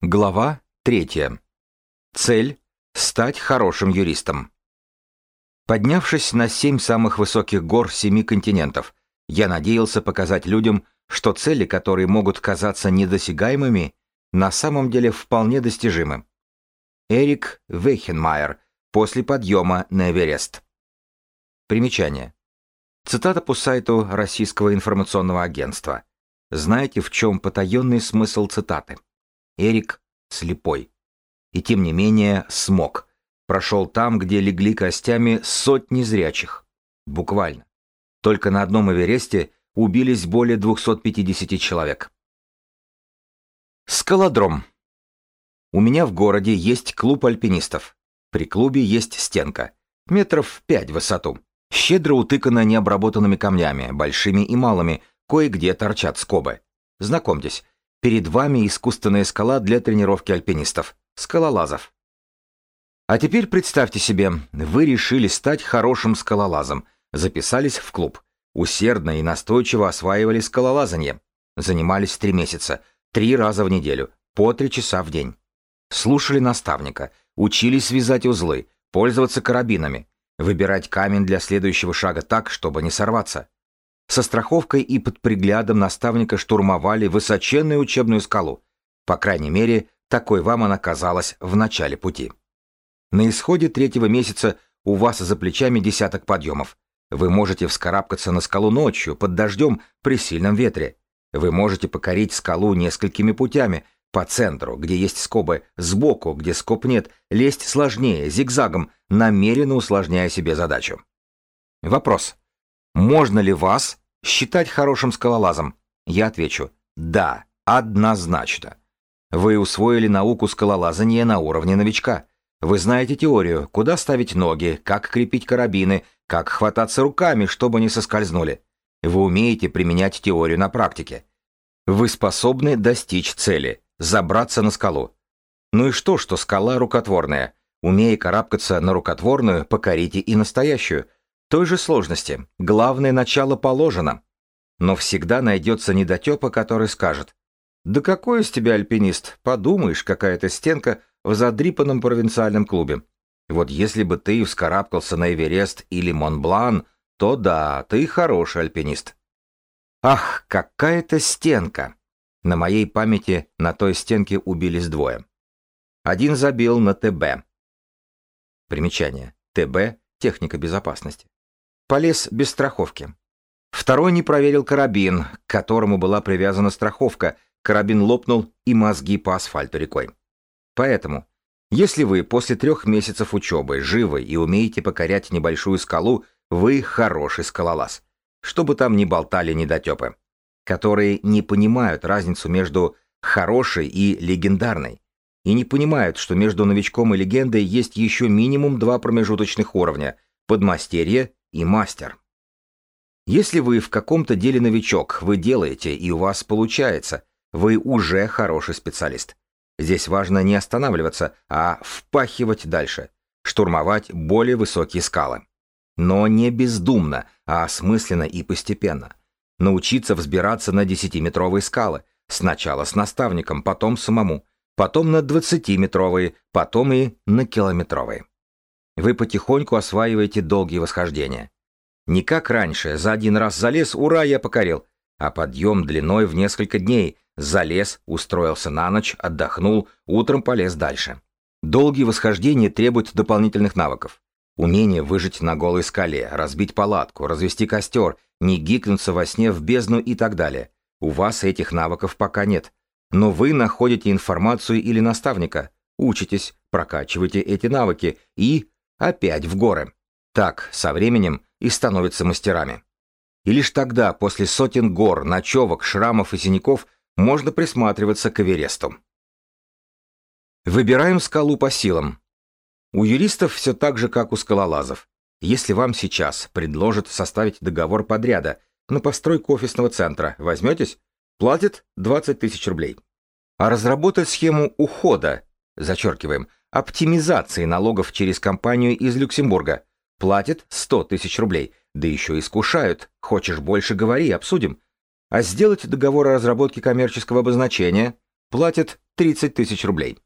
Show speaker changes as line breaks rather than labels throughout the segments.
Глава 3. Цель – стать хорошим юристом. Поднявшись на семь самых высоких гор семи континентов, я надеялся показать людям, что цели, которые могут казаться недосягаемыми, на самом деле вполне достижимы. Эрик Вейхенмайер после подъема на Эверест. Примечание. Цитата по сайту Российского информационного агентства. Знаете, в чем потаенный смысл цитаты? Эрик слепой. И тем не менее смог. Прошел там, где легли костями сотни зрячих. Буквально. Только на одном Эвересте убились более 250 человек. Скалодром. У меня в городе есть клуб альпинистов. При клубе есть стенка. Метров пять в высоту. Щедро утыкана необработанными камнями, большими и малыми, кое-где торчат скобы. Знакомьтесь, Перед вами искусственная скала для тренировки альпинистов, скалолазов. А теперь представьте себе, вы решили стать хорошим скалолазом, записались в клуб, усердно и настойчиво осваивали скалолазание, занимались три месяца, три раза в неделю, по три часа в день. Слушали наставника, учились вязать узлы, пользоваться карабинами, выбирать камень для следующего шага так, чтобы не сорваться со страховкой и под приглядом наставника штурмовали высоченную учебную скалу. По крайней мере, такой вам она казалась в начале пути. На исходе третьего месяца у вас за плечами десяток подъемов. Вы можете вскарабкаться на скалу ночью, под дождем, при сильном ветре. Вы можете покорить скалу несколькими путями, по центру, где есть скобы, сбоку, где скоб нет, лезть сложнее, зигзагом, намеренно усложняя себе задачу. Вопрос. Можно ли вас считать хорошим скалолазом? Я отвечу «Да, однозначно». Вы усвоили науку скалолазания на уровне новичка. Вы знаете теорию, куда ставить ноги, как крепить карабины, как хвататься руками, чтобы не соскользнули. Вы умеете применять теорию на практике. Вы способны достичь цели – забраться на скалу. Ну и что, что скала рукотворная? Умея карабкаться на рукотворную, покорите и настоящую – той же сложности. Главное начало положено. Но всегда найдется недотепа, который скажет. «Да какой из тебя альпинист? Подумаешь, какая-то стенка в задрипанном провинциальном клубе. Вот если бы ты вскарабкался на Эверест или Монблан, то да, ты хороший альпинист». «Ах, какая-то стенка!» На моей памяти на той стенке убились двое. Один забил на ТБ. Примечание. ТБ – техника безопасности полез без страховки. Второй не проверил карабин, к которому была привязана страховка. Карабин лопнул и мозги по асфальту рекой. Поэтому, если вы после трех месяцев учебы живы и умеете покорять небольшую скалу, вы хороший скалолаз. Чтобы там не болтали недотепы, которые не понимают разницу между хорошей и легендарной, и не понимают, что между новичком и легендой есть еще минимум два промежуточных уровня – подмастерье и мастер. Если вы в каком-то деле новичок, вы делаете, и у вас получается, вы уже хороший специалист. Здесь важно не останавливаться, а впахивать дальше, штурмовать более высокие скалы. Но не бездумно, а осмысленно и постепенно. Научиться взбираться на десятиметровые скалы, сначала с наставником, потом самому, потом на двадцатиметровые, потом и на километровые. Вы потихоньку осваиваете долгие восхождения. Не как раньше, за один раз залез, ура, я покорил, а подъем длиной в несколько дней. Залез, устроился на ночь, отдохнул, утром полез дальше. Долгие восхождения требуют дополнительных навыков. Умение выжить на голой скале, разбить палатку, развести костер, не гикнуться во сне в бездну и так далее. У вас этих навыков пока нет. Но вы находите информацию или наставника, учитесь, прокачиваете эти навыки и опять в горы. Так, со временем и становятся мастерами. И лишь тогда, после сотен гор, ночевок, шрамов и синяков, можно присматриваться к Эвересту. Выбираем скалу по силам. У юристов все так же, как у скалолазов. Если вам сейчас предложат составить договор подряда на постройку офисного центра, возьметесь? Платит 20 тысяч рублей. А разработать схему ухода, зачеркиваем, оптимизации налогов через компанию из Люксембурга. Платят 100 тысяч рублей, да еще искушают. Хочешь больше – говори, обсудим. А сделать договор о разработке коммерческого обозначения платят 30 тысяч рублей.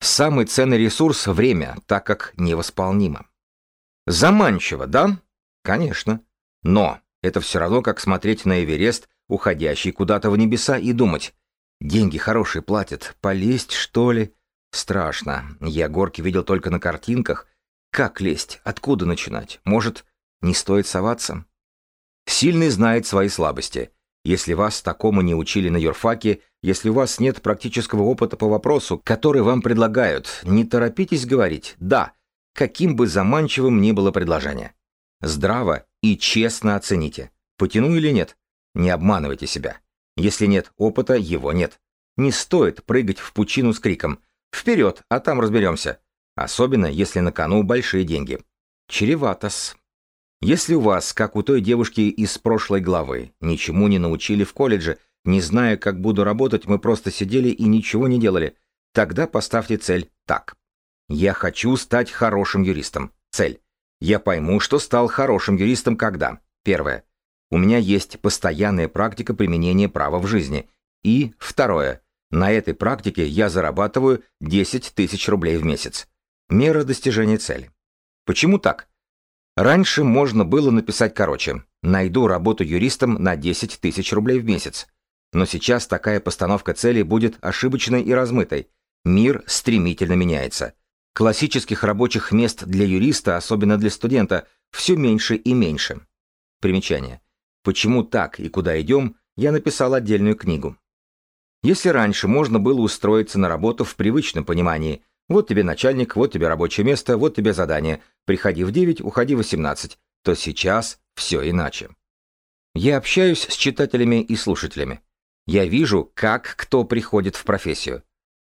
Самый ценный ресурс – время, так как невосполнимо. Заманчиво, да? Конечно. Но это все равно, как смотреть на Эверест, уходящий куда-то в небеса, и думать. Деньги хорошие платят, полезть, что ли? Страшно. Я горки видел только на картинках. Как лезть? Откуда начинать? Может, не стоит соваться? Сильный знает свои слабости. Если вас такому не учили на юрфаке, если у вас нет практического опыта по вопросу, который вам предлагают, не торопитесь говорить «да», каким бы заманчивым ни было предложение. Здраво и честно оцените, потяну или нет. Не обманывайте себя. Если нет опыта, его нет. Не стоит прыгать в пучину с криком – Вперед, а там разберемся. Особенно, если на кону большие деньги. Чревато-с. Если у вас, как у той девушки из прошлой главы, ничему не научили в колледже, не зная, как буду работать, мы просто сидели и ничего не делали, тогда поставьте цель так. Я хочу стать хорошим юристом. Цель. Я пойму, что стал хорошим юристом когда. Первое. У меня есть постоянная практика применения права в жизни. И второе. На этой практике я зарабатываю 10 тысяч рублей в месяц. Мера достижения цели. Почему так? Раньше можно было написать короче «Найду работу юристом на 10 тысяч рублей в месяц». Но сейчас такая постановка цели будет ошибочной и размытой. Мир стремительно меняется. Классических рабочих мест для юриста, особенно для студента, все меньше и меньше. Примечание. Почему так и куда идем, я написал отдельную книгу. Если раньше можно было устроиться на работу в привычном понимании, вот тебе начальник, вот тебе рабочее место, вот тебе задание, приходи в 9, уходи в 18, то сейчас все иначе. Я общаюсь с читателями и слушателями. Я вижу, как кто приходит в профессию.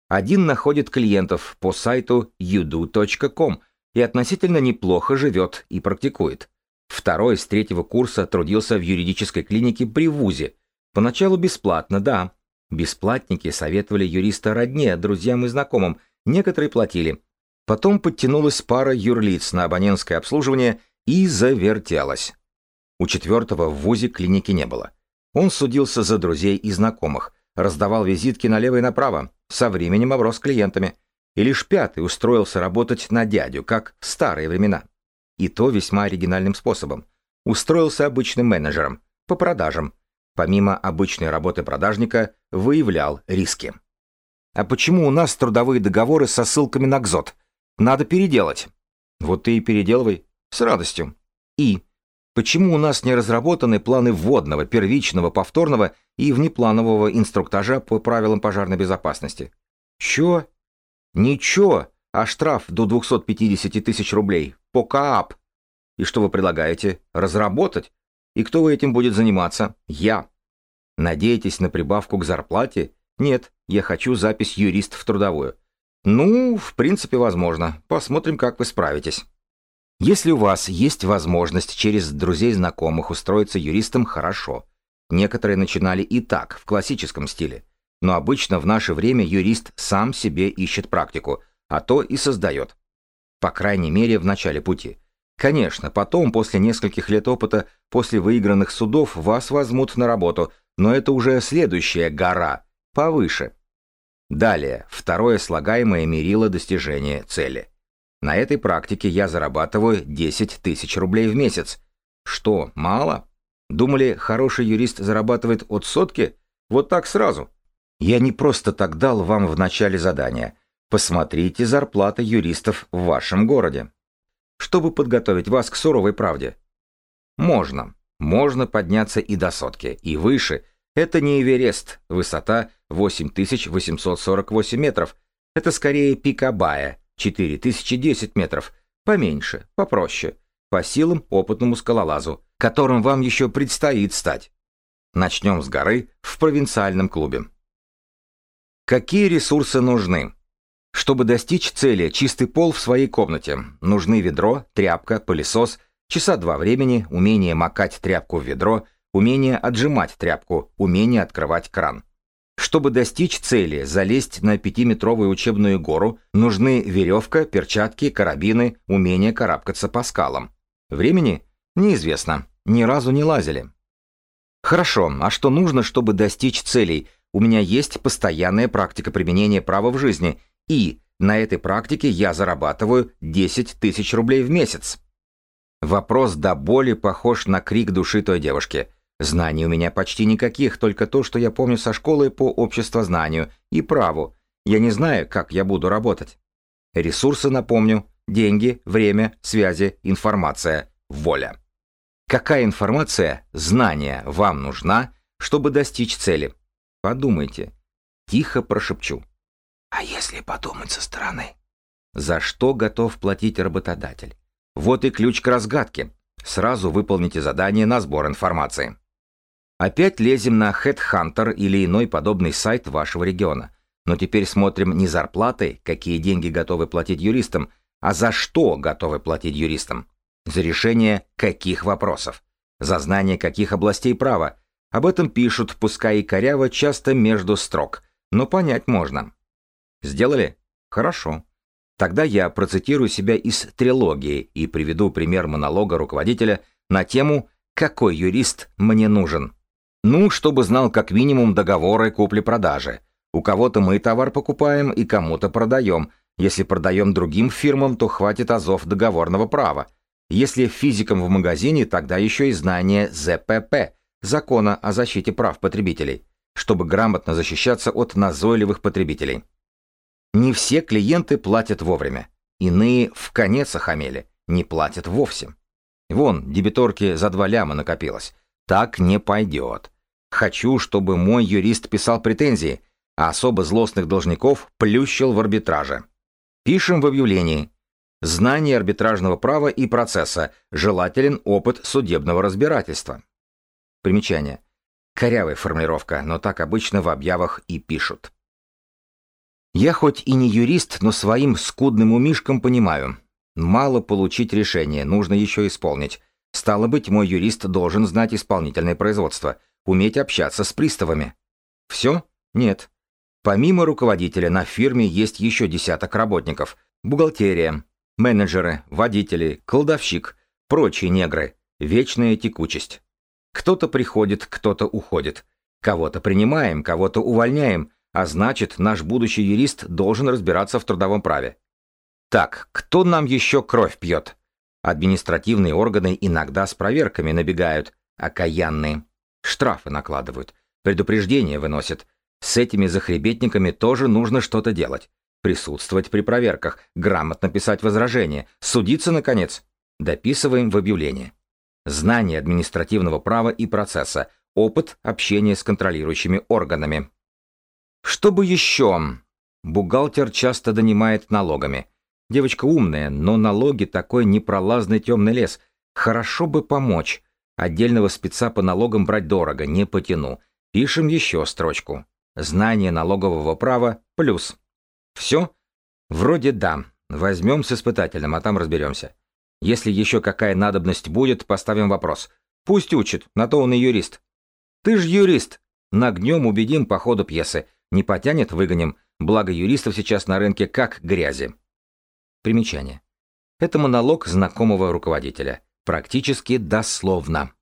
Один находит клиентов по сайту yudu.com и относительно неплохо живет и практикует. Второй с третьего курса трудился в юридической клинике при ВУЗе. Поначалу бесплатно, да, Бесплатники советовали юриста родне, друзьям и знакомым, некоторые платили. Потом подтянулась пара юрлиц на абонентское обслуживание и завертелась. У четвертого в ВУЗе клиники не было. Он судился за друзей и знакомых, раздавал визитки налево и направо, со временем оброс клиентами. И лишь пятый устроился работать на дядю, как в старые времена. И то весьма оригинальным способом. Устроился обычным менеджером, по продажам, помимо обычной работы продажника, выявлял риски. А почему у нас трудовые договоры со ссылками на КЗОТ? Надо переделать. Вот ты и переделывай. С радостью. И. Почему у нас не разработаны планы вводного, первичного, повторного и внепланового инструктажа по правилам пожарной безопасности? Чё? Ничего, а штраф до 250 тысяч рублей по КААП. И что вы предлагаете? Разработать? И кто этим будет заниматься? Я. Надеетесь на прибавку к зарплате? Нет, я хочу запись юрист в трудовую. Ну, в принципе, возможно. Посмотрим, как вы справитесь. Если у вас есть возможность через друзей-знакомых устроиться юристом, хорошо. Некоторые начинали и так, в классическом стиле. Но обычно в наше время юрист сам себе ищет практику, а то и создает. По крайней мере, в начале пути. Конечно, потом, после нескольких лет опыта, после выигранных судов, вас возьмут на работу, но это уже следующая гора, повыше. Далее, второе слагаемое мерило достижения цели. На этой практике я зарабатываю 10 тысяч рублей в месяц. Что, мало? Думали, хороший юрист зарабатывает от сотки? Вот так сразу. Я не просто так дал вам в начале задания. Посмотрите зарплаты юристов в вашем городе чтобы подготовить вас к суровой правде. Можно. Можно подняться и до сотки, и выше. Это не Эверест, высота 8848 метров. Это скорее Пикабая, 4010 метров. Поменьше, попроще. По силам опытному скалолазу, которым вам еще предстоит стать. Начнем с горы в провинциальном клубе. Какие ресурсы нужны? Чтобы достичь цели чистый пол в своей комнате, нужны ведро, тряпка, пылесос, часа два времени, умение макать тряпку в ведро, умение отжимать тряпку, умение открывать кран. Чтобы достичь цели залезть на пятиметровую учебную гору, нужны веревка, перчатки, карабины, умение карабкаться по скалам. Времени? Неизвестно. Ни разу не лазили. Хорошо, а что нужно, чтобы достичь целей? У меня есть постоянная практика применения права в жизни – и на этой практике я зарабатываю 10 тысяч рублей в месяц. Вопрос до боли похож на крик души той девушки. Знаний у меня почти никаких, только то, что я помню со школы по обществознанию и праву. Я не знаю, как я буду работать. Ресурсы, напомню, деньги, время, связи, информация, воля. Какая информация, Знания вам нужна, чтобы достичь цели? Подумайте. Тихо прошепчу. А если подумать со стороны? За что готов платить работодатель? Вот и ключ к разгадке. Сразу выполните задание на сбор информации. Опять лезем на Headhunter или иной подобный сайт вашего региона. Но теперь смотрим не зарплаты, какие деньги готовы платить юристам, а за что готовы платить юристам. За решение каких вопросов. За знание каких областей права. Об этом пишут, пускай и коряво, часто между строк. Но понять можно. Сделали? Хорошо. Тогда я процитирую себя из трилогии и приведу пример монолога руководителя на тему «Какой юрист мне нужен?». Ну, чтобы знал как минимум договоры купли-продажи. У кого-то мы товар покупаем и кому-то продаем. Если продаем другим фирмам, то хватит азов договорного права. Если физикам в магазине, тогда еще и знание ЗПП – Закона о защите прав потребителей, чтобы грамотно защищаться от назойливых потребителей. Не все клиенты платят вовремя. Иные в конец охамели, не платят вовсе. Вон, дебиторки за два ляма накопилось. Так не пойдет. Хочу, чтобы мой юрист писал претензии, а особо злостных должников плющил в арбитраже. Пишем в объявлении. Знание арбитражного права и процесса. Желателен опыт судебного разбирательства. Примечание. Корявая формулировка, но так обычно в объявах и пишут. Я хоть и не юрист, но своим скудным умишком понимаю. Мало получить решение, нужно еще исполнить. Стало быть, мой юрист должен знать исполнительное производство, уметь общаться с приставами. Все? Нет. Помимо руководителя на фирме есть еще десяток работников. Бухгалтерия, менеджеры, водители, колдовщик, прочие негры. Вечная текучесть. Кто-то приходит, кто-то уходит. Кого-то принимаем, кого-то увольняем, а значит, наш будущий юрист должен разбираться в трудовом праве. Так, кто нам еще кровь пьет? Административные органы иногда с проверками набегают, окаянные. Штрафы накладывают, предупреждения выносят. С этими захребетниками тоже нужно что-то делать. Присутствовать при проверках, грамотно писать возражения, судиться, наконец. Дописываем в объявлении Знание административного права и процесса, опыт общения с контролирующими органами. Чтобы еще? Бухгалтер часто донимает налогами. Девочка умная, но налоги такой непролазный темный лес. Хорошо бы помочь. Отдельного спеца по налогам брать дорого, не потяну. Пишем еще строчку. Знание налогового права плюс. Все? Вроде да. Возьмем с испытательным, а там разберемся. Если еще какая надобность будет, поставим вопрос. Пусть учит, на то он и юрист. Ты ж юрист. Нагнем убедим по ходу пьесы. Не потянет – выгоним, благо юристов сейчас на рынке как грязи. Примечание. Это монолог знакомого руководителя. Практически дословно.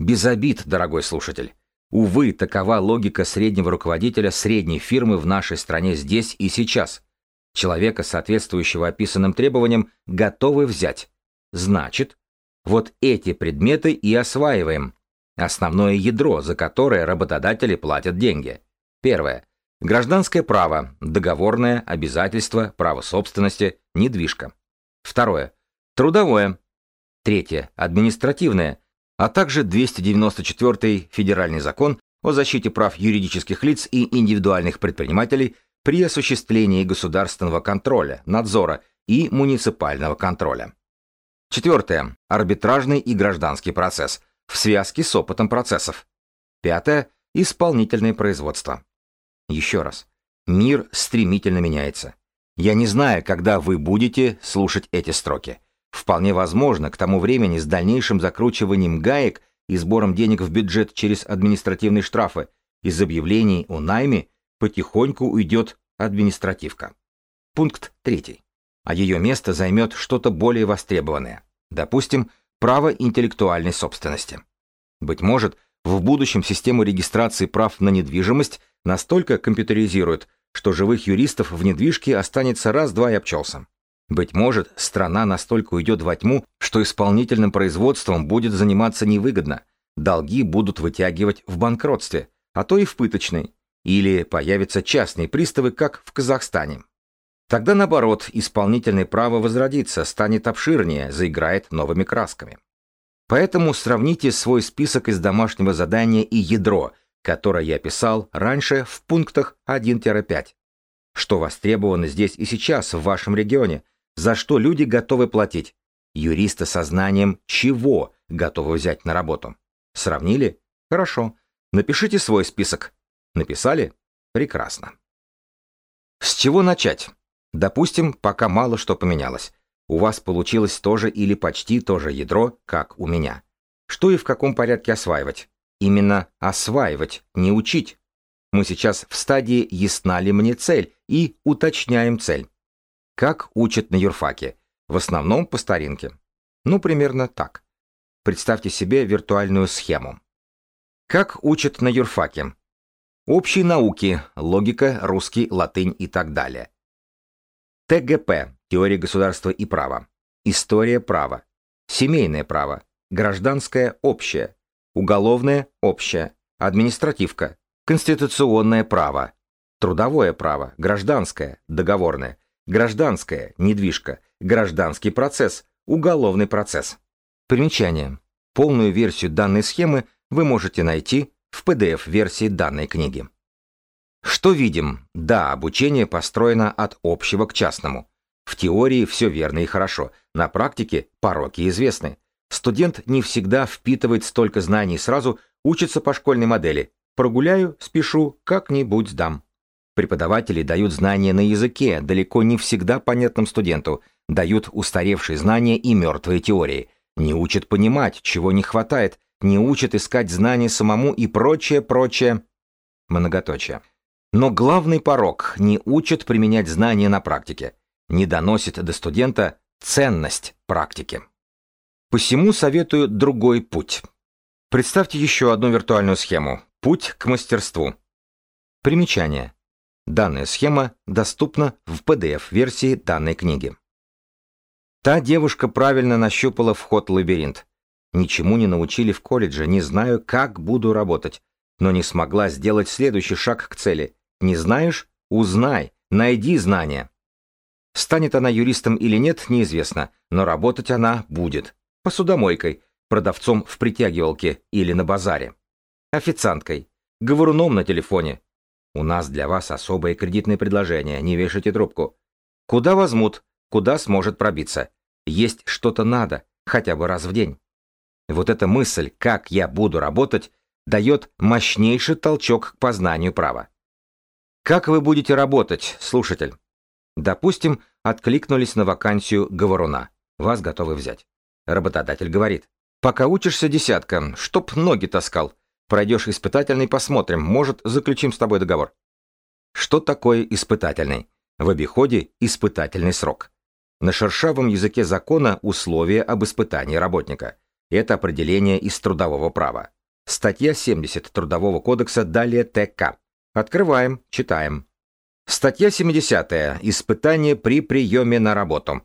Без обид, дорогой слушатель. Увы, такова логика среднего руководителя средней фирмы в нашей стране здесь и сейчас. Человека, соответствующего описанным требованиям, готовы взять. Значит, вот эти предметы и осваиваем. Основное ядро, за которое работодатели платят деньги. Первое. Гражданское право, договорное, обязательство, право собственности, недвижка. Второе. Трудовое. Третье. Административное. А также 294 федеральный закон о защите прав юридических лиц и индивидуальных предпринимателей при осуществлении государственного контроля, надзора и муниципального контроля. Четвертое. Арбитражный и гражданский процесс в связке с опытом процессов. Пятое. Исполнительное производство. Еще раз. Мир стремительно меняется. Я не знаю, когда вы будете слушать эти строки. Вполне возможно, к тому времени с дальнейшим закручиванием гаек и сбором денег в бюджет через административные штрафы из объявлений о найме потихоньку уйдет административка. Пункт третий. А ее место займет что-то более востребованное. Допустим, право интеллектуальной собственности. Быть может, в будущем систему регистрации прав на недвижимость настолько компьютеризируют, что живых юристов в недвижке останется раз-два и обчелся. Быть может, страна настолько уйдет во тьму, что исполнительным производством будет заниматься невыгодно, долги будут вытягивать в банкротстве, а то и в пыточной, или появятся частные приставы, как в Казахстане. Тогда, наоборот, исполнительное право возродится, станет обширнее, заиграет новыми красками. Поэтому сравните свой список из домашнего задания и ядро – которое я писал раньше в пунктах 1-5, что востребовано здесь и сейчас в вашем регионе, за что люди готовы платить, юристы со знанием чего готовы взять на работу. Сравнили? Хорошо. Напишите свой список. Написали? Прекрасно. С чего начать? Допустим, пока мало что поменялось. У вас получилось то же или почти то же ядро, как у меня. Что и в каком порядке осваивать? именно осваивать, не учить. Мы сейчас в стадии «ясна ли мне цель» и уточняем цель. Как учат на юрфаке? В основном по старинке. Ну, примерно так. Представьте себе виртуальную схему. Как учат на юрфаке? Общие науки, логика, русский, латынь и так далее. ТГП – теория государства и права. История права. Семейное право. Гражданское общее уголовное – общее, административка – конституционное право, трудовое право – гражданское, договорное, гражданское – недвижка, гражданский процесс, уголовный процесс. Примечание. Полную версию данной схемы вы можете найти в PDF-версии данной книги. Что видим? Да, обучение построено от общего к частному. В теории все верно и хорошо, на практике пороки известны. Студент не всегда впитывает столько знаний сразу, учится по школьной модели. Прогуляю, спешу, как-нибудь дам. Преподаватели дают знания на языке, далеко не всегда понятным студенту, дают устаревшие знания и мертвые теории, не учат понимать, чего не хватает, не учат искать знания самому и прочее, прочее. Многоточие. Но главный порог не учат применять знания на практике, не доносит до студента ценность практики. Посему советую другой путь. Представьте еще одну виртуальную схему. Путь к мастерству. Примечание. Данная схема доступна в PDF-версии данной книги. Та девушка правильно нащупала вход-лабиринт. Ничему не научили в колледже, не знаю, как буду работать, но не смогла сделать следующий шаг к цели. Не знаешь? Узнай, найди знания. Станет она юристом или нет, неизвестно, но работать она будет посудомойкой, продавцом в притягивалке или на базаре, официанткой, говоруном на телефоне. У нас для вас особое кредитное предложение, не вешайте трубку. Куда возьмут, куда сможет пробиться. Есть что-то надо, хотя бы раз в день. Вот эта мысль, как я буду работать, дает мощнейший толчок к познанию права. Как вы будете работать, слушатель? Допустим, откликнулись на вакансию говоруна. Вас готовы взять. Работодатель говорит. Пока учишься десяткам, чтоб ноги таскал. Пройдешь испытательный, посмотрим. Может, заключим с тобой договор. Что такое испытательный? В обиходе испытательный срок. На шершавом языке закона условия об испытании работника. Это определение из трудового права. Статья 70 Трудового кодекса, далее ТК. Открываем, читаем. Статья 70. Испытание при приеме на работу.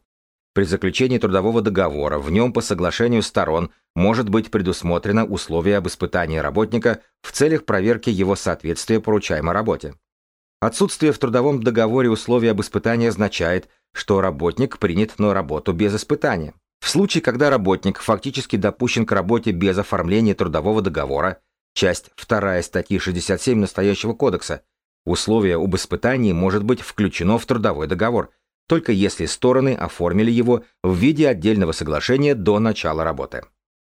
При заключении трудового договора в нем по соглашению сторон может быть предусмотрено условие об испытании работника в целях проверки его соответствия поручаемой работе. Отсутствие в трудовом договоре условия об испытании означает, что работник принят на работу без испытания. В случае, когда работник фактически допущен к работе без оформления трудового договора, часть 2 статьи 67 настоящего кодекса, условие об испытании может быть включено в трудовой договор – только если стороны оформили его в виде отдельного соглашения до начала работы.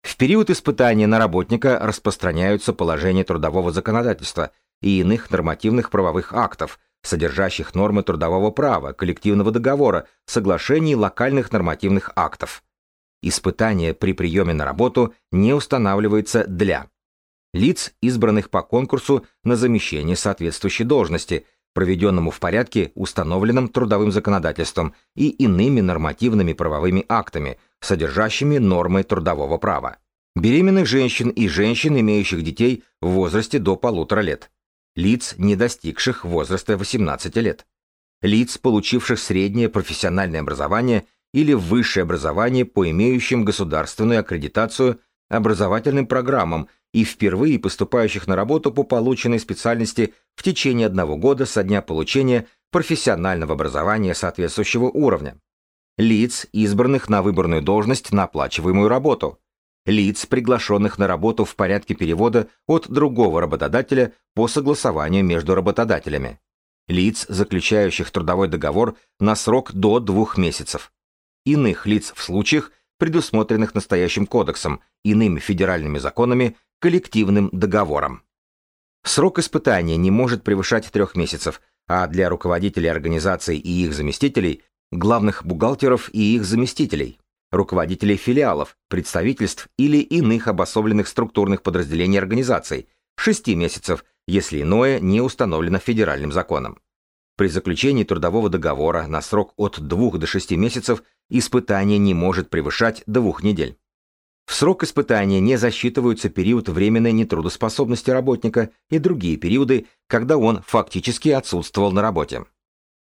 В период испытания на работника распространяются положения трудового законодательства и иных нормативных правовых актов, содержащих нормы трудового права, коллективного договора, соглашений локальных нормативных актов. Испытание при приеме на работу не устанавливается для лиц, избранных по конкурсу на замещение соответствующей должности – проведенному в порядке, установленном трудовым законодательством и иными нормативными правовыми актами, содержащими нормы трудового права. Беременных женщин и женщин, имеющих детей в возрасте до полутора лет. Лиц, не достигших возраста 18 лет. Лиц, получивших среднее профессиональное образование или высшее образование по имеющим государственную аккредитацию образовательным программам и впервые поступающих на работу по полученной специальности в течение одного года со дня получения профессионального образования соответствующего уровня, лиц, избранных на выборную должность на оплачиваемую работу, лиц, приглашенных на работу в порядке перевода от другого работодателя по согласованию между работодателями, лиц, заключающих трудовой договор на срок до двух месяцев, иных лиц в случаях, предусмотренных настоящим кодексом, иными федеральными законами, коллективным договором. Срок испытания не может превышать трех месяцев, а для руководителей организаций и их заместителей, главных бухгалтеров и их заместителей, руководителей филиалов, представительств или иных обособленных структурных подразделений организаций, шести месяцев, если иное не установлено федеральным законом. При заключении трудового договора на срок от 2 до 6 месяцев испытание не может превышать двух недель. В срок испытания не засчитываются период временной нетрудоспособности работника и другие периоды, когда он фактически отсутствовал на работе.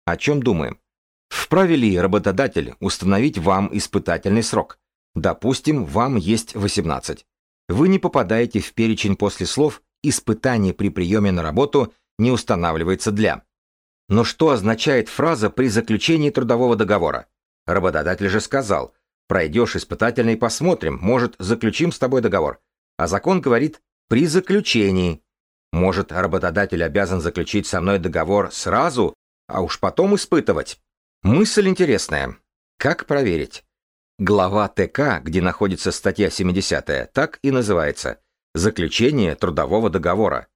О чем думаем? Вправе ли работодатель установить вам испытательный срок? Допустим, вам есть 18. Вы не попадаете в перечень после слов «испытание при приеме на работу не устанавливается для». Но что означает фраза при заключении трудового договора? Работодатель же сказал – Пройдешь испытательный, посмотрим. Может, заключим с тобой договор. А закон говорит «при заключении». Может, работодатель обязан заключить со мной договор сразу, а уж потом испытывать. Мысль интересная. Как проверить? Глава ТК, где находится статья 70, так и называется «Заключение трудового договора».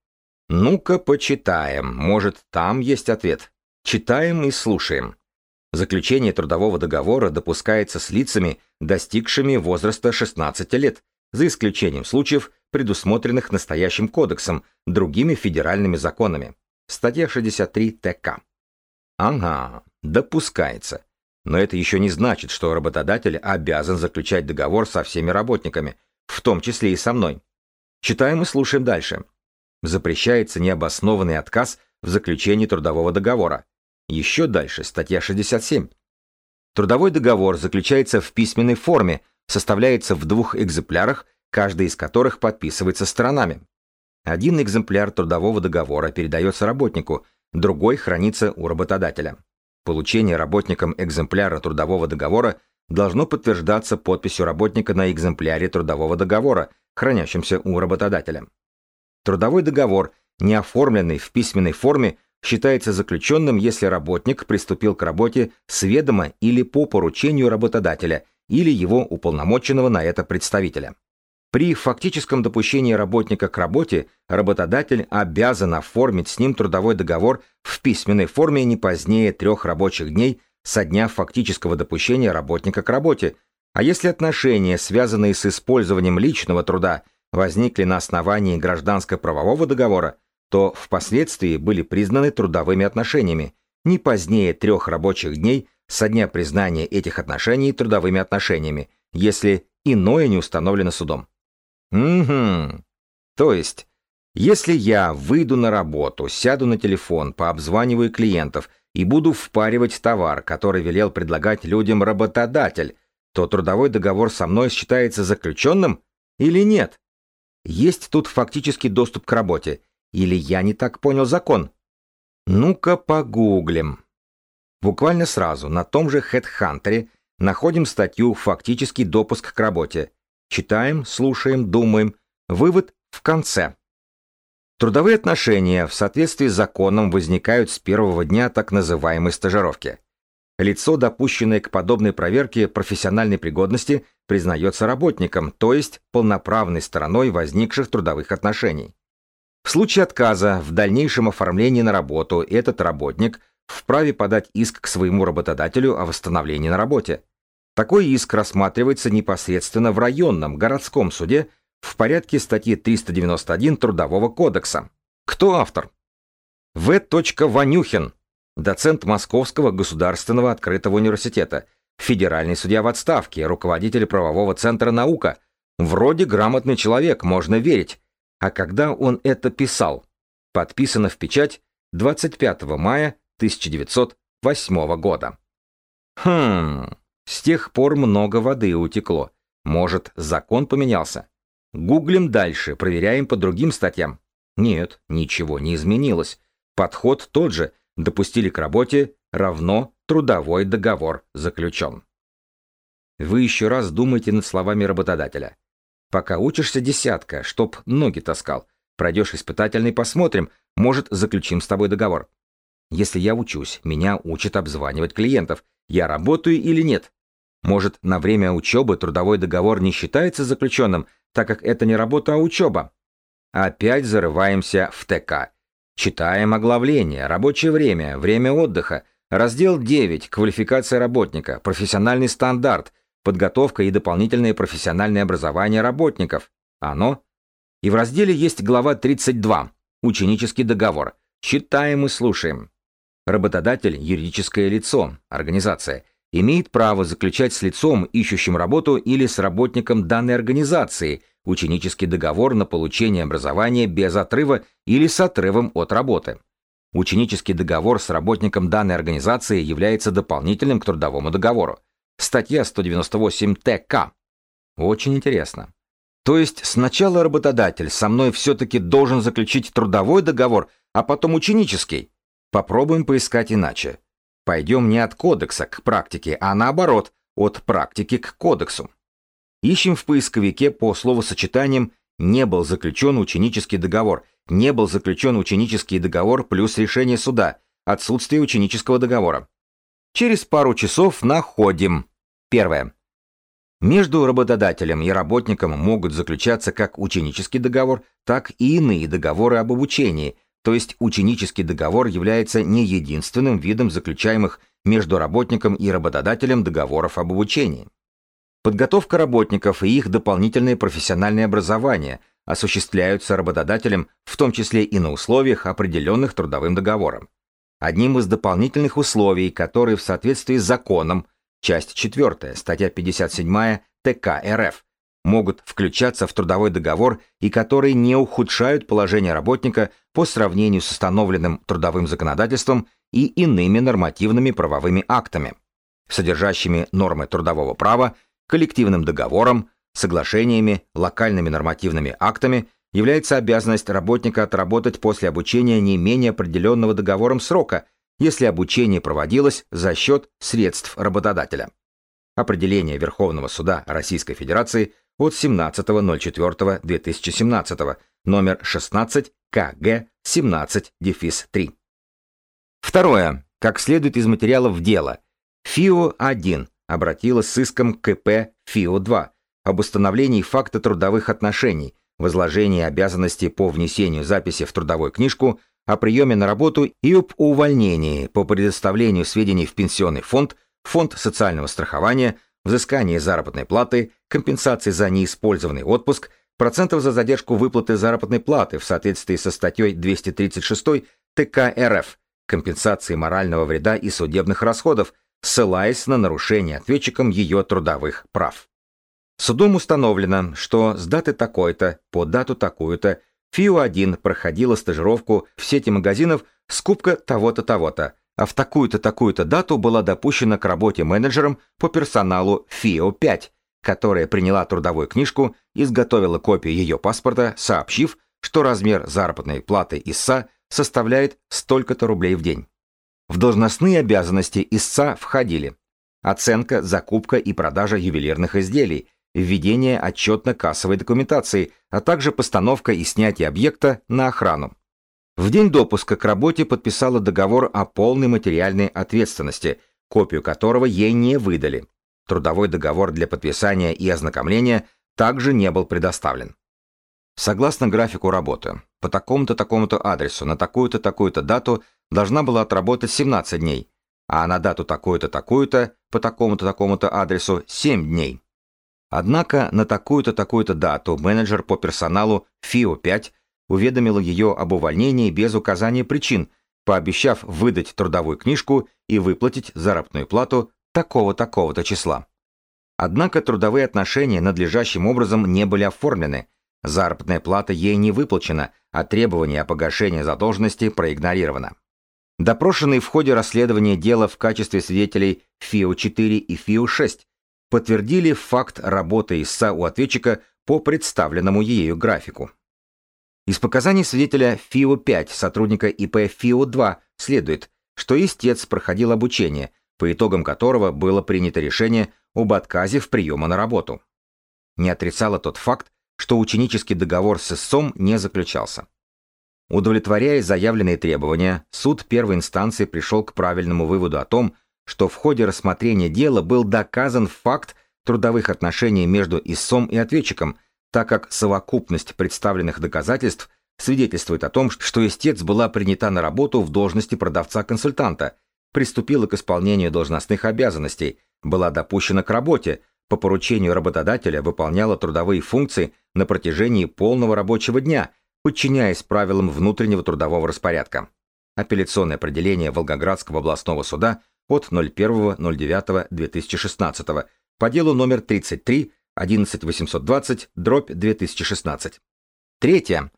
Ну-ка почитаем, может, там есть ответ. Читаем и слушаем. Заключение трудового договора допускается с лицами, достигшими возраста 16 лет, за исключением случаев, предусмотренных настоящим кодексом, другими федеральными законами. Статья 63 ТК. Ага, допускается. Но это еще не значит, что работодатель обязан заключать договор со всеми работниками, в том числе и со мной. Читаем и слушаем дальше. Запрещается необоснованный отказ в заключении трудового договора. Еще дальше, статья 67. Трудовой договор заключается в письменной форме, составляется в двух экземплярах, каждый из которых подписывается сторонами. Один экземпляр трудового договора передается работнику, другой хранится у работодателя. Получение работником экземпляра трудового договора должно подтверждаться подписью работника на экземпляре трудового договора, хранящемся у работодателя. Трудовой договор, не оформленный в письменной форме, считается заключенным, если работник приступил к работе сведомо или по поручению работодателя или его уполномоченного на это представителя. При фактическом допущении работника к работе работодатель обязан оформить с ним трудовой договор в письменной форме не позднее трех рабочих дней со дня фактического допущения работника к работе, а если отношения, связанные с использованием личного труда, возникли на основании гражданско-правового договора, то впоследствии были признаны трудовыми отношениями не позднее трех рабочих дней со дня признания этих отношений трудовыми отношениями, если иное не установлено судом. Угу. То есть, если я выйду на работу, сяду на телефон, пообзваниваю клиентов и буду впаривать товар, который велел предлагать людям работодатель, то трудовой договор со мной считается заключенным или нет? Есть тут фактический доступ к работе – или я не так понял закон? Ну-ка погуглим. Буквально сразу на том же HeadHunter находим статью «Фактический допуск к работе». Читаем, слушаем, думаем. Вывод в конце. Трудовые отношения в соответствии с законом возникают с первого дня так называемой стажировки. Лицо, допущенное к подобной проверке профессиональной пригодности, признается работником, то есть полноправной стороной возникших трудовых отношений. В случае отказа в дальнейшем оформлении на работу этот работник вправе подать иск к своему работодателю о восстановлении на работе. Такой иск рассматривается непосредственно в районном городском суде в порядке статьи 391 Трудового кодекса. Кто автор? В. Ванюхин, доцент Московского государственного открытого университета, федеральный судья в отставке, руководитель правового центра «Наука». Вроде грамотный человек, можно верить, а когда он это писал. Подписано в печать 25 мая 1908 года. Хм, с тех пор много воды утекло. Может, закон поменялся? Гуглим дальше, проверяем по другим статьям. Нет, ничего не изменилось. Подход тот же. Допустили к работе, равно трудовой договор заключен. Вы еще раз думайте над словами работодателя. Пока учишься десятка, чтоб ноги таскал. Пройдешь испытательный, посмотрим. Может, заключим с тобой договор. Если я учусь, меня учат обзванивать клиентов. Я работаю или нет? Может, на время учебы трудовой договор не считается заключенным, так как это не работа, а учеба? Опять зарываемся в ТК. Читаем оглавление, рабочее время, время отдыха, раздел 9, квалификация работника, профессиональный стандарт – подготовка и дополнительное профессиональное образование работников. Оно и в разделе есть глава 32 «Ученический договор». Читаем и слушаем. Работодатель – юридическое лицо, организация, имеет право заключать с лицом, ищущим работу или с работником данной организации ученический договор на получение образования без отрыва или с отрывом от работы. Ученический договор с работником данной организации является дополнительным к трудовому договору. Статья 198 ТК. Очень интересно. То есть сначала работодатель со мной все-таки должен заключить трудовой договор, а потом ученический. Попробуем поискать иначе. Пойдем не от кодекса к практике, а наоборот, от практики к кодексу. Ищем в поисковике по словосочетаниям «не был заключен ученический договор», «не был заключен ученический договор плюс решение суда», «отсутствие ученического договора». Через пару часов находим. Первое. Между работодателем и работником могут заключаться как ученический договор, так и иные договоры об обучении, то есть ученический договор является не единственным видом заключаемых между работником и работодателем договоров об обучении. Подготовка работников и их дополнительное профессиональное образование осуществляются работодателем, в том числе и на условиях, определенных трудовым договором одним из дополнительных условий, которые в соответствии с законом, часть 4, статья 57 ТК РФ, могут включаться в трудовой договор и которые не ухудшают положение работника по сравнению с установленным трудовым законодательством и иными нормативными правовыми актами, содержащими нормы трудового права, коллективным договором, соглашениями, локальными нормативными актами – является обязанность работника отработать после обучения не менее определенного договором срока, если обучение проводилось за счет средств работодателя. Определение Верховного суда Российской Федерации от 17.04.2017, номер 16 КГ 17-3. Второе. Как следует из материалов дела, ФИО-1 обратилась с иском КП ФИО-2 об установлении факта трудовых отношений – возложении обязанности по внесению записи в трудовую книжку о приеме на работу и об увольнении по предоставлению сведений в пенсионный фонд, фонд социального страхования, взыскании заработной платы, компенсации за неиспользованный отпуск, процентов за задержку выплаты заработной платы в соответствии со статьей 236 ТК РФ, компенсации морального вреда и судебных расходов, ссылаясь на нарушение ответчиком ее трудовых прав. Судом установлено, что с даты такой-то по дату такую-то ФИО-1 проходила стажировку в сети магазинов «Скупка того-то, того-то», а в такую-то, такую-то дату была допущена к работе менеджером по персоналу ФИО-5, которая приняла трудовую книжку, изготовила копию ее паспорта, сообщив, что размер заработной платы ИСА составляет столько-то рублей в день. В должностные обязанности ИСА входили оценка, закупка и продажа ювелирных изделий – введение отчетно-кассовой документации, а также постановка и снятие объекта на охрану. В день допуска к работе подписала договор о полной материальной ответственности, копию которого ей не выдали. Трудовой договор для подписания и ознакомления также не был предоставлен. Согласно графику работы, по такому-то такому-то адресу на такую-то такую-то дату должна была отработать 17 дней, а на дату такую-то такую-то по такому-то такому-то адресу 7 дней. Однако на такую-то такую-то дату менеджер по персоналу ФИО-5 уведомил ее об увольнении без указания причин, пообещав выдать трудовую книжку и выплатить заработную плату такого-такого-то числа. Однако трудовые отношения надлежащим образом не были оформлены, заработная плата ей не выплачена, а требование о погашении задолженности проигнорировано. Допрошенные в ходе расследования дела в качестве свидетелей ФИО-4 и ФИО-6 подтвердили факт работы ИСА у ответчика по представленному ею графику. Из показаний свидетеля ФИО-5 сотрудника ИП ФИО-2 следует, что истец проходил обучение, по итогам которого было принято решение об отказе в приема на работу. Не отрицало тот факт, что ученический договор с ИССОМ не заключался. Удовлетворяя заявленные требования, суд первой инстанции пришел к правильному выводу о том, что в ходе рассмотрения дела был доказан факт трудовых отношений между ИСом и ответчиком, так как совокупность представленных доказательств свидетельствует о том, что истец была принята на работу в должности продавца-консультанта, приступила к исполнению должностных обязанностей, была допущена к работе, по поручению работодателя выполняла трудовые функции на протяжении полного рабочего дня, подчиняясь правилам внутреннего трудового распорядка. Апелляционное определение Волгоградского областного суда – от 01.09.2016 по делу номер 33 11820 дробь 2016. Третье.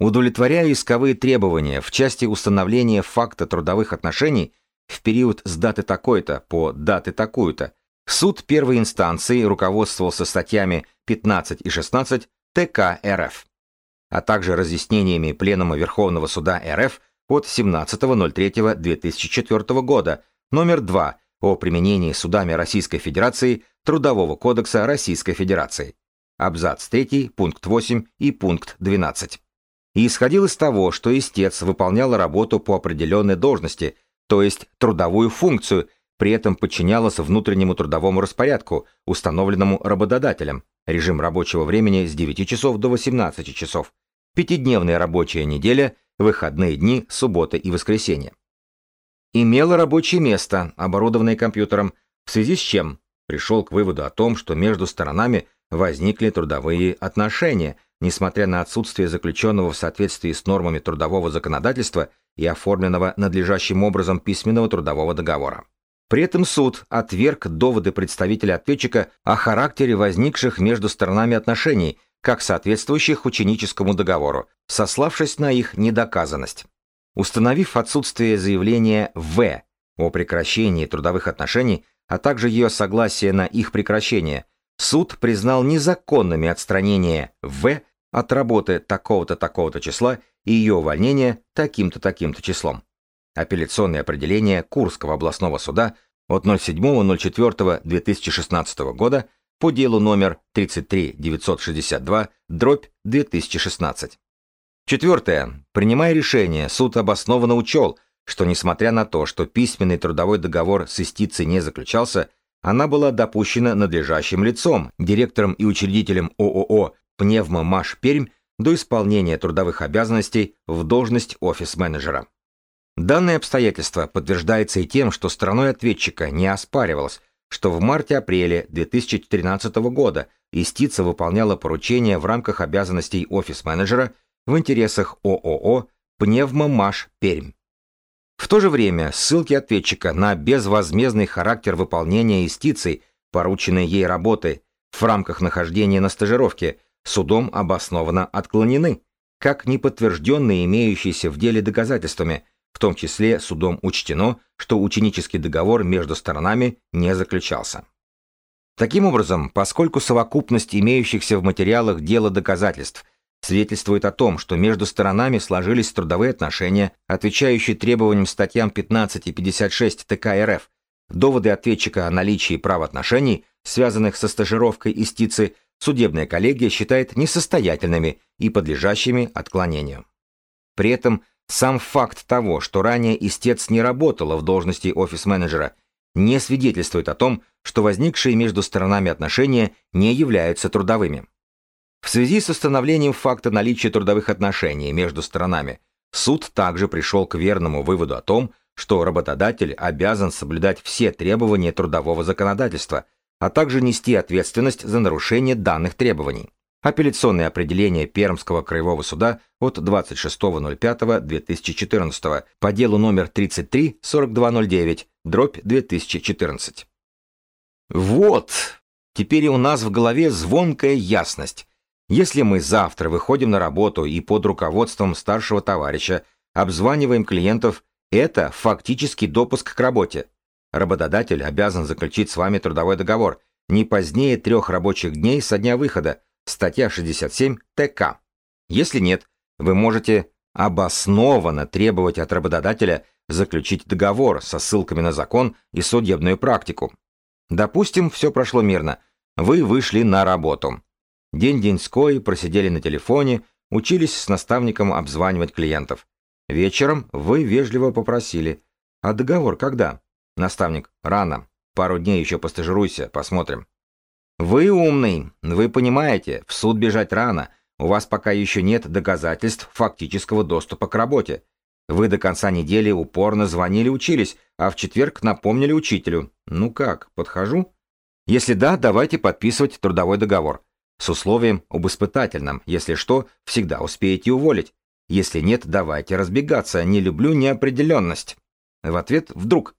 Удовлетворяя исковые требования в части установления факта трудовых отношений в период с даты такой-то по даты такую-то, суд первой инстанции руководствовался статьями 15 и 16 ТК РФ, а также разъяснениями Пленума Верховного суда РФ от 17.03.2004 года – Номер 2. О применении судами Российской Федерации Трудового кодекса Российской Федерации. Абзац 3, пункт 8 и пункт 12. И исходил из того, что истец выполнял работу по определенной должности, то есть трудовую функцию, при этом подчинялась внутреннему трудовому распорядку, установленному работодателем, режим рабочего времени с 9 часов до 18 часов, пятидневная рабочая неделя, выходные дни, суббота и воскресенье имел рабочее место, оборудованное компьютером, в связи с чем пришел к выводу о том, что между сторонами возникли трудовые отношения, несмотря на отсутствие заключенного в соответствии с нормами трудового законодательства и оформленного надлежащим образом письменного трудового договора. При этом суд отверг доводы представителя ответчика о характере возникших между сторонами отношений, как соответствующих ученическому договору, сославшись на их недоказанность установив отсутствие заявления В о прекращении трудовых отношений, а также ее согласие на их прекращение, суд признал незаконными отстранение В от работы такого-то такого-то числа и ее увольнение таким-то таким-то числом. Апелляционное определение Курского областного суда от 07.04.2016 года по делу номер 33962 дробь 2016. Четвертое. Принимая решение, суд обоснованно учел, что несмотря на то, что письменный трудовой договор с истицей не заключался, она была допущена надлежащим лицом, директором и учредителем ООО «Пневмомаш Пермь» до исполнения трудовых обязанностей в должность офис-менеджера. Данное обстоятельство подтверждается и тем, что стороной ответчика не оспаривалось, что в марте-апреле 2013 года истица выполняла поручения в рамках обязанностей офис-менеджера – в интересах ООО «Пневмомаш Пермь». В то же время ссылки ответчика на безвозмездный характер выполнения юстиции, порученной ей работы в рамках нахождения на стажировке, судом обоснованно отклонены, как неподтвержденные имеющиеся в деле доказательствами, в том числе судом учтено, что ученический договор между сторонами не заключался. Таким образом, поскольку совокупность имеющихся в материалах дела доказательств – свидетельствует о том, что между сторонами сложились трудовые отношения, отвечающие требованиям статьям 15 и 56 ТК РФ. Доводы ответчика о наличии правоотношений, связанных со стажировкой истицы, судебная коллегия считает несостоятельными и подлежащими отклонению. При этом сам факт того, что ранее истец не работала в должности офис-менеджера, не свидетельствует о том, что возникшие между сторонами отношения не являются трудовыми. В связи с установлением факта наличия трудовых отношений между сторонами, суд также пришел к верному выводу о том, что работодатель обязан соблюдать все требования трудового законодательства, а также нести ответственность за нарушение данных требований. Апелляционное определение Пермского краевого суда от 26.05.2014 по делу номер 33 4209 дробь 2014. Вот! Теперь и у нас в голове звонкая ясность если мы завтра выходим на работу и под руководством старшего товарища обзваниваем клиентов, это фактически допуск к работе. Работодатель обязан заключить с вами трудовой договор не позднее трех рабочих дней со дня выхода, статья 67 ТК. Если нет, вы можете обоснованно требовать от работодателя заключить договор со ссылками на закон и судебную практику. Допустим, все прошло мирно. Вы вышли на работу. День-деньской просидели на телефоне, учились с наставником обзванивать клиентов. Вечером вы вежливо попросили. А договор когда? Наставник, рано. Пару дней еще постажируйся, посмотрим. Вы умный, вы понимаете, в суд бежать рано. У вас пока еще нет доказательств фактического доступа к работе. Вы до конца недели упорно звонили, учились, а в четверг напомнили учителю. Ну как, подхожу? Если да, давайте подписывать трудовой договор с условием об испытательном, если что, всегда успеете уволить. Если нет, давайте разбегаться, не люблю неопределенность. В ответ вдруг.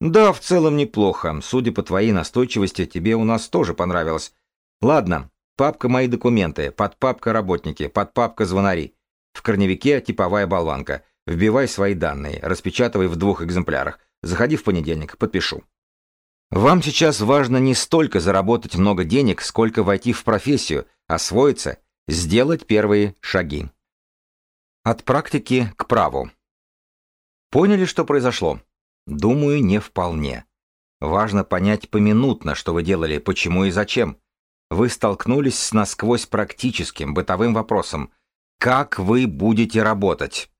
Да, в целом неплохо, судя по твоей настойчивости, тебе у нас тоже понравилось. Ладно, папка «Мои документы», подпапка «Работники», подпапка «Звонари». В корневике типовая болванка. Вбивай свои данные, распечатывай в двух экземплярах. Заходи в понедельник, подпишу. Вам сейчас важно не столько заработать много денег, сколько войти в профессию, освоиться, сделать первые шаги. От практики к праву. Поняли, что произошло? Думаю, не вполне. Важно понять поминутно, что вы делали, почему и зачем. Вы столкнулись с насквозь практическим бытовым вопросом «Как вы будете работать?».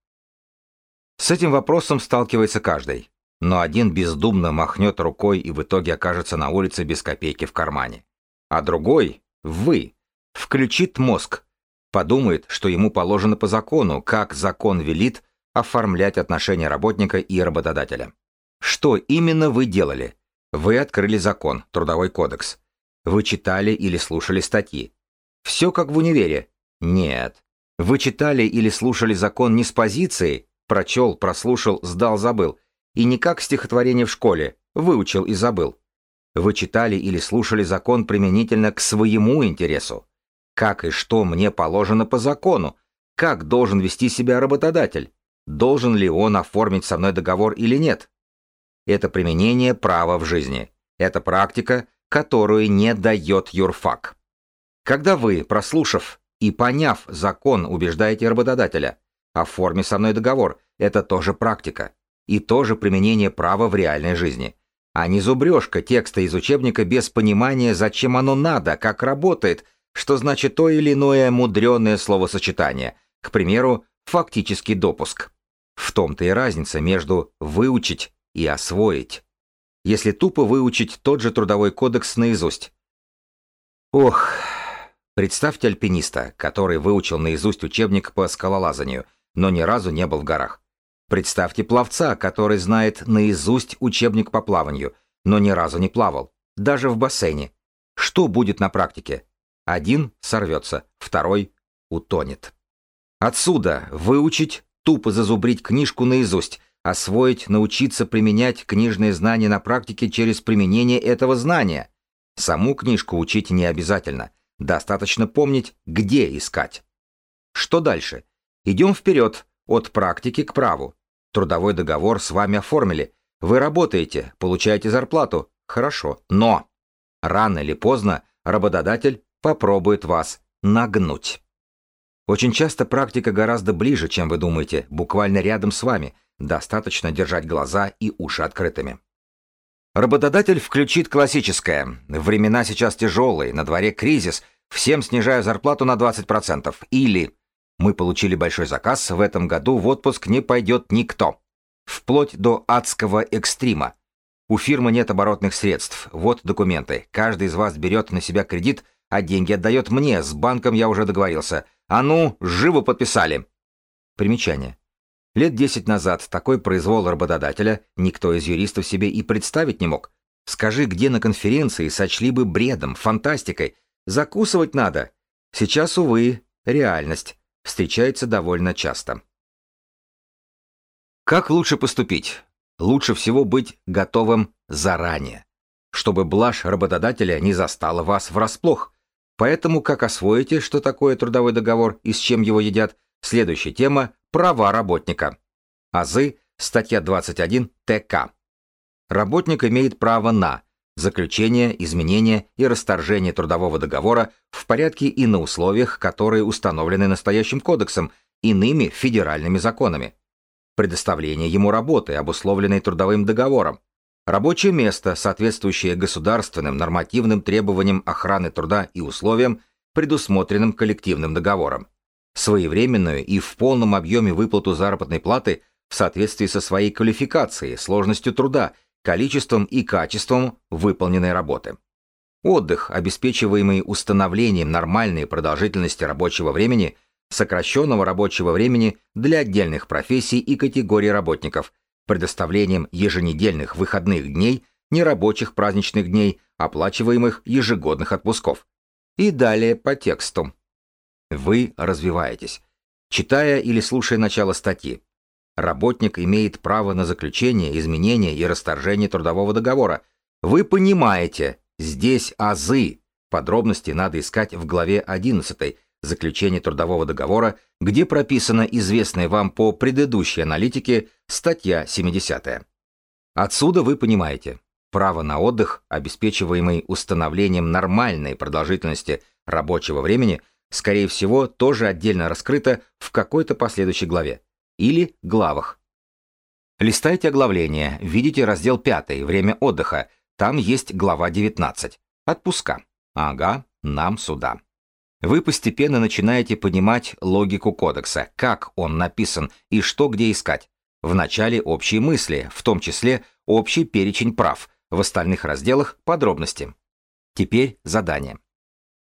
С этим вопросом сталкивается каждый но один бездумно махнет рукой и в итоге окажется на улице без копейки в кармане. А другой, вы, включит мозг, подумает, что ему положено по закону, как закон велит оформлять отношения работника и работодателя. Что именно вы делали? Вы открыли закон, трудовой кодекс. Вы читали или слушали статьи. Все как в универе. Нет. Вы читали или слушали закон не с позиции, прочел, прослушал, сдал, забыл – и не как стихотворение в школе, выучил и забыл. Вы читали или слушали закон применительно к своему интересу. Как и что мне положено по закону? Как должен вести себя работодатель? Должен ли он оформить со мной договор или нет? Это применение права в жизни. Это практика, которую не дает юрфак. Когда вы, прослушав и поняв закон, убеждаете работодателя, оформи со мной договор, это тоже практика и тоже применение права в реальной жизни. А не зубрежка текста из учебника без понимания, зачем оно надо, как работает, что значит то или иное мудреное словосочетание, к примеру, фактический допуск. В том-то и разница между «выучить» и «освоить». Если тупо выучить тот же трудовой кодекс наизусть. Ох, представьте альпиниста, который выучил наизусть учебник по скалолазанию, но ни разу не был в горах. Представьте пловца, который знает наизусть учебник по плаванию, но ни разу не плавал, даже в бассейне. Что будет на практике? Один сорвется, второй утонет. Отсюда выучить, тупо зазубрить книжку наизусть, освоить, научиться применять книжные знания на практике через применение этого знания. Саму книжку учить не обязательно, достаточно помнить, где искать. Что дальше? Идем вперед, от практики к праву. Трудовой договор с вами оформили. Вы работаете, получаете зарплату. Хорошо, но рано или поздно работодатель попробует вас нагнуть. Очень часто практика гораздо ближе, чем вы думаете, буквально рядом с вами. Достаточно держать глаза и уши открытыми. Работодатель включит классическое. Времена сейчас тяжелые, на дворе кризис, всем снижаю зарплату на 20%. Или мы получили большой заказ, в этом году в отпуск не пойдет никто. Вплоть до адского экстрима. У фирмы нет оборотных средств, вот документы. Каждый из вас берет на себя кредит, а деньги отдает мне, с банком я уже договорился. А ну, живо подписали. Примечание. Лет 10 назад такой произвол работодателя никто из юристов себе и представить не мог. Скажи, где на конференции сочли бы бредом, фантастикой. Закусывать надо. Сейчас, увы, реальность встречается довольно часто. Как лучше поступить? Лучше всего быть готовым заранее, чтобы блажь работодателя не застала вас врасплох. Поэтому как освоите, что такое трудовой договор и с чем его едят, следующая тема – права работника. АЗы, статья 21 ТК. Работник имеет право на заключение, изменение и расторжение трудового договора в порядке и на условиях, которые установлены настоящим кодексом, иными федеральными законами. Предоставление ему работы, обусловленной трудовым договором. Рабочее место, соответствующее государственным нормативным требованиям охраны труда и условиям, предусмотренным коллективным договором. Своевременную и в полном объеме выплату заработной платы в соответствии со своей квалификацией, сложностью труда – количеством и качеством выполненной работы. Отдых, обеспечиваемый установлением нормальной продолжительности рабочего времени, сокращенного рабочего времени для отдельных профессий и категорий работников, предоставлением еженедельных выходных дней, нерабочих праздничных дней, оплачиваемых ежегодных отпусков. И далее по тексту. Вы развиваетесь. Читая или слушая начало статьи, Работник имеет право на заключение, изменение и расторжение трудового договора. Вы понимаете, здесь азы. Подробности надо искать в главе 11 «Заключение трудового договора», где прописана известная вам по предыдущей аналитике статья 70. Отсюда вы понимаете, право на отдых, обеспечиваемый установлением нормальной продолжительности рабочего времени, скорее всего, тоже отдельно раскрыто в какой-то последующей главе или главах. Листайте оглавление, видите раздел 5 «Время отдыха», там есть глава 19 «Отпуска». Ага, нам сюда. Вы постепенно начинаете понимать логику кодекса, как он написан и что где искать. В начале общие мысли, в том числе общий перечень прав, в остальных разделах подробности. Теперь задание.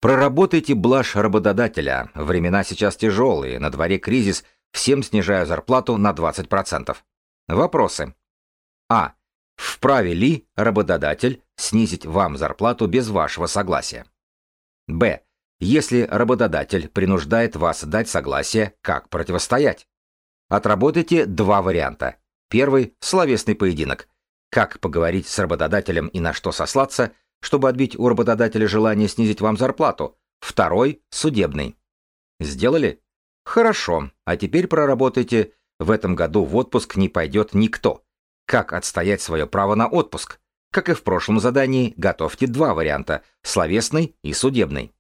Проработайте блажь работодателя. Времена сейчас тяжелые, на дворе кризис, Всем снижаю зарплату на 20%. Вопросы. А. Вправе ли работодатель снизить вам зарплату без вашего согласия? Б. Если работодатель принуждает вас дать согласие, как противостоять? Отработайте два варианта. Первый – словесный поединок. Как поговорить с работодателем и на что сослаться, чтобы отбить у работодателя желание снизить вам зарплату. Второй – судебный. Сделали? Хорошо, а теперь проработайте. В этом году в отпуск не пойдет никто. Как отстоять свое право на отпуск? Как и в прошлом задании, готовьте два варианта – словесный и судебный.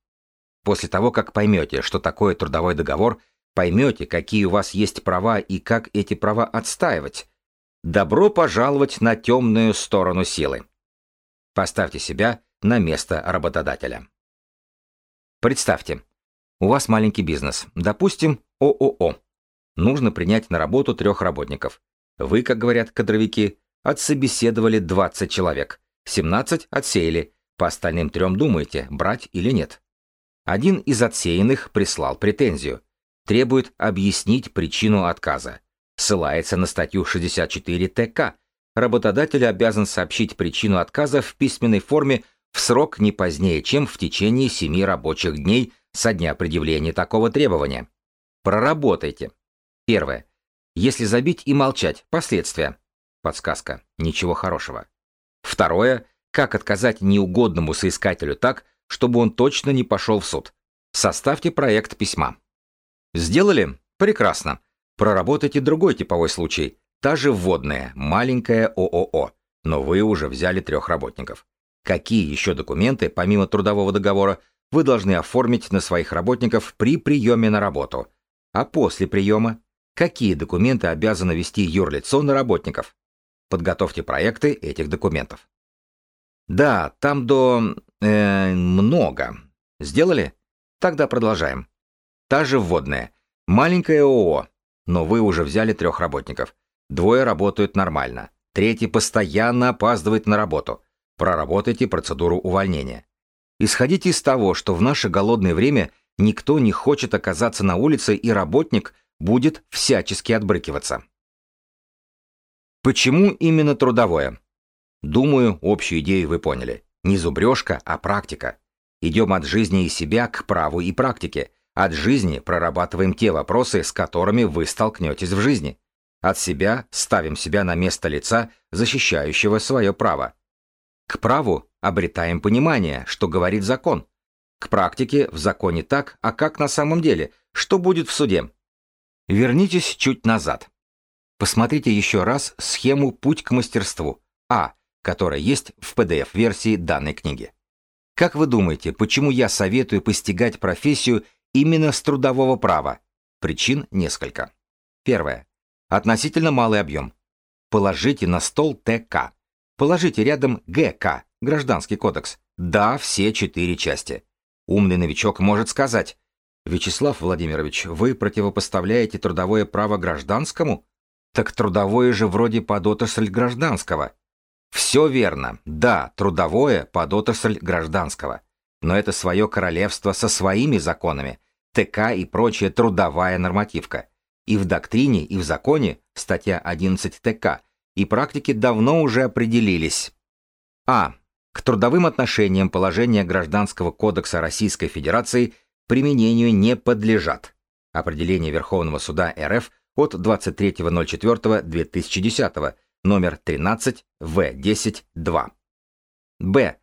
После того, как поймете, что такое трудовой договор, поймете, какие у вас есть права и как эти права отстаивать. Добро пожаловать на темную сторону силы. Поставьте себя на место работодателя. Представьте, у вас маленький бизнес, допустим, ООО. Нужно принять на работу трех работников. Вы, как говорят кадровики, отсобеседовали 20 человек, 17 отсеяли, по остальным трем думаете, брать или нет. Один из отсеянных прислал претензию. Требует объяснить причину отказа. Ссылается на статью 64 ТК. Работодатель обязан сообщить причину отказа в письменной форме в срок не позднее, чем в течение 7 рабочих дней – со дня предъявления такого требования. Проработайте. Первое. Если забить и молчать, последствия. Подсказка. Ничего хорошего. Второе. Как отказать неугодному соискателю так, чтобы он точно не пошел в суд. Составьте проект письма. Сделали? Прекрасно. Проработайте другой типовой случай. Та же вводная, маленькая ООО. Но вы уже взяли трех работников. Какие еще документы, помимо трудового договора, вы должны оформить на своих работников при приеме на работу. А после приема какие документы обязаны вести юрлицо на работников? Подготовьте проекты этих документов. Да, там до... Э, много. Сделали? Тогда продолжаем. Та же вводная. Маленькое ООО, но вы уже взяли трех работников. Двое работают нормально. Третий постоянно опаздывает на работу. Проработайте процедуру увольнения. Исходите из того, что в наше голодное время никто не хочет оказаться на улице и работник будет всячески отбрыкиваться. Почему именно трудовое? Думаю, общую идею вы поняли. Не зубрежка, а практика. Идем от жизни и себя к праву и практике. От жизни прорабатываем те вопросы, с которыми вы столкнетесь в жизни. От себя ставим себя на место лица, защищающего свое право. К праву обретаем понимание, что говорит закон. К практике в законе так, а как на самом деле, что будет в суде. Вернитесь чуть назад. Посмотрите еще раз схему «Путь к мастерству» А, которая есть в PDF-версии данной книги. Как вы думаете, почему я советую постигать профессию именно с трудового права? Причин несколько. Первое. Относительно малый объем. Положите на стол ТК. Положите рядом ГК, Гражданский кодекс. Да, все четыре части. Умный новичок может сказать, Вячеслав Владимирович, вы противопоставляете трудовое право гражданскому? Так трудовое же вроде под отрасль гражданского. Все верно. Да, трудовое под отрасль гражданского. Но это свое королевство со своими законами, ТК и прочая трудовая нормативка. И в доктрине, и в законе, статья 11 ТК – и практики давно уже определились. А. К трудовым отношениям положения Гражданского кодекса Российской Федерации применению не подлежат. Определение Верховного суда РФ от 23.04.2010, номер 13, В. 10, 2. Б.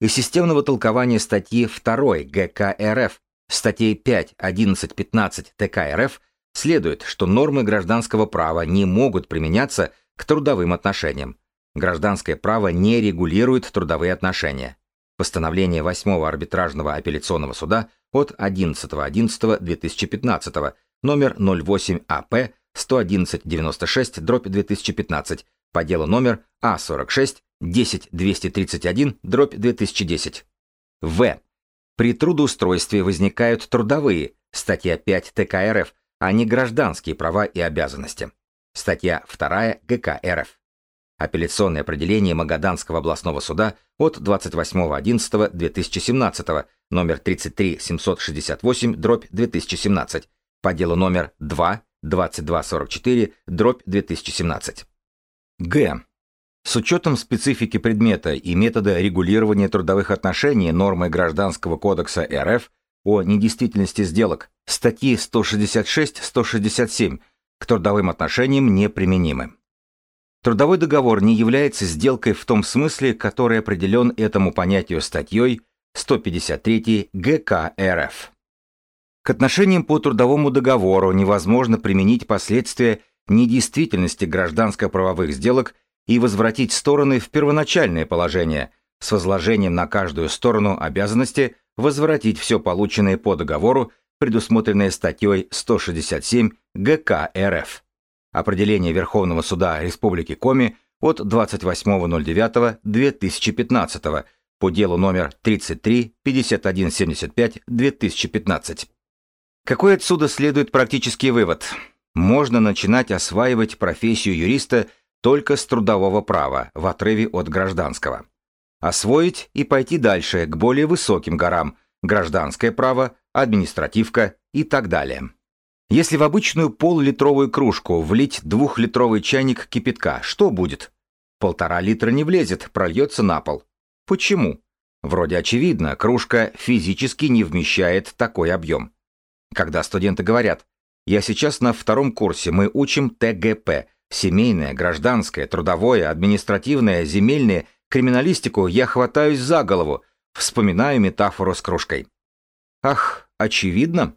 из системного толкования статьи 2 ГК РФ, статей 5, 11, 15 ТК РФ следует, что нормы гражданского права не могут применяться – к трудовым отношениям. Гражданское право не регулирует трудовые отношения. Постановление 8 арбитражного апелляционного суда от 11.11.2015 номер 08АП11196/2015 по делу номер А46-10.231-2010. В. При трудоустройстве возникают трудовые, статья 5 ТК РФ, а не гражданские права и обязанности. Статья 2 ГК РФ. Апелляционное определение Магаданского областного суда от 28.11.2017, номер 33768, дробь 2017, по делу номер 2, 2244, дробь 2017. Г. С учетом специфики предмета и метода регулирования трудовых отношений нормы Гражданского кодекса РФ о недействительности сделок, статьи 166-167 к трудовым отношениям неприменимы. Трудовой договор не является сделкой в том смысле, который определен этому понятию статьей 153 ГК РФ. К отношениям по трудовому договору невозможно применить последствия недействительности гражданско-правовых сделок и возвратить стороны в первоначальное положение с возложением на каждую сторону обязанности возвратить все полученное по договору предусмотренные статьей 167 ГК РФ. Определение Верховного суда Республики Коми от 28.09.2015 по делу номер 33 5175 2015. Какой отсюда следует практический вывод? Можно начинать осваивать профессию юриста только с трудового права в отрыве от гражданского. Освоить и пойти дальше к более высоким горам – гражданское право, административка и так далее. Если в обычную пол-литровую кружку влить двухлитровый чайник кипятка, что будет? Полтора литра не влезет, прольется на пол. Почему? Вроде очевидно, кружка физически не вмещает такой объем. Когда студенты говорят, я сейчас на втором курсе, мы учим ТГП, семейное, гражданское, трудовое, административное, земельное, криминалистику, я хватаюсь за голову, вспоминаю метафору с кружкой. Ах, Очевидно.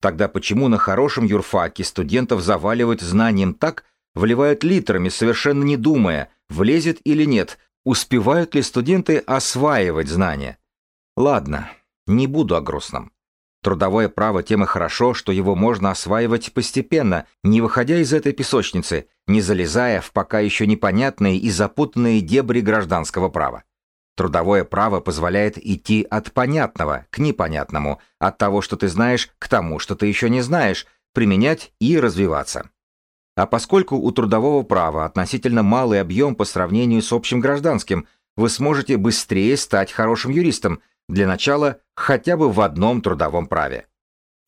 Тогда почему на хорошем юрфаке студентов заваливают знанием так, вливают литрами, совершенно не думая, влезет или нет, успевают ли студенты осваивать знания? Ладно, не буду о грустном. Трудовое право тем и хорошо, что его можно осваивать постепенно, не выходя из этой песочницы, не залезая в пока еще непонятные и запутанные дебри гражданского права. Трудовое право позволяет идти от понятного к непонятному, от того, что ты знаешь, к тому, что ты еще не знаешь, применять и развиваться. А поскольку у трудового права относительно малый объем по сравнению с общим гражданским, вы сможете быстрее стать хорошим юристом, для начала хотя бы в одном трудовом праве.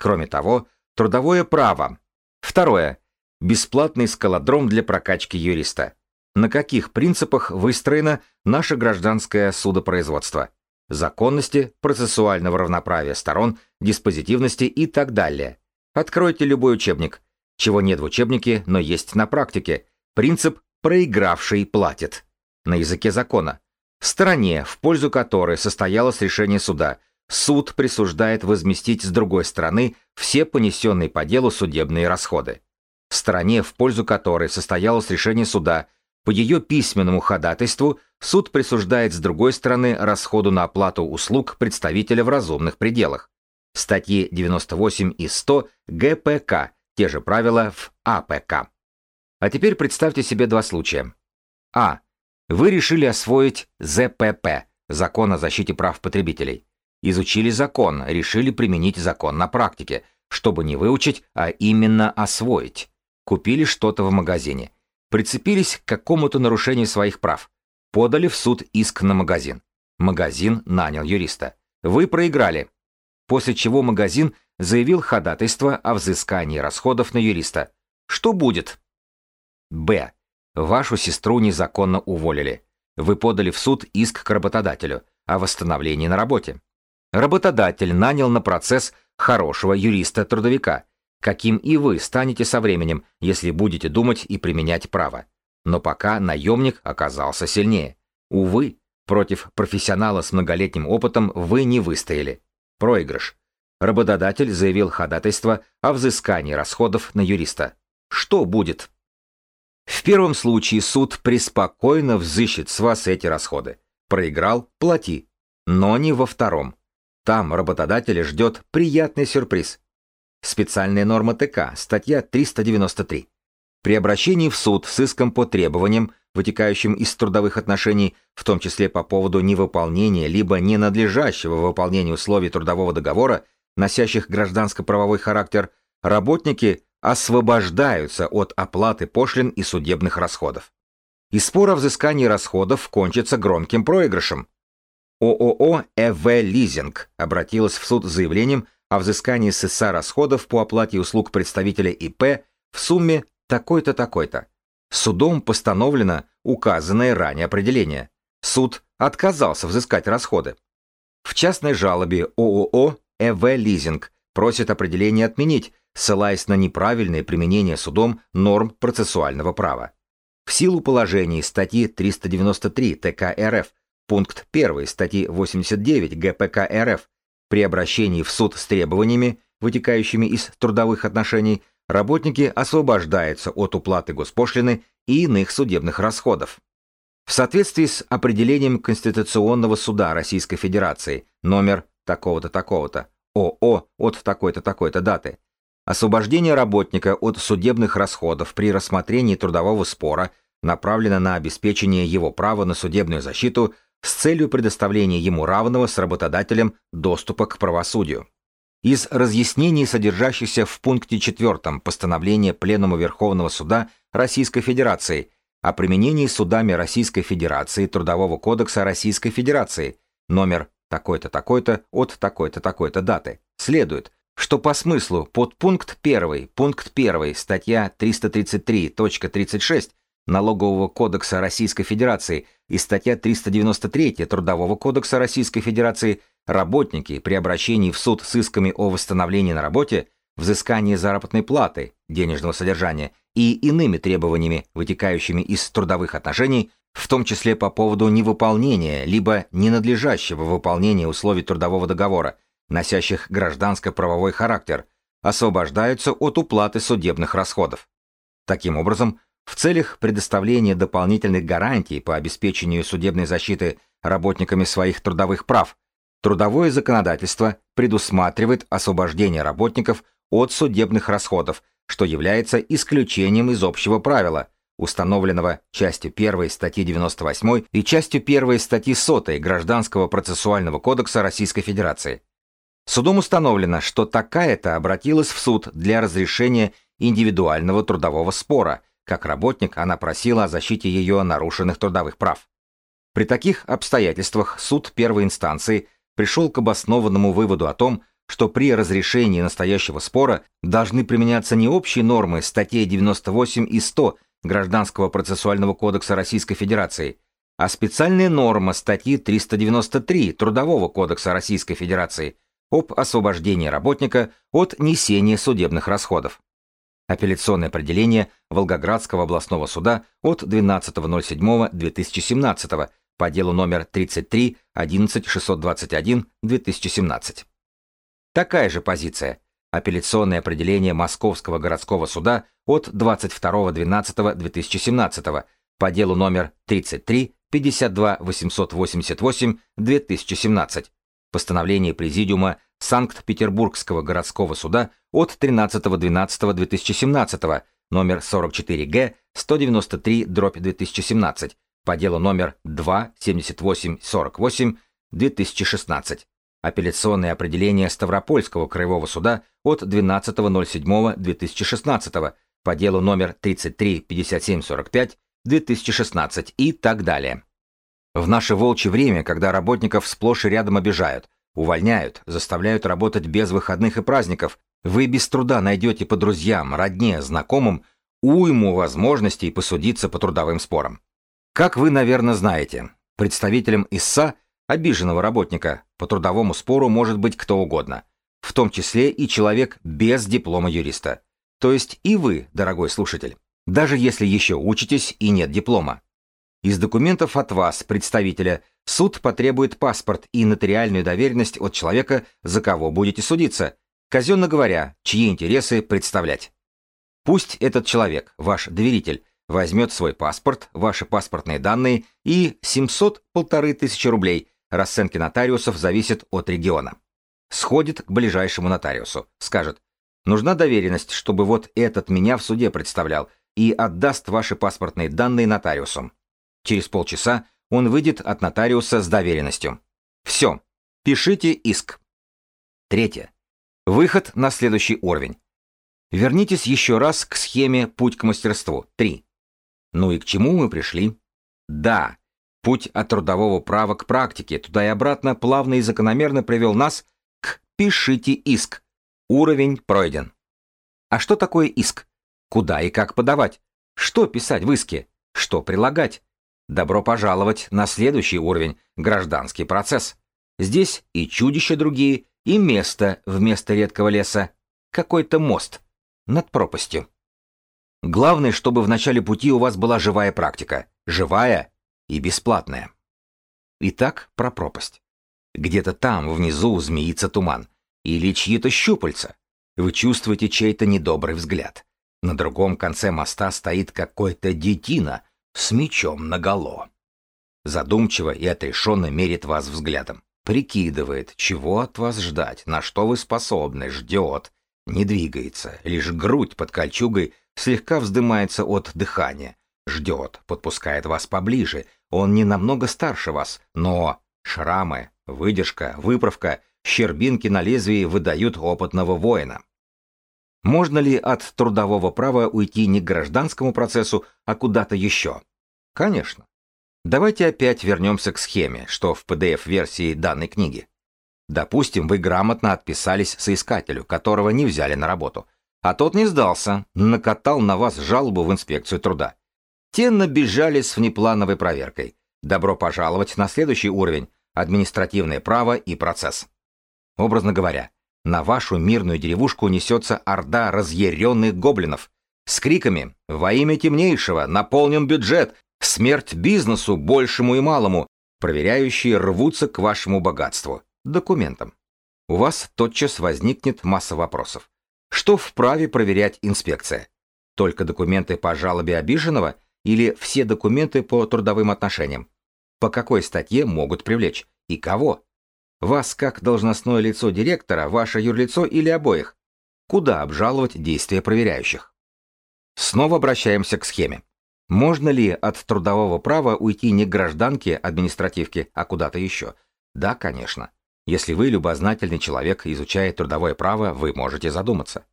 Кроме того, трудовое право. Второе. Бесплатный скалодром для прокачки юриста – на каких принципах выстроено наше гражданское судопроизводство. Законности, процессуального равноправия сторон, диспозитивности и так далее. Откройте любой учебник. Чего нет в учебнике, но есть на практике. Принцип «проигравший платит» на языке закона. В стороне, в пользу которой состоялось решение суда, суд присуждает возместить с другой стороны все понесенные по делу судебные расходы. Стороне, в пользу которой состоялось решение суда – по ее письменному ходатайству суд присуждает, с другой стороны, расходы на оплату услуг представителя в разумных пределах. Статьи 98 и 100 ГПК, те же правила в АПК. А теперь представьте себе два случая. А. Вы решили освоить ЗПП, закон о защите прав потребителей. Изучили закон, решили применить закон на практике, чтобы не выучить, а именно освоить. Купили что-то в магазине – прицепились к какому-то нарушению своих прав. Подали в суд иск на магазин. Магазин нанял юриста. Вы проиграли. После чего магазин заявил ходатайство о взыскании расходов на юриста. Что будет? Б. Вашу сестру незаконно уволили. Вы подали в суд иск к работодателю о восстановлении на работе. Работодатель нанял на процесс хорошего юриста-трудовика – каким и вы станете со временем, если будете думать и применять право. Но пока наемник оказался сильнее. Увы, против профессионала с многолетним опытом вы не выстояли. Проигрыш. Работодатель заявил ходатайство о взыскании расходов на юриста. Что будет? В первом случае суд преспокойно взыщет с вас эти расходы. Проиграл – плати. Но не во втором. Там работодателя ждет приятный сюрприз. Специальная норма ТК, статья 393. При обращении в суд с иском по требованиям, вытекающим из трудовых отношений, в том числе по поводу невыполнения либо ненадлежащего выполнения условий трудового договора, носящих гражданско-правовой характер, работники освобождаются от оплаты пошлин и судебных расходов. И спор о взыскании расходов кончится громким проигрышем. ООО «ЭВ Лизинг» обратилась в суд с заявлением о взыскании с ИСА расходов по оплате услуг представителя ИП в сумме такой-то такой-то. Судом постановлено указанное ранее определение. Суд отказался взыскать расходы. В частной жалобе ООО «ЭВ Лизинг» просит определение отменить, ссылаясь на неправильное применение судом норм процессуального права. В силу положений статьи 393 ТК РФ, пункт 1 статьи 89 ГПК РФ при обращении в суд с требованиями, вытекающими из трудовых отношений, работники освобождаются от уплаты госпошлины и иных судебных расходов. В соответствии с определением Конституционного суда Российской Федерации номер такого-то такого-то ОО от такой-то такой-то даты, освобождение работника от судебных расходов при рассмотрении трудового спора направлено на обеспечение его права на судебную защиту с целью предоставления ему равного с работодателем доступа к правосудию. Из разъяснений, содержащихся в пункте 4 постановления Пленума Верховного Суда Российской Федерации о применении судами Российской Федерации Трудового кодекса Российской Федерации, номер такой-то, такой-то, от такой-то, такой-то даты, следует, что по смыслу под пункт 1, пункт 1, статья 333.36 Налогового кодекса Российской Федерации и статья 393 Трудового кодекса Российской Федерации работники при обращении в суд с исками о восстановлении на работе, взыскании заработной платы, денежного содержания и иными требованиями, вытекающими из трудовых отношений, в том числе по поводу невыполнения либо ненадлежащего выполнения условий трудового договора, носящих гражданско-правовой характер, освобождаются от уплаты судебных расходов. Таким образом, в целях предоставления дополнительных гарантий по обеспечению судебной защиты работниками своих трудовых прав, трудовое законодательство предусматривает освобождение работников от судебных расходов, что является исключением из общего правила, установленного частью 1 статьи 98 и частью 1 статьи 100 Гражданского процессуального кодекса Российской Федерации. Судом установлено, что такая-то обратилась в суд для разрешения индивидуального трудового спора – как работник она просила о защите ее нарушенных трудовых прав. При таких обстоятельствах суд первой инстанции пришел к обоснованному выводу о том, что при разрешении настоящего спора должны применяться не общие нормы статей 98 и 100 Гражданского процессуального кодекса Российской Федерации, а специальная норма статьи 393 Трудового кодекса Российской Федерации об освобождении работника от несения судебных расходов. Апелляционное определение Волгоградского областного суда от 12.07.2017 по делу номер 33 11621 2017. Такая же позиция. Апелляционное определение Московского городского суда от 22.12.2017 по делу номер 3352888/2017 Постановление Президиума Санкт-Петербургского городского суда от 13.12.2017 номер 44г, 193/2017, по делу номер 27848 2016 апелляционное определение Ставропольского краевого суда от 12.07.2016 по делу номер 335745 2016 и так далее. В наше волчье время, когда работников сплошь и рядом обижают, увольняют, заставляют работать без выходных и праздников, вы без труда найдете по друзьям, родне, знакомым уйму возможностей посудиться по трудовым спорам. Как вы, наверное, знаете, представителем ИСА, обиженного работника, по трудовому спору может быть кто угодно, в том числе и человек без диплома юриста. То есть и вы, дорогой слушатель, даже если еще учитесь и нет диплома. Из документов от вас, представителя, суд потребует паспорт и нотариальную доверенность от человека, за кого будете судиться, казенно говоря, чьи интересы представлять. Пусть этот человек, ваш доверитель, возьмет свой паспорт, ваши паспортные данные и 700-15 тысячи рублей, расценки нотариусов зависят от региона. Сходит к ближайшему нотариусу, скажет, нужна доверенность, чтобы вот этот меня в суде представлял, и отдаст ваши паспортные данные нотариусу. Через полчаса он выйдет от нотариуса с доверенностью. Все, пишите иск. Третье. Выход на следующий уровень. Вернитесь еще раз к схеме «Путь к мастерству» 3. Ну и к чему мы пришли? Да, путь от трудового права к практике туда и обратно плавно и закономерно привел нас к «пишите иск». Уровень пройден. А что такое иск? Куда и как подавать? Что писать в иске? Что прилагать? Добро пожаловать на следующий уровень – гражданский процесс. Здесь и чудища другие, и место вместо редкого леса, какой-то мост над пропастью. Главное, чтобы в начале пути у вас была живая практика, живая и бесплатная. Итак, про пропасть. Где-то там, внизу, змеится туман. Или чьи-то щупальца. Вы чувствуете чей-то недобрый взгляд. На другом конце моста стоит какой-то детина с мечом наголо. Задумчиво и отрешенно мерит вас взглядом прикидывает, чего от вас ждать, на что вы способны, ждет, не двигается, лишь грудь под кольчугой слегка вздымается от дыхания, ждет, подпускает вас поближе, он не намного старше вас, но шрамы, выдержка, выправка, щербинки на лезвии выдают опытного воина. Можно ли от трудового права уйти не к гражданскому процессу, а куда-то еще? Конечно. Давайте опять вернемся к схеме, что в PDF-версии данной книги. Допустим, вы грамотно отписались соискателю, которого не взяли на работу, а тот не сдался, накатал на вас жалобу в инспекцию труда. Те набежали с внеплановой проверкой. Добро пожаловать на следующий уровень – административное право и процесс. Образно говоря, на вашу мирную деревушку несется орда разъяренных гоблинов с криками «Во имя темнейшего! Наполним бюджет! Смерть бизнесу большему и малому, проверяющие рвутся к вашему богатству, документам. У вас тотчас возникнет масса вопросов. Что вправе проверять инспекция? Только документы по жалобе обиженного или все документы по трудовым отношениям? По какой статье могут привлечь и кого? Вас как должностное лицо директора, ваше юрлицо или обоих? Куда обжаловать действия проверяющих? Снова обращаемся к схеме. Можно ли от трудового права уйти не к гражданке административке, а куда-то еще? Да, конечно. Если вы любознательный человек, изучая трудовое право, вы можете задуматься.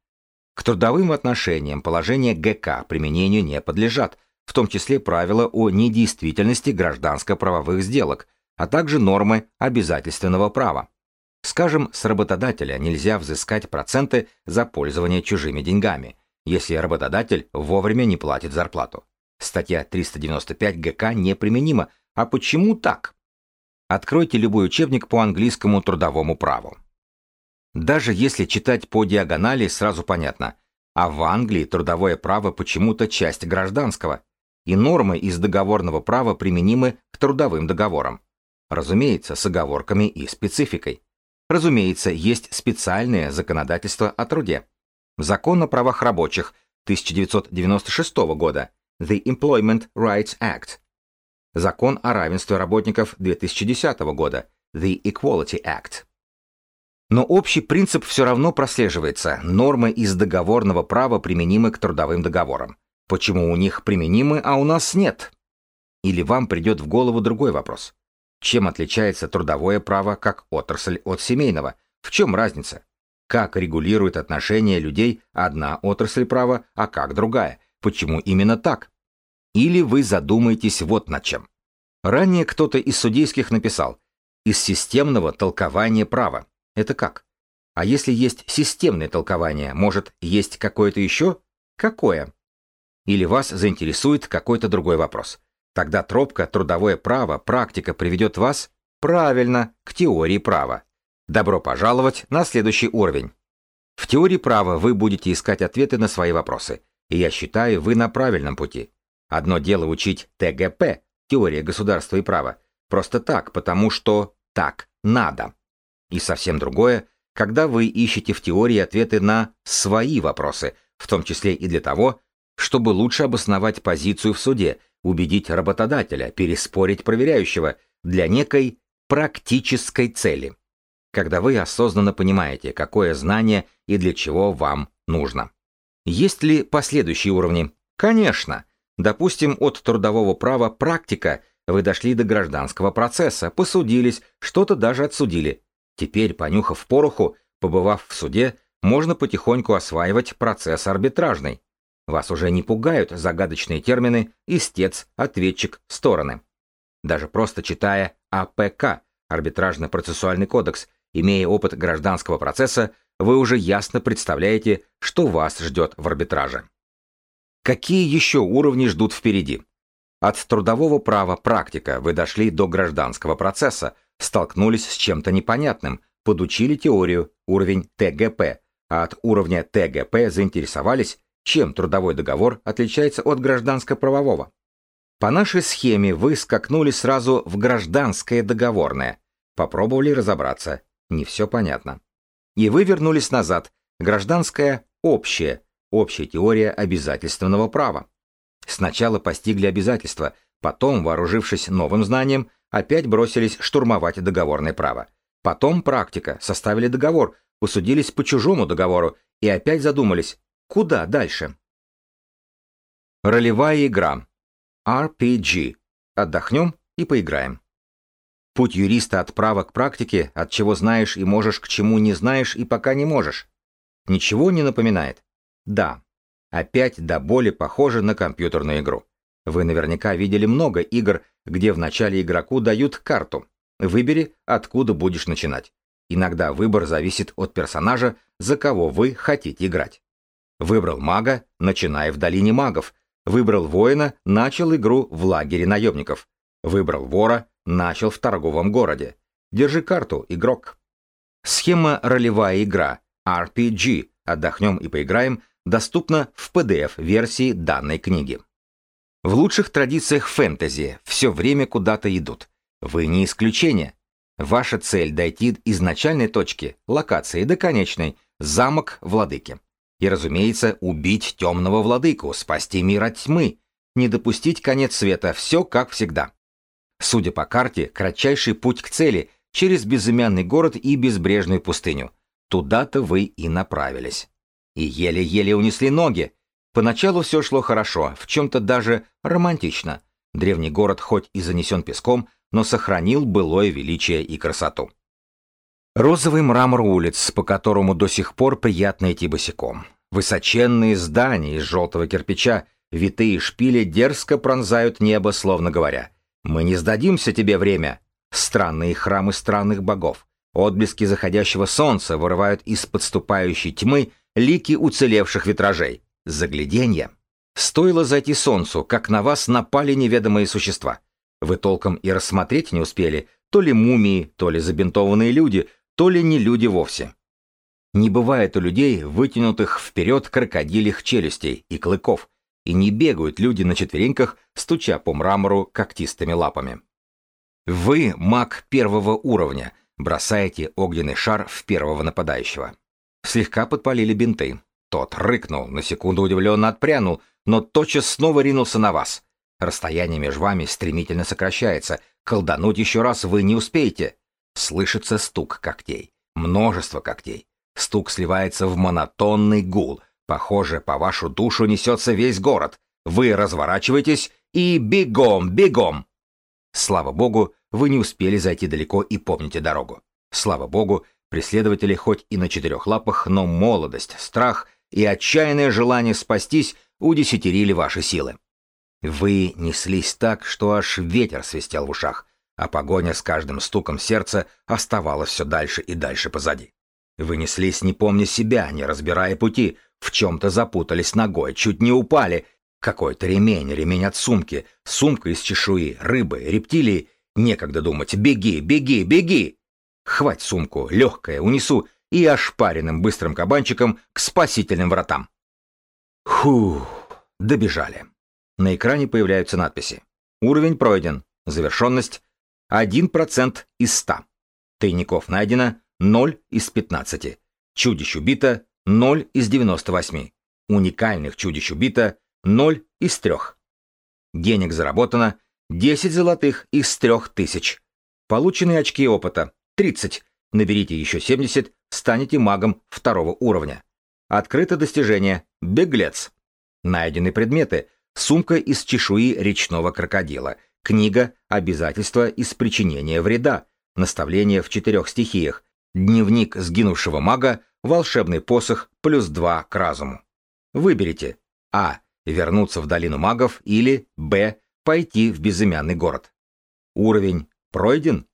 К трудовым отношениям положение ГК применению не подлежат, в том числе правила о недействительности гражданско-правовых сделок, а также нормы обязательственного права. Скажем, с работодателя нельзя взыскать проценты за пользование чужими деньгами, если работодатель вовремя не платит зарплату. Статья 395 ГК неприменима. А почему так? Откройте любой учебник по английскому трудовому праву. Даже если читать по диагонали, сразу понятно. А в Англии трудовое право почему-то часть гражданского, и нормы из договорного права применимы к трудовым договорам. Разумеется, с оговорками и спецификой. Разумеется, есть специальное законодательство о труде. Закон о правах рабочих 1996 года – The Employment Rights Act, Закон о равенстве работников 2010 года, The Equality Act. Но общий принцип все равно прослеживается. Нормы из договорного права применимы к трудовым договорам. Почему у них применимы, а у нас нет? Или вам придет в голову другой вопрос. Чем отличается трудовое право как отрасль от семейного? В чем разница? Как регулирует отношения людей одна отрасль права, а как другая? Почему именно так? Или вы задумаетесь вот над чем. Ранее кто-то из судейских написал «из системного толкования права». Это как? А если есть системное толкование, может, есть какое-то еще? Какое? Или вас заинтересует какой-то другой вопрос. Тогда тропка «Трудовое право. Практика» приведет вас, правильно, к теории права. Добро пожаловать на следующий уровень. В теории права вы будете искать ответы на свои вопросы – и я считаю, вы на правильном пути. Одно дело учить ТГП, теория государства и права, просто так, потому что так надо. И совсем другое, когда вы ищете в теории ответы на свои вопросы, в том числе и для того, чтобы лучше обосновать позицию в суде, убедить работодателя, переспорить проверяющего для некой практической цели. Когда вы осознанно понимаете, какое знание и для чего вам нужно. Есть ли последующие уровни? Конечно. Допустим, от трудового права практика вы дошли до гражданского процесса, посудились, что-то даже отсудили. Теперь, понюхав пороху, побывав в суде, можно потихоньку осваивать процесс арбитражный. Вас уже не пугают загадочные термины «истец», «ответчик», «стороны». Даже просто читая АПК, арбитражно-процессуальный кодекс, имея опыт гражданского процесса, вы уже ясно представляете, что вас ждет в арбитраже. Какие еще уровни ждут впереди? От трудового права практика вы дошли до гражданского процесса, столкнулись с чем-то непонятным, подучили теорию, уровень ТГП, а от уровня ТГП заинтересовались, чем трудовой договор отличается от гражданско-правового. По нашей схеме вы скакнули сразу в гражданское договорное, попробовали разобраться, не все понятно. И вы вернулись назад. Гражданское общее общая теория обязательственного права. Сначала постигли обязательства, потом, вооружившись новым знанием, опять бросились штурмовать договорное право. Потом практика, составили договор, усудились по чужому договору и опять задумались, куда дальше. Ролевая игра. RPG. Отдохнем и поиграем. Путь юриста от права к практике, от чего знаешь и можешь, к чему не знаешь и пока не можешь. Ничего не напоминает? Да. Опять до боли похоже на компьютерную игру. Вы наверняка видели много игр, где в начале игроку дают карту. Выбери, откуда будешь начинать. Иногда выбор зависит от персонажа, за кого вы хотите играть. Выбрал мага, начиная в долине магов. Выбрал воина, начал игру в лагере наемников. Выбрал вора, начал в торговом городе. Держи карту, игрок. Схема «Ролевая игра» RPG «Отдохнем и поиграем» доступна в PDF-версии данной книги. В лучших традициях фэнтези все время куда-то идут. Вы не исключение. Ваша цель дойти из начальной точки, локации до конечной, замок владыки. И, разумеется, убить темного владыку, спасти мир от тьмы, не допустить конец света, все как всегда. Судя по карте, кратчайший путь к цели через безымянный город и безбрежную пустыню. Туда-то вы и направились. И еле-еле унесли ноги. Поначалу все шло хорошо, в чем-то даже романтично. Древний город хоть и занесен песком, но сохранил былое величие и красоту. Розовый мрамор улиц, по которому до сих пор приятно идти босиком. Высоченные здания из желтого кирпича, витые шпили дерзко пронзают небо, словно говоря — мы не сдадимся тебе время. Странные храмы странных богов. Отблески заходящего солнца вырывают из подступающей тьмы лики уцелевших витражей. Загляденье. Стоило зайти солнцу, как на вас напали неведомые существа. Вы толком и рассмотреть не успели, то ли мумии, то ли забинтованные люди, то ли не люди вовсе. Не бывает у людей вытянутых вперед крокодилих челюстей и клыков, и не бегают люди на четвереньках, стуча по мрамору когтистыми лапами. Вы маг первого уровня, бросаете огненный шар в первого нападающего. Слегка подпалили бинты. Тот рыкнул, на секунду удивленно отпрянул, но тотчас снова ринулся на вас. Расстояние между вами стремительно сокращается. Колдануть еще раз вы не успеете. Слышится стук когтей. Множество когтей. Стук сливается в монотонный гул, Похоже, по вашу душу несется весь город. Вы разворачиваетесь и бегом, бегом. Слава богу, вы не успели зайти далеко и помните дорогу. Слава богу, преследователи хоть и на четырех лапах, но молодость, страх и отчаянное желание спастись удесятерили ваши силы. Вы неслись так, что аж ветер свистел в ушах, а погоня с каждым стуком сердца оставалась все дальше и дальше позади. Вы неслись, не помня себя, не разбирая пути, в чем-то запутались ногой, чуть не упали. Какой-то ремень, ремень от сумки, сумка из чешуи, рыбы, рептилии. Некогда думать, беги, беги, беги! Хвать сумку, легкая, унесу и ошпаренным быстрым кабанчиком к спасительным вратам. Фух, добежали. На экране появляются надписи. Уровень пройден, завершенность 1% из 100. Тайников найдено 0 из 15. Чудищ убито 0 из 98, уникальных чудищ убито 0 из 3. Денег заработано 10 золотых из 3000. Полученные очки опыта 30. Наберите еще 70, станете магом второго уровня. Открыто достижение «Беглец». Найдены предметы. Сумка из чешуи речного крокодила. Книга «Обязательства из причинения вреда». Наставление в четырех стихиях. Дневник сгинувшего мага волшебный посох плюс 2 к разуму. Выберите А. Вернуться в долину магов или Б. Пойти в безымянный город. Уровень пройден?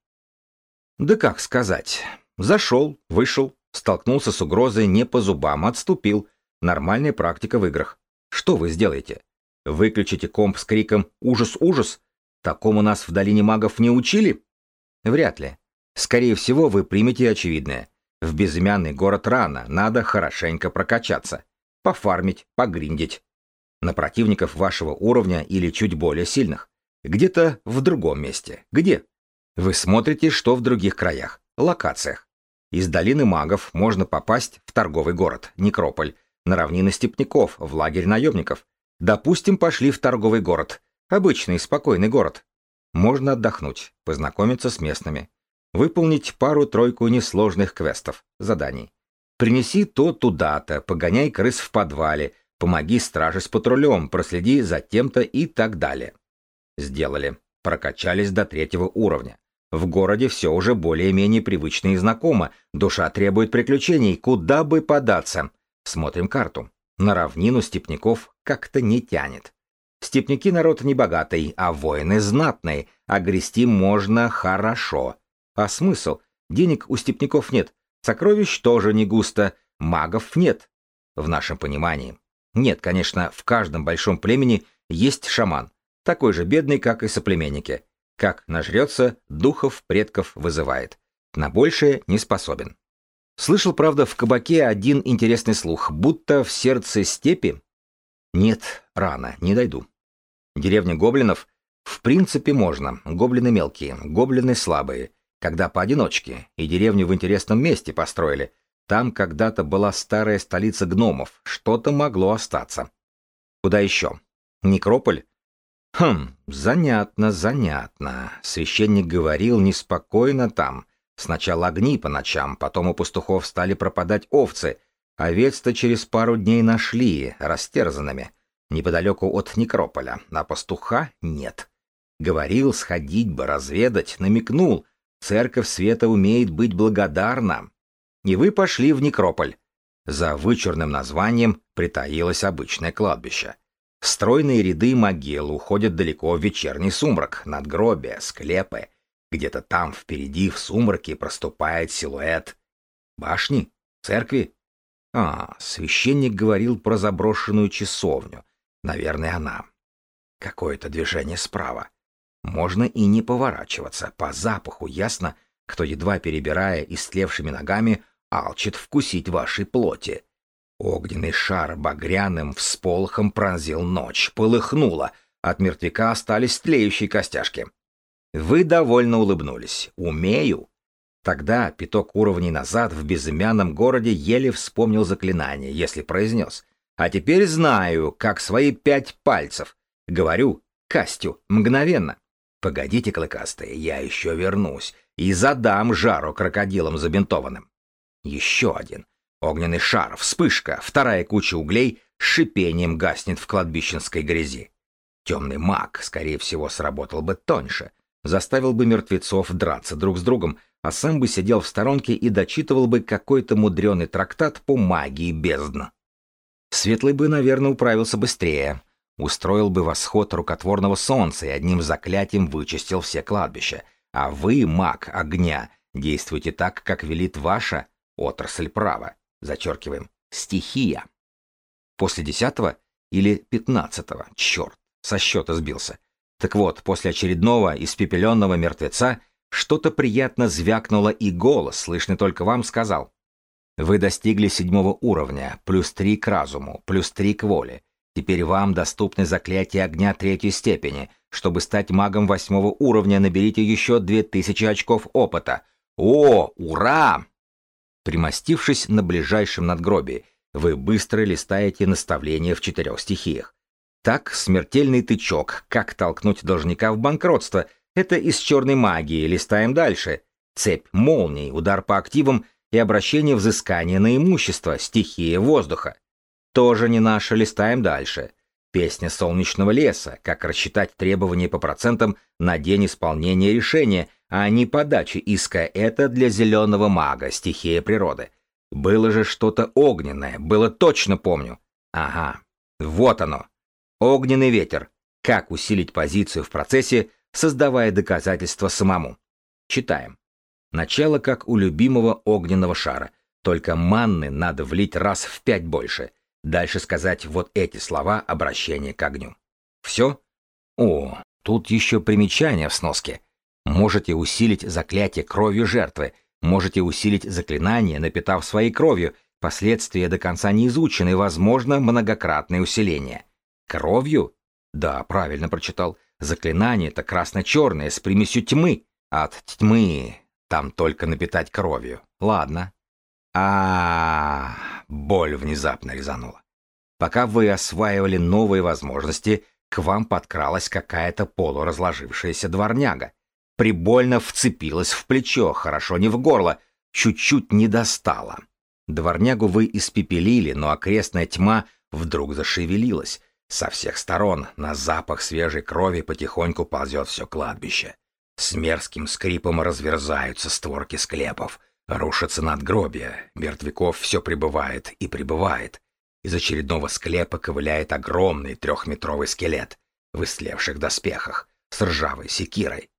Да как сказать. Зашел, вышел, столкнулся с угрозой не по зубам, отступил. Нормальная практика в играх. Что вы сделаете? Выключите комп с криком «Ужас, ужас!» Такому нас в долине магов не учили? Вряд ли. Скорее всего, вы примете очевидное. В безымянный город рано, надо хорошенько прокачаться, пофармить, погриндить. На противников вашего уровня или чуть более сильных. Где-то в другом месте. Где? Вы смотрите, что в других краях, локациях. Из долины магов можно попасть в торговый город, некрополь, на равнины степняков, в лагерь наемников. Допустим, пошли в торговый город. Обычный, спокойный город. Можно отдохнуть, познакомиться с местными. Выполнить пару-тройку несложных квестов, заданий. Принеси то туда-то, погоняй крыс в подвале, помоги страже с патрулем, проследи за тем-то и так далее. Сделали. Прокачались до третьего уровня. В городе все уже более-менее привычно и знакомо. Душа требует приключений, куда бы податься. Смотрим карту. На равнину степняков как-то не тянет. Степняки народ небогатый, а воины знатные, а можно хорошо. А смысл? Денег у степняков нет, сокровищ тоже не густо, магов нет, в нашем понимании. Нет, конечно, в каждом большом племени есть шаман, такой же бедный, как и соплеменники. Как нажрется, духов предков вызывает. На большее не способен. Слышал, правда, в кабаке один интересный слух, будто в сердце степи... Нет, рано, не дойду. Деревня гоблинов? В принципе, можно. Гоблины мелкие, гоблины слабые когда поодиночке, и деревню в интересном месте построили. Там когда-то была старая столица гномов, что-то могло остаться. Куда еще? Некрополь? Хм, занятно, занятно. Священник говорил неспокойно там. Сначала огни по ночам, потом у пастухов стали пропадать овцы. Овец-то через пару дней нашли, растерзанными, неподалеку от некрополя, а пастуха нет. Говорил, сходить бы, разведать, намекнул — Церковь света умеет быть благодарна. И вы пошли в некрополь. За вычурным названием притаилось обычное кладбище. Стройные ряды могил уходят далеко в вечерний сумрак, надгробия, склепы. Где-то там впереди в сумраке проступает силуэт. Башни? Церкви? А, священник говорил про заброшенную часовню. Наверное, она. Какое-то движение справа. Можно и не поворачиваться, по запаху ясно, кто, едва перебирая истлевшими ногами, алчит вкусить вашей плоти. Огненный шар багряным всполохом пронзил ночь, полыхнуло, от мертвяка остались тлеющие костяшки. Вы довольно улыбнулись. «Умею?» Тогда пяток уровней назад в безымянном городе еле вспомнил заклинание, если произнес. А теперь знаю, как свои пять пальцев. Говорю, Кастю, мгновенно. Погодите, клыкастые, я еще вернусь и задам жару крокодилам забинтованным. Еще один. Огненный шар, вспышка, вторая куча углей с шипением гаснет в кладбищенской грязи. Темный маг, скорее всего, сработал бы тоньше, заставил бы мертвецов драться друг с другом, а сам бы сидел в сторонке и дочитывал бы какой-то мудреный трактат по магии бездна. Светлый бы, наверное, управился быстрее, Устроил бы восход рукотворного солнца и одним заклятием вычистил все кладбища. А вы, маг огня, действуйте так, как велит ваша отрасль права. Зачеркиваем. Стихия. После десятого или пятнадцатого. Черт, со счета сбился. Так вот, после очередного испепеленного мертвеца что-то приятно звякнуло, и голос, слышный только вам, сказал. Вы достигли седьмого уровня, плюс три к разуму, плюс три к воле. Теперь вам доступны заклятия огня третьей степени. Чтобы стать магом восьмого уровня, наберите еще 2000 очков опыта. О, ура! Примостившись на ближайшем надгробии, вы быстро листаете наставления в четырех стихиях. Так, смертельный тычок, как толкнуть должника в банкротство, это из черной магии, листаем дальше. Цепь молний, удар по активам и обращение взыскания на имущество, стихия воздуха тоже не наше, листаем эм, дальше. Песня «Солнечного леса», как рассчитать требования по процентам на день исполнения решения, а не подачи иска, это для зеленого мага, стихия природы. Было же что-то огненное, было точно помню. Ага, вот оно. Огненный ветер. Как усилить позицию в процессе, создавая доказательства самому. Читаем. Начало как у любимого огненного шара, только манны надо влить раз в пять больше – Дальше сказать вот эти слова обращения к огню. Все? О, тут еще примечание в сноске. Можете усилить заклятие кровью жертвы, можете усилить заклинание, напитав своей кровью, последствия до конца не изучены, возможно, многократное усиление. Кровью? Да, правильно прочитал. Заклинание это красно-черное, с примесью тьмы. От тьмы там только напитать кровью. Ладно. А-а-а. Боль внезапно резанула. Пока вы осваивали новые возможности, к вам подкралась какая-то полуразложившаяся дворняга. Прибольно вцепилась в плечо, хорошо не в горло, чуть-чуть не достала. Дворнягу вы испепелили, но окрестная тьма вдруг зашевелилась. Со всех сторон на запах свежей крови потихоньку ползет все кладбище. С мерзким скрипом разверзаются створки склепов. Рушится надгробие, мертвяков все прибывает и прибывает. Из очередного склепа ковыляет огромный трехметровый скелет в истлевших доспехах с ржавой секирой.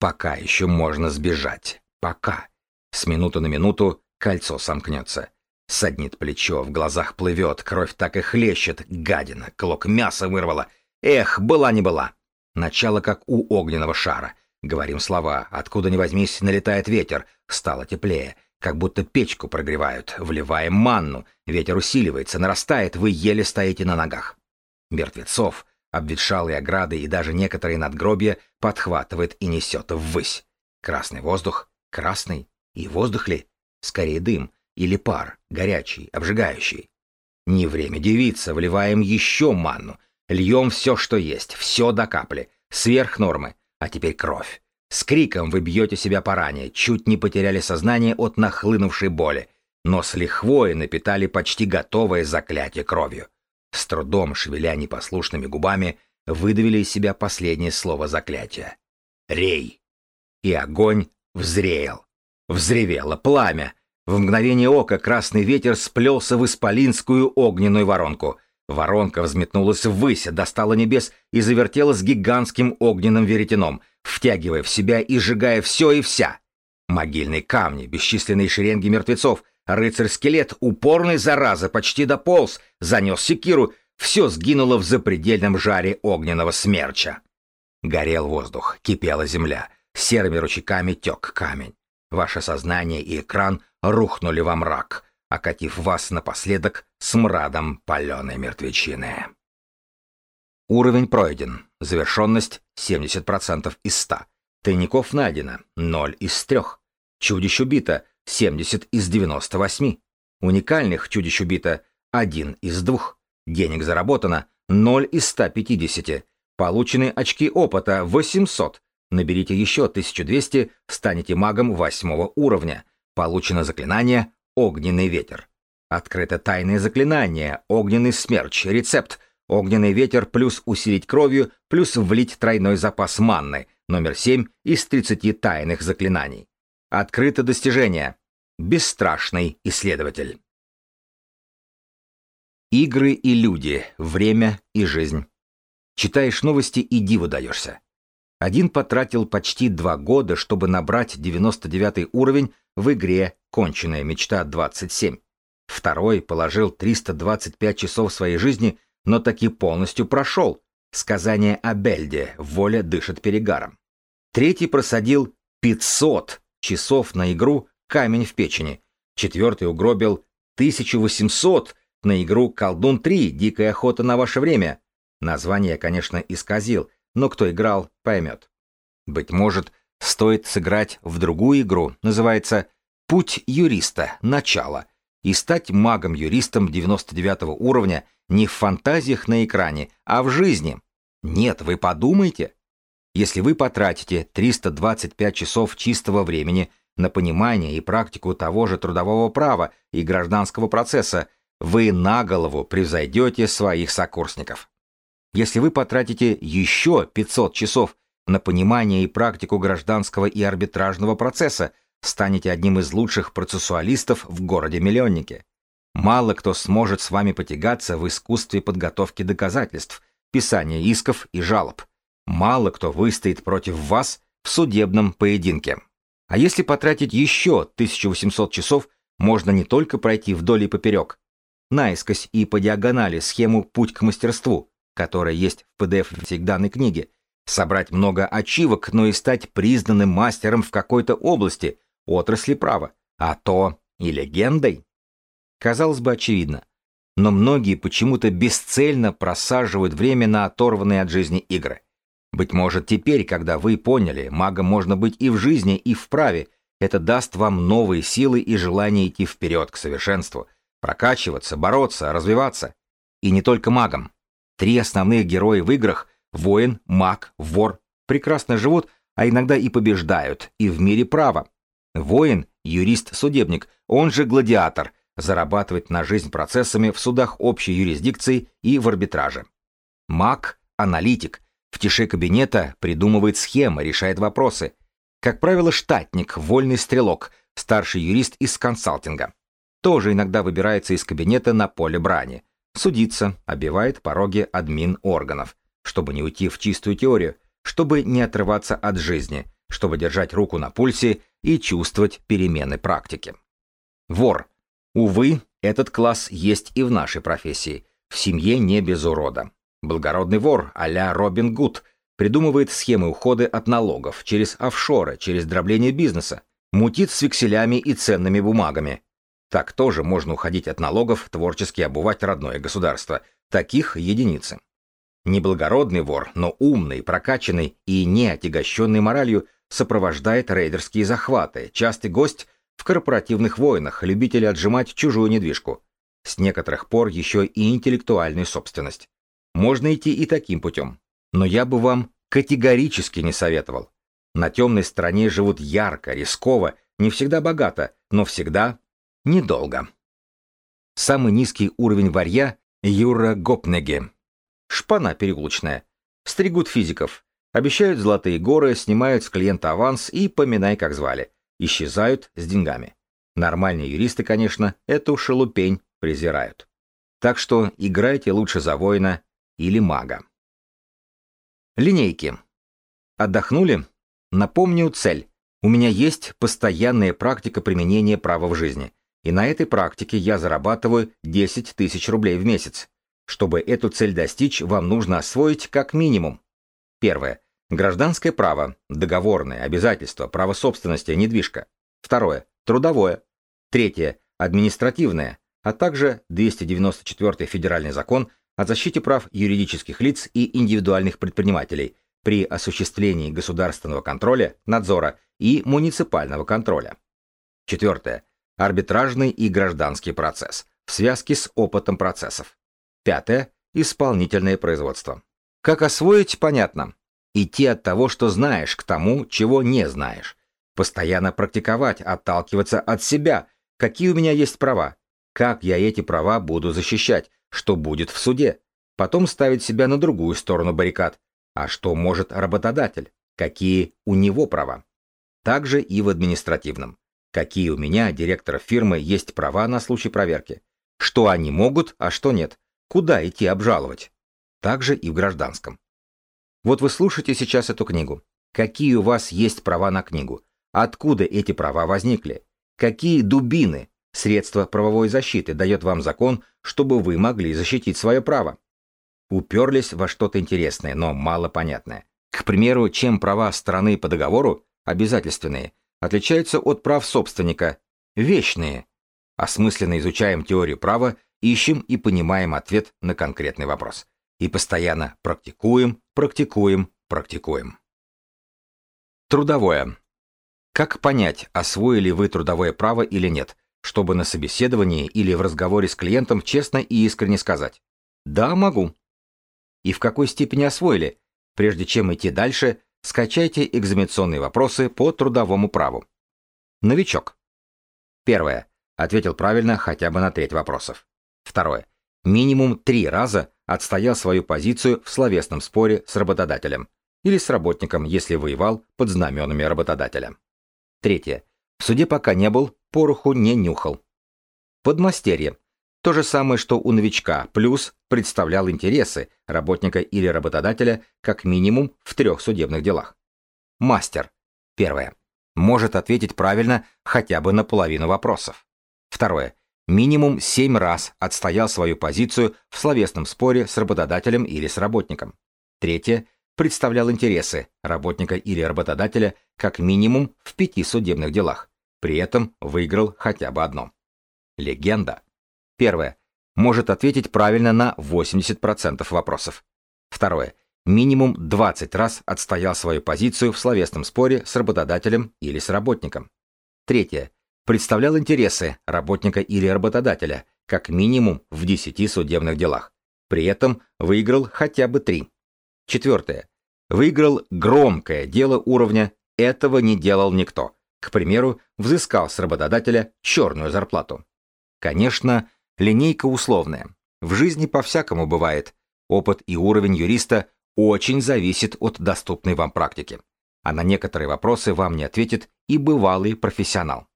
Пока еще можно сбежать. Пока. С минуты на минуту кольцо сомкнется. Саднит плечо, в глазах плывет, кровь так и хлещет, гадина, клок мяса вырвала. Эх, была не была. Начало как у огненного шара — Говорим слова, откуда ни возьмись, налетает ветер. Стало теплее, как будто печку прогревают. Вливаем манну. Ветер усиливается, нарастает, вы еле стоите на ногах. Мертвецов, обветшалые ограды и даже некоторые надгробия подхватывает и несет ввысь. Красный воздух, красный. И воздух ли? Скорее дым или пар, горячий, обжигающий. Не время девиться, вливаем еще манну. Льем все, что есть, все до капли, сверх нормы. А теперь кровь. С криком вы бьете себя по ране, чуть не потеряли сознание от нахлынувшей боли, но с лихвой напитали почти готовое заклятие кровью. С трудом, шевеля непослушными губами, выдавили из себя последнее слово заклятия. «Рей!» И огонь взреял Взревело пламя. В мгновение ока красный ветер сплелся в исполинскую огненную воронку. Воронка взметнулась ввысь, достала небес и завертелась гигантским огненным веретеном, втягивая в себя и сжигая все и вся. Могильные камни, бесчисленные шеренги мертвецов, рыцарь-скелет, упорный зараза, почти дополз, занес секиру, все сгинуло в запредельном жаре огненного смерча. Горел воздух, кипела земля, серыми ручейками тек камень. Ваше сознание и экран рухнули во мрак — окатив вас напоследок смрадом паленой мертвечины. Уровень пройден. Завершенность 70% из 100. Тайников найдено 0 из 3. Чудищ убито 70 из 98. Уникальных чудищ убито 1 из 2. Денег заработано 0 из 150. Получены очки опыта 800. Наберите еще 1200, станете магом 8 уровня. Получено заклинание огненный ветер. Открыто тайное заклинание, огненный смерч, рецепт, огненный ветер плюс усилить кровью, плюс влить тройной запас манны, номер 7 из 30 тайных заклинаний. Открыто достижение. Бесстрашный исследователь. Игры и люди, время и жизнь. Читаешь новости и диву даешься. Один потратил почти два года, чтобы набрать 99 уровень в игре «Конченная мечта 27». Второй положил 325 часов своей жизни, но таки полностью прошел. Сказание о Бельде «Воля дышит перегаром». Третий просадил 500 часов на игру «Камень в печени». Четвертый угробил 1800 на игру «Колдун 3. Дикая охота на ваше время». Название, конечно, исказил, но кто играл, поймет. Быть может, стоит сыграть в другую игру, называется «Путь юриста. Начало» и стать магом-юристом 99 уровня не в фантазиях на экране, а в жизни. Нет, вы подумайте. Если вы потратите 325 часов чистого времени на понимание и практику того же трудового права и гражданского процесса, вы на голову превзойдете своих сокурсников. Если вы потратите еще 500 часов на понимание и практику гражданского и арбитражного процесса, станете одним из лучших процессуалистов в городе-миллионнике. Мало кто сможет с вами потягаться в искусстве подготовки доказательств, писания исков и жалоб. Мало кто выстоит против вас в судебном поединке. А если потратить еще 1800 часов, можно не только пройти вдоль и поперек, наискось и по диагонали схему «Путь к мастерству», которая есть в PDF всей данной книги, собрать много ачивок, но и стать признанным мастером в какой-то области, отрасли права, а то и легендой. Казалось бы, очевидно. Но многие почему-то бесцельно просаживают время на оторванные от жизни игры. Быть может, теперь, когда вы поняли, магом можно быть и в жизни, и в праве, это даст вам новые силы и желание идти вперед к совершенству, прокачиваться, бороться, развиваться. И не только магом. Три основных героя в играх Воин, маг, вор прекрасно живут, а иногда и побеждают, и в мире право. Воин, юрист-судебник, он же гладиатор, зарабатывает на жизнь процессами в судах общей юрисдикции и в арбитраже. Маг, аналитик, в тише кабинета придумывает схемы, решает вопросы. Как правило, штатник, вольный стрелок, старший юрист из консалтинга. Тоже иногда выбирается из кабинета на поле брани. Судится, обивает пороги админ органов чтобы не уйти в чистую теорию, чтобы не отрываться от жизни, чтобы держать руку на пульсе и чувствовать перемены практики. Вор. Увы, этот класс есть и в нашей профессии. В семье не без урода. Благородный вор а-ля Робин Гуд придумывает схемы ухода от налогов через офшоры, через дробление бизнеса, мутит с векселями и ценными бумагами. Так тоже можно уходить от налогов, творчески обувать родное государство. Таких единицы. Не благородный вор, но умный, прокачанный и не отягощенный моралью сопровождает рейдерские захваты, частый гость в корпоративных войнах, любитель отжимать чужую недвижку. С некоторых пор еще и интеллектуальную собственность. Можно идти и таким путем. Но я бы вам категорически не советовал. На темной стороне живут ярко, рисково, не всегда богато, но всегда недолго. Самый низкий уровень варья – Юра Гопнеге, Шпана перегулочная. Стригут физиков. Обещают золотые горы, снимают с клиента аванс и поминай, как звали. Исчезают с деньгами. Нормальные юристы, конечно, эту шелупень презирают. Так что играйте лучше за воина или мага. Линейки. Отдохнули? Напомню цель. У меня есть постоянная практика применения права в жизни. И на этой практике я зарабатываю 10 тысяч рублей в месяц. Чтобы эту цель достичь, вам нужно освоить как минимум. Первое. Гражданское право, договорное обязательство, право собственности, недвижка. Второе. Трудовое. Третье. Административное, а также 294 федеральный закон о защите прав юридических лиц и индивидуальных предпринимателей при осуществлении государственного контроля, надзора и муниципального контроля. Четвертое. Арбитражный и гражданский процесс в связке с опытом процессов. Пятое – исполнительное производство. Как освоить, понятно. Идти от того, что знаешь, к тому, чего не знаешь. Постоянно практиковать, отталкиваться от себя. Какие у меня есть права? Как я эти права буду защищать? Что будет в суде? Потом ставить себя на другую сторону баррикад. А что может работодатель? Какие у него права? Также и в административном. Какие у меня, директора фирмы, есть права на случай проверки? Что они могут, а что нет? Куда идти обжаловать? Также и в гражданском. Вот вы слушаете сейчас эту книгу. Какие у вас есть права на книгу? Откуда эти права возникли? Какие дубины, средства правовой защиты дает вам закон, чтобы вы могли защитить свое право? Уперлись во что-то интересное, но мало понятное. К примеру, чем права страны по договору, обязательственные, отличаются от прав собственника, вечные. Осмысленно изучаем теорию права ищем и понимаем ответ на конкретный вопрос. И постоянно практикуем, практикуем, практикуем. Трудовое. Как понять, освоили вы трудовое право или нет, чтобы на собеседовании или в разговоре с клиентом честно и искренне сказать «Да, могу». И в какой степени освоили? Прежде чем идти дальше, скачайте экзаменационные вопросы по трудовому праву. Новичок. Первое. Ответил правильно хотя бы на треть вопросов. Второе. Минимум три раза отстоял свою позицию в словесном споре с работодателем или с работником, если воевал под знаменами работодателя. Третье. В суде пока не был, пороху не нюхал. Подмастерье. То же самое, что у новичка, плюс представлял интересы работника или работодателя как минимум в трех судебных делах. Мастер. Первое. Может ответить правильно хотя бы на половину вопросов. Второе минимум 7 раз отстоял свою позицию в словесном споре с работодателем или с работником. Третье представлял интересы работника или работодателя как минимум в пяти судебных делах. При этом выиграл хотя бы одно. Легенда. Первое. Может ответить правильно на 80% вопросов. Второе. Минимум 20 раз отстоял свою позицию в словесном споре с работодателем или с работником. Третье представлял интересы работника или работодателя как минимум в 10 судебных делах. При этом выиграл хотя бы три. Четвертое. Выиграл громкое дело уровня «этого не делал никто». К примеру, взыскал с работодателя черную зарплату. Конечно, линейка условная. В жизни по-всякому бывает. Опыт и уровень юриста очень зависит от доступной вам практики. А на некоторые вопросы вам не ответит и бывалый профессионал.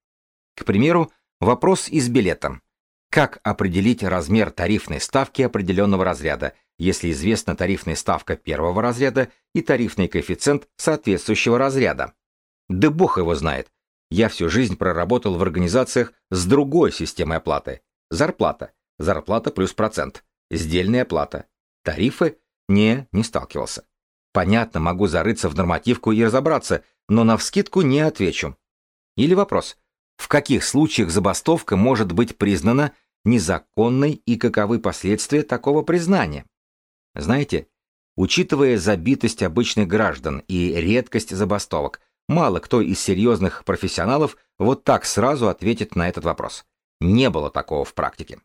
К примеру, вопрос из билетом. Как определить размер тарифной ставки определенного разряда, если известна тарифная ставка первого разряда и тарифный коэффициент соответствующего разряда? Да бог его знает. Я всю жизнь проработал в организациях с другой системой оплаты. Зарплата. Зарплата плюс процент. Сдельная плата. Тарифы? Не, не сталкивался. Понятно, могу зарыться в нормативку и разобраться, но на вскидку не отвечу. Или вопрос в каких случаях забастовка может быть признана незаконной и каковы последствия такого признания. Знаете, учитывая забитость обычных граждан и редкость забастовок, мало кто из серьезных профессионалов вот так сразу ответит на этот вопрос. Не было такого в практике.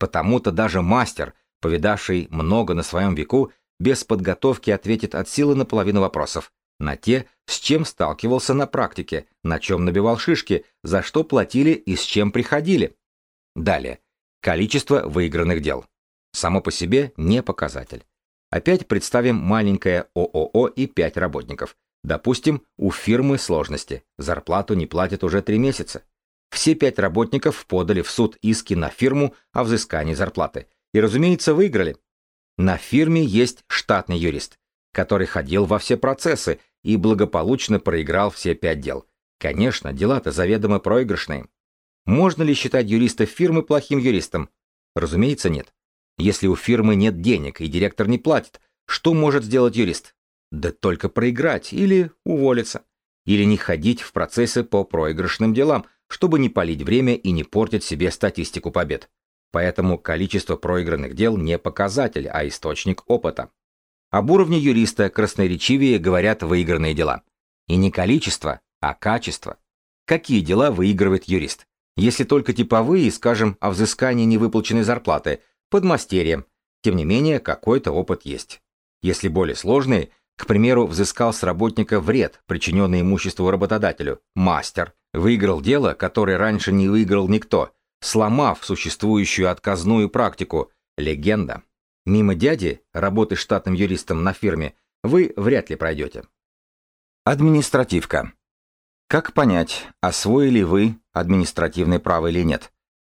Потому-то даже мастер, повидавший много на своем веку, без подготовки ответит от силы на половину вопросов, на те, с чем сталкивался на практике, на чем набивал шишки, за что платили и с чем приходили. Далее. Количество выигранных дел. Само по себе не показатель. Опять представим маленькое ООО и 5 работников. Допустим, у фирмы сложности. Зарплату не платят уже 3 месяца. Все пять работников подали в суд иски на фирму о взыскании зарплаты. И, разумеется, выиграли. На фирме есть штатный юрист, который ходил во все процессы и благополучно проиграл все пять дел. Конечно, дела-то заведомо проигрышные. Можно ли считать юриста фирмы плохим юристом? Разумеется, нет. Если у фирмы нет денег и директор не платит, что может сделать юрист? Да только проиграть или уволиться. Или не ходить в процессы по проигрышным делам, чтобы не палить время и не портить себе статистику побед. Поэтому количество проигранных дел не показатель, а источник опыта. Об уровне юриста красноречивее говорят выигранные дела. И не количество, а качество. Какие дела выигрывает юрист? Если только типовые, скажем, о взыскании невыплаченной зарплаты, под мастерьем. Тем не менее, какой-то опыт есть. Если более сложные, к примеру, взыскал с работника вред, причиненный имуществу работодателю, мастер, выиграл дело, которое раньше не выиграл никто, сломав существующую отказную практику, легенда. Мимо дяди, работы штатным юристом на фирме, вы вряд ли пройдете. Административка. Как понять, освоили вы административное право или нет?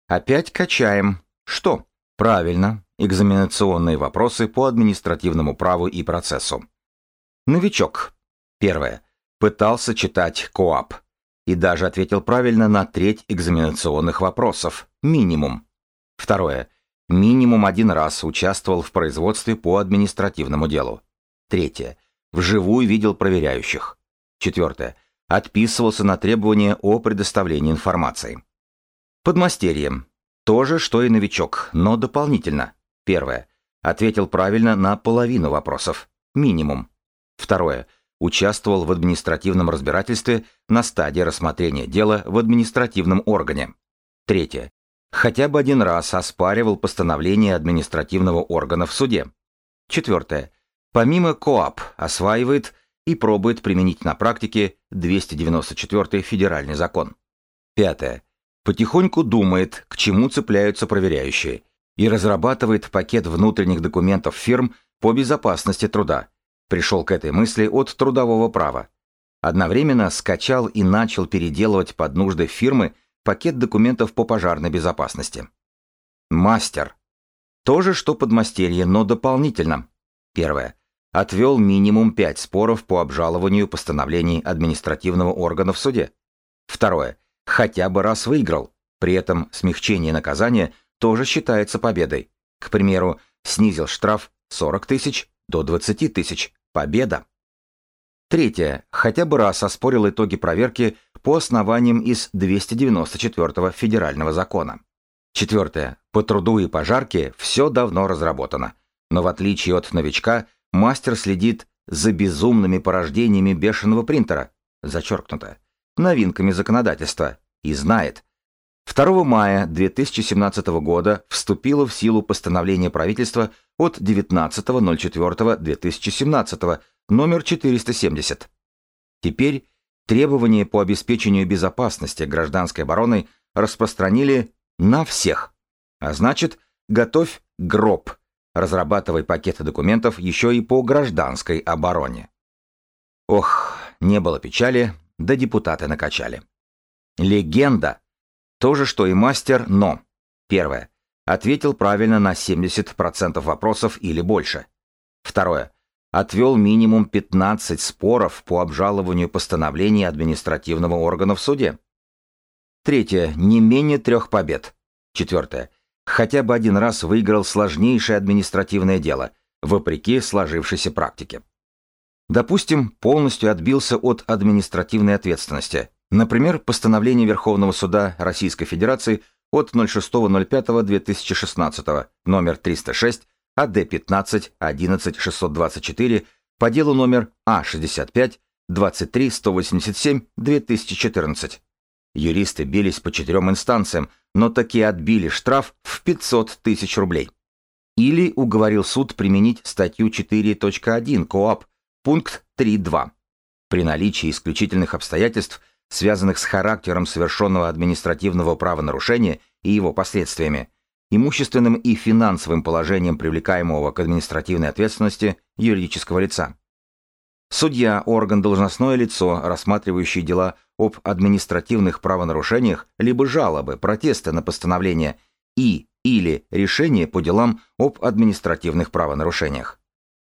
Опять качаем. Что? Правильно, экзаменационные вопросы по административному праву и процессу. Новичок. Первое. Пытался читать КОАП. И даже ответил правильно на треть экзаменационных вопросов, минимум. Второе Минимум один раз участвовал в производстве по административному делу. Третье. Вживую видел проверяющих. Четвертое. Отписывался на требования о предоставлении информации. Подмастерьем. То же, что и новичок, но дополнительно. Первое. Ответил правильно на половину вопросов. Минимум. Второе. Участвовал в административном разбирательстве на стадии рассмотрения дела в административном органе. Третье хотя бы один раз оспаривал постановление административного органа в суде. Четвертое. Помимо КОАП осваивает и пробует применить на практике 294 федеральный закон. Пятое. Потихоньку думает, к чему цепляются проверяющие, и разрабатывает пакет внутренних документов фирм по безопасности труда. Пришел к этой мысли от трудового права. Одновременно скачал и начал переделывать под нужды фирмы пакет документов по пожарной безопасности. Мастер. То же, что подмастерье, но дополнительно. Первое. Отвел минимум пять споров по обжалованию постановлений административного органа в суде. Второе. Хотя бы раз выиграл. При этом смягчение наказания тоже считается победой. К примеру, снизил штраф 40 тысяч до 20 тысяч. Победа. Третье. Хотя бы раз оспорил итоги проверки по основаниям из 294 федерального закона. Четвертое. По труду и пожарке все давно разработано. Но в отличие от новичка, мастер следит за безумными порождениями бешеного принтера, зачеркнуто, новинками законодательства, и знает. 2 мая 2017 года вступило в силу постановление правительства от 19.04.2017 номер 470. Теперь требования по обеспечению безопасности гражданской обороны распространили на всех. А значит, готовь гроб, разрабатывай пакеты документов еще и по гражданской обороне. Ох, не было печали, да депутаты накачали. Легенда. То же, что и мастер, но. Первое. Ответил правильно на 70% вопросов или больше. Второе отвел минимум 15 споров по обжалованию постановлений административного органа в суде. Третье. Не менее трех побед. Четвертое. Хотя бы один раз выиграл сложнейшее административное дело, вопреки сложившейся практике. Допустим, полностью отбился от административной ответственности. Например, постановление Верховного суда Российской Федерации от 06.05.2016, номер 306, АД-15 11624 по делу номер А-65 23-187-2014. Юристы бились по четырем инстанциям, но таки отбили штраф в 500 тысяч рублей. Или уговорил суд применить статью 4.1 КОАП, пункт 3.2. При наличии исключительных обстоятельств, связанных с характером совершенного административного правонарушения и его последствиями, имущественным и финансовым положением привлекаемого к административной ответственности юридического лица. Судья – орган должностное лицо, рассматривающий дела об административных правонарушениях, либо жалобы, протесты на постановление и или решение по делам об административных правонарушениях.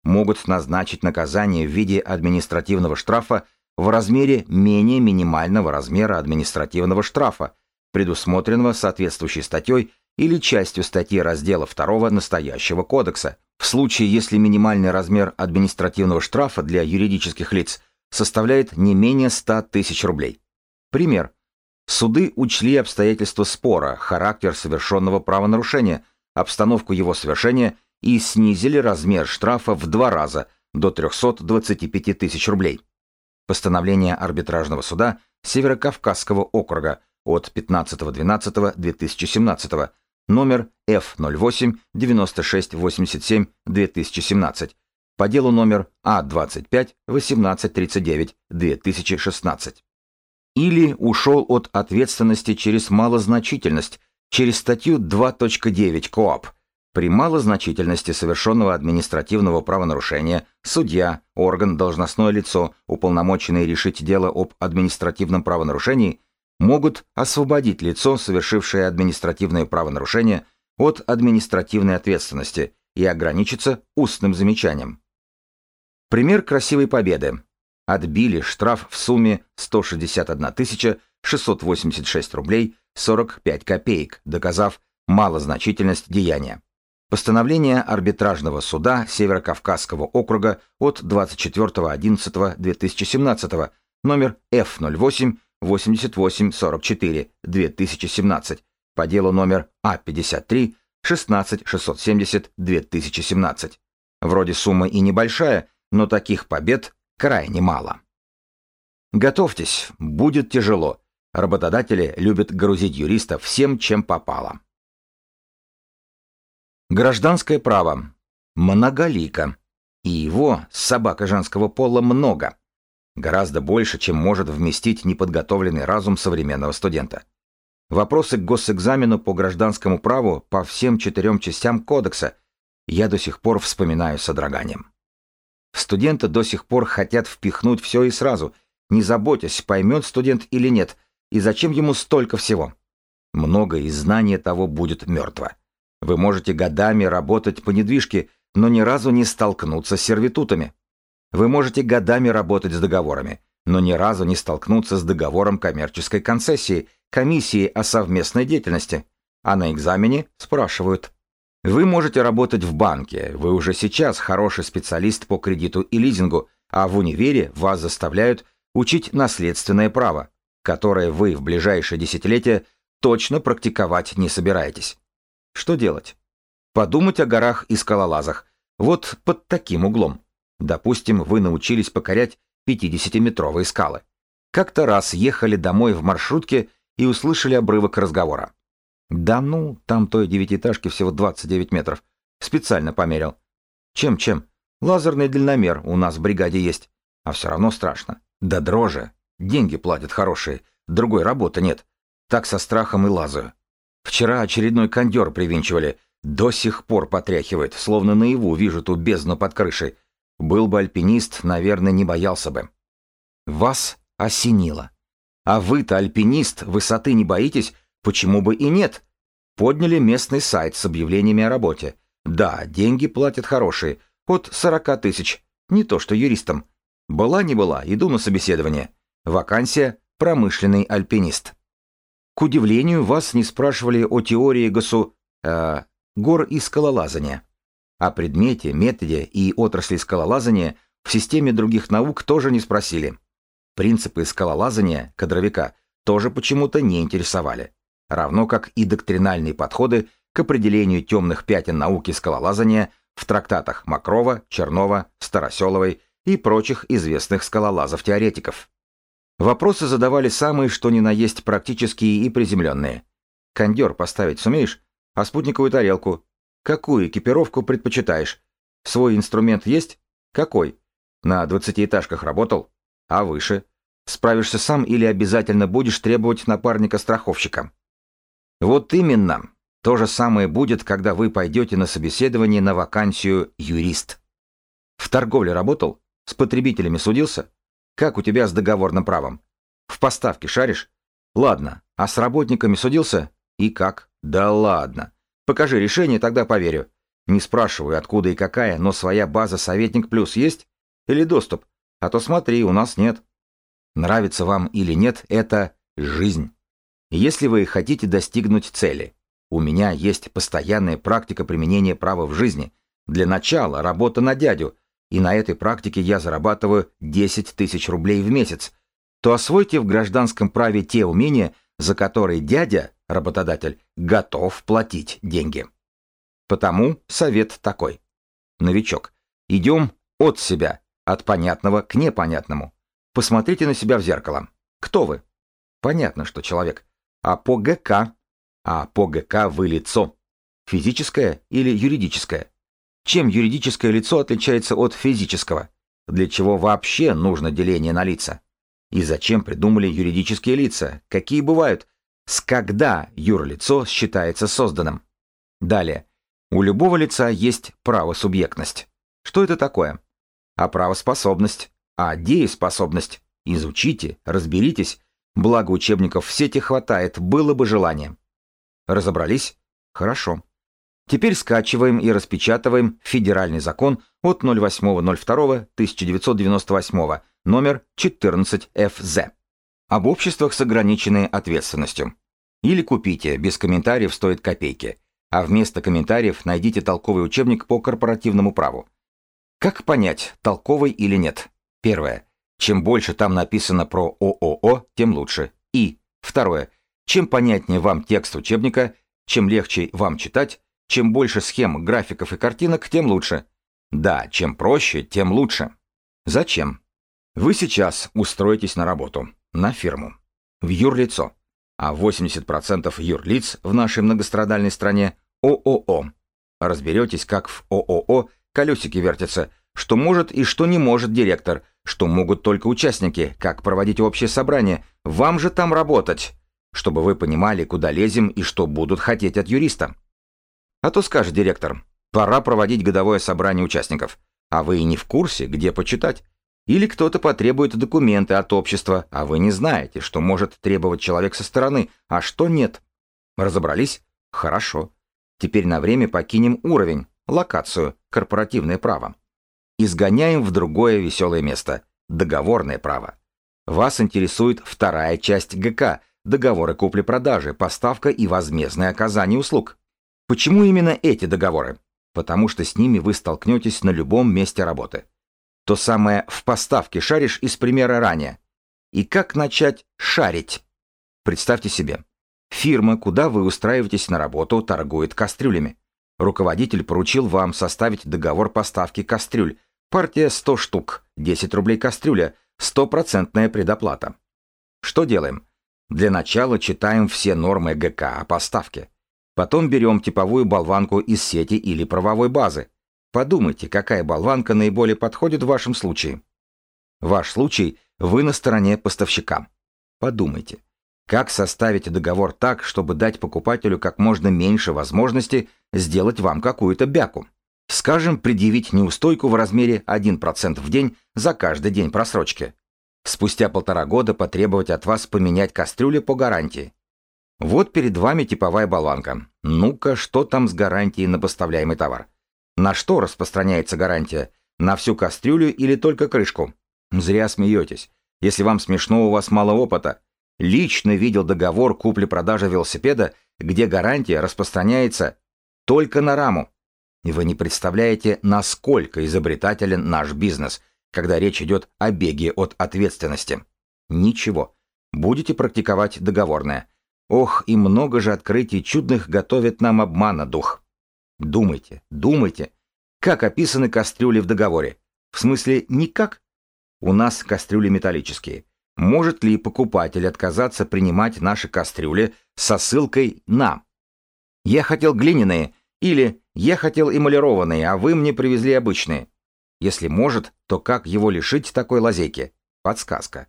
Могут назначить наказание в виде административного штрафа в размере менее минимального размера административного штрафа, предусмотренного соответствующей статьей или частью статьи раздела 2 настоящего кодекса, в случае, если минимальный размер административного штрафа для юридических лиц составляет не менее 100 тысяч рублей. Пример. Суды учли обстоятельства спора, характер совершенного правонарушения, обстановку его совершения и снизили размер штрафа в два раза до 325 тысяч рублей. Постановление арбитражного суда Северокавказского округа от 15.12.2017 номер F08-9687-2017 по делу номер А25-1839-2016. Или ушел от ответственности через малозначительность, через статью 2.9 КОАП. При малозначительности совершенного административного правонарушения судья, орган, должностное лицо, уполномоченный решить дело об административном правонарушении – могут освободить лицо, совершившее административное правонарушение, от административной ответственности и ограничиться устным замечанием. Пример красивой победы. Отбили штраф в сумме 161 686 рублей 45 копеек, доказав малозначительность деяния. Постановление арбитражного суда Северокавказского округа от 24.11.2017 номер F08 8844 2017 по делу номер А53 16670 2017. Вроде сумма и небольшая, но таких побед крайне мало. Готовьтесь, будет тяжело. Работодатели любят грузить юристов всем, чем попало. Гражданское право. Многолико. И его, собака женского пола, много гораздо больше, чем может вместить неподготовленный разум современного студента. Вопросы к госэкзамену по гражданскому праву по всем четырем частям кодекса я до сих пор вспоминаю с содроганием. Студенты до сих пор хотят впихнуть все и сразу, не заботясь, поймет студент или нет, и зачем ему столько всего. Многое из знания того будет мертво. Вы можете годами работать по недвижке, но ни разу не столкнуться с сервитутами. Вы можете годами работать с договорами, но ни разу не столкнуться с договором коммерческой концессии, комиссии о совместной деятельности. А на экзамене спрашивают. Вы можете работать в банке, вы уже сейчас хороший специалист по кредиту и лизингу, а в универе вас заставляют учить наследственное право, которое вы в ближайшее десятилетие точно практиковать не собираетесь. Что делать? Подумать о горах и скалолазах. Вот под таким углом. Допустим, вы научились покорять 50-метровые скалы. Как-то раз ехали домой в маршрутке и услышали обрывок разговора. «Да ну, там той девятиэтажки всего 29 метров. Специально померил». «Чем-чем? Лазерный дальномер у нас в бригаде есть. А все равно страшно. Да дрожи. Деньги платят хорошие. Другой работы нет. Так со страхом и лазаю. Вчера очередной кондер привинчивали. До сих пор потряхивает, словно наяву вижу ту бездну под крышей. Был бы альпинист, наверное, не боялся бы. Вас осенило. А вы-то альпинист, высоты не боитесь, почему бы и нет? Подняли местный сайт с объявлениями о работе. Да, деньги платят хорошие, от 40 тысяч, не то что юристам. Была не была, иду на собеседование. Вакансия «Промышленный альпинист». К удивлению, вас не спрашивали о теории госу... Э, гор и скалолазания. О предмете, методе и отрасли скалолазания в системе других наук тоже не спросили. Принципы скалолазания кадровика тоже почему-то не интересовали, равно как и доктринальные подходы к определению темных пятен науки скалолазания в трактатах Макрова, Чернова, Староселовой и прочих известных скалолазов-теоретиков. Вопросы задавали самые что ни на есть практические и приземленные. «Кондер поставить сумеешь? А спутниковую тарелку? Какую экипировку предпочитаешь? Свой инструмент есть? Какой? На двадцатиэтажках работал? А выше? Справишься сам или обязательно будешь требовать напарника-страховщика? Вот именно. То же самое будет, когда вы пойдете на собеседование на вакансию юрист. В торговле работал? С потребителями судился? Как у тебя с договорным правом? В поставке шаришь? Ладно. А с работниками судился? И как? Да ладно. Покажи решение, тогда поверю. Не спрашиваю, откуда и какая, но своя база «Советник Плюс» есть? Или доступ? А то смотри, у нас нет. Нравится вам или нет, это жизнь. Если вы хотите достигнуть цели, у меня есть постоянная практика применения права в жизни. Для начала работа на дядю, и на этой практике я зарабатываю 10 тысяч рублей в месяц, то освойте в гражданском праве те умения, за которые дядя работодатель готов платить деньги. Потому совет такой. Новичок, идем от себя, от понятного к непонятному. Посмотрите на себя в зеркало. Кто вы? Понятно, что человек. А по ГК? А по ГК вы лицо. Физическое или юридическое? Чем юридическое лицо отличается от физического? Для чего вообще нужно деление на лица? И зачем придумали юридические лица? Какие бывают? с когда юрлицо считается созданным. Далее. У любого лица есть правосубъектность. Что это такое? А правоспособность, а дееспособность. Изучите, разберитесь. Благо учебников в сети хватает, было бы желание. Разобрались? Хорошо. Теперь скачиваем и распечатываем федеральный закон от 08.02.1998, номер 14 ФЗ об обществах с ограниченной ответственностью. Или купите, без комментариев стоит копейки, а вместо комментариев найдите толковый учебник по корпоративному праву. Как понять, толковый или нет? Первое. Чем больше там написано про ООО, тем лучше. И. Второе. Чем понятнее вам текст учебника, чем легче вам читать, чем больше схем, графиков и картинок, тем лучше. Да, чем проще, тем лучше. Зачем? Вы сейчас устроитесь на работу на фирму. В юрлицо. А 80% юрлиц в нашей многострадальной стране – ООО. Разберетесь, как в ООО колесики вертятся, что может и что не может директор, что могут только участники, как проводить общее собрание, вам же там работать, чтобы вы понимали, куда лезем и что будут хотеть от юриста. А то скажет директор, пора проводить годовое собрание участников, а вы и не в курсе, где почитать, или кто-то потребует документы от общества, а вы не знаете, что может требовать человек со стороны, а что нет. Разобрались? Хорошо. Теперь на время покинем уровень, локацию, корпоративное право. Изгоняем в другое веселое место – договорное право. Вас интересует вторая часть ГК – договоры купли-продажи, поставка и возмездное оказание услуг. Почему именно эти договоры? Потому что с ними вы столкнетесь на любом месте работы. То самое в поставке шаришь из примера ранее. И как начать шарить? Представьте себе. Фирма, куда вы устраиваетесь на работу, торгует кастрюлями. Руководитель поручил вам составить договор поставки кастрюль. Партия 100 штук, 10 рублей кастрюля, стопроцентная предоплата. Что делаем? Для начала читаем все нормы ГК о поставке. Потом берем типовую болванку из сети или правовой базы. Подумайте, какая болванка наиболее подходит в вашем случае. Ваш случай – вы на стороне поставщика. Подумайте, как составить договор так, чтобы дать покупателю как можно меньше возможности сделать вам какую-то бяку. Скажем, предъявить неустойку в размере 1% в день за каждый день просрочки. Спустя полтора года потребовать от вас поменять кастрюли по гарантии. Вот перед вами типовая болванка. Ну-ка, что там с гарантией на поставляемый товар? На что распространяется гарантия? На всю кастрюлю или только крышку? Зря смеетесь. Если вам смешно, у вас мало опыта. Лично видел договор купли-продажи велосипеда, где гарантия распространяется только на раму. И вы не представляете, насколько изобретателен наш бизнес, когда речь идет о беге от ответственности. Ничего. Будете практиковать договорное. Ох, и много же открытий чудных готовит нам обмана дух. Думайте, думайте. Как описаны кастрюли в договоре? В смысле, никак? У нас кастрюли металлические. Может ли покупатель отказаться принимать наши кастрюли со ссылкой на «Я хотел глиняные» или «Я хотел эмалированные, а вы мне привезли обычные»? Если может, то как его лишить такой лазейки? Подсказка.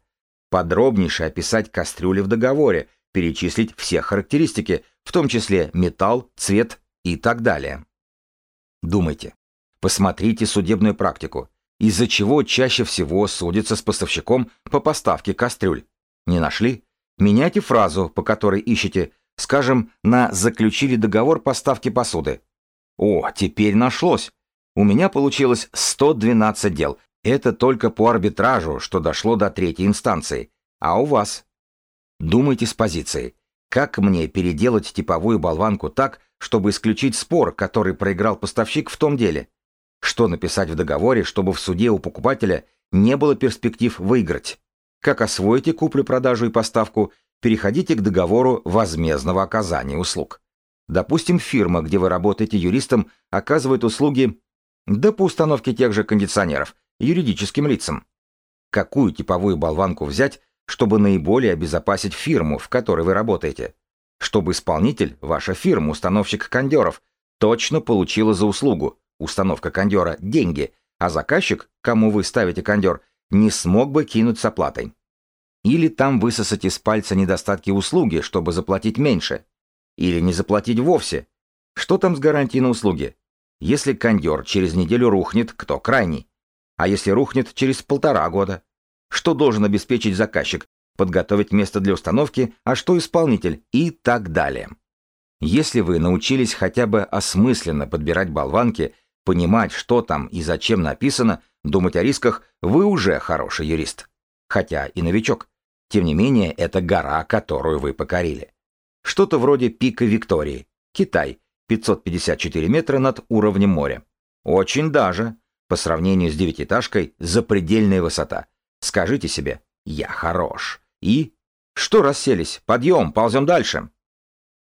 Подробнейше описать кастрюли в договоре, перечислить все характеристики, в том числе металл, цвет, и так далее. Думайте. Посмотрите судебную практику, из-за чего чаще всего судится с поставщиком по поставке кастрюль. Не нашли? Меняйте фразу, по которой ищете, скажем, на «заключили договор поставки посуды». О, теперь нашлось. У меня получилось 112 дел. Это только по арбитражу, что дошло до третьей инстанции. А у вас? Думайте с позиции. Как мне переделать типовую болванку так, чтобы исключить спор, который проиграл поставщик в том деле? Что написать в договоре, чтобы в суде у покупателя не было перспектив выиграть? Как освоите куплю-продажу и поставку, переходите к договору возмездного оказания услуг. Допустим, фирма, где вы работаете юристом, оказывает услуги, да по установке тех же кондиционеров, юридическим лицам. Какую типовую болванку взять, чтобы наиболее обезопасить фирму, в которой вы работаете. Чтобы исполнитель, ваша фирма, установщик кондеров, точно получила за услугу, установка кондера, деньги, а заказчик, кому вы ставите кондер, не смог бы кинуть с оплатой. Или там высосать из пальца недостатки услуги, чтобы заплатить меньше. Или не заплатить вовсе. Что там с гарантией на услуги? Если кондер через неделю рухнет, кто крайний? А если рухнет через полтора года? что должен обеспечить заказчик, подготовить место для установки, а что исполнитель и так далее. Если вы научились хотя бы осмысленно подбирать болванки, понимать, что там и зачем написано, думать о рисках, вы уже хороший юрист. Хотя и новичок. Тем не менее, это гора, которую вы покорили. Что-то вроде пика Виктории, Китай, 554 метра над уровнем моря. Очень даже, по сравнению с девятиэтажкой, запредельная высота – Скажите себе «Я хорош» и «Что расселись? Подъем, ползем дальше».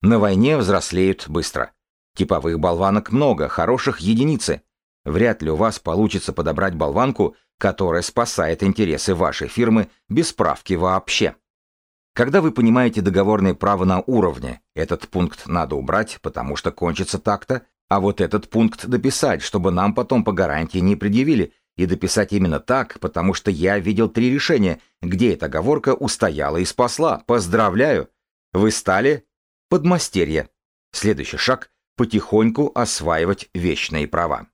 На войне взрослеют быстро. Типовых болванок много, хороших единицы. Вряд ли у вас получится подобрать болванку, которая спасает интересы вашей фирмы без справки вообще. Когда вы понимаете договорные права на уровне, этот пункт надо убрать, потому что кончится так-то, а вот этот пункт дописать, чтобы нам потом по гарантии не предъявили, и дописать именно так, потому что я видел три решения, где эта оговорка устояла и спасла. Поздравляю! Вы стали подмастерье. Следующий шаг – потихоньку осваивать вечные права.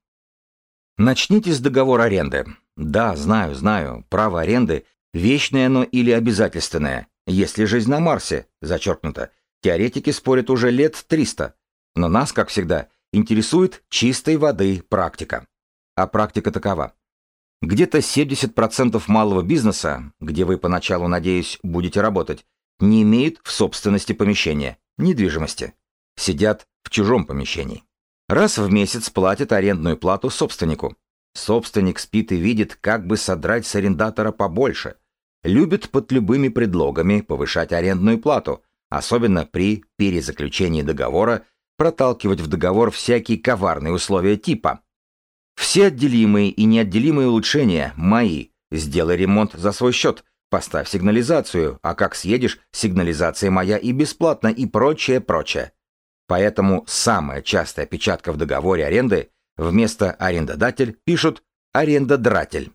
Начните с договора аренды. Да, знаю, знаю, право аренды – вечное оно или обязательственное, если жизнь на Марсе, зачеркнуто. Теоретики спорят уже лет 300. Но нас, как всегда, интересует чистой воды практика. А практика такова. Где-то 70% малого бизнеса, где вы поначалу, надеюсь, будете работать, не имеют в собственности помещения, недвижимости. Сидят в чужом помещении. Раз в месяц платят арендную плату собственнику. Собственник спит и видит, как бы содрать с арендатора побольше. Любит под любыми предлогами повышать арендную плату, особенно при перезаключении договора, проталкивать в договор всякие коварные условия типа – все отделимые и неотделимые улучшения мои. Сделай ремонт за свой счет. Поставь сигнализацию, а как съедешь, сигнализация моя и бесплатно, и прочее, прочее. Поэтому самая частая печатка в договоре аренды вместо «арендодатель» пишут «арендодратель».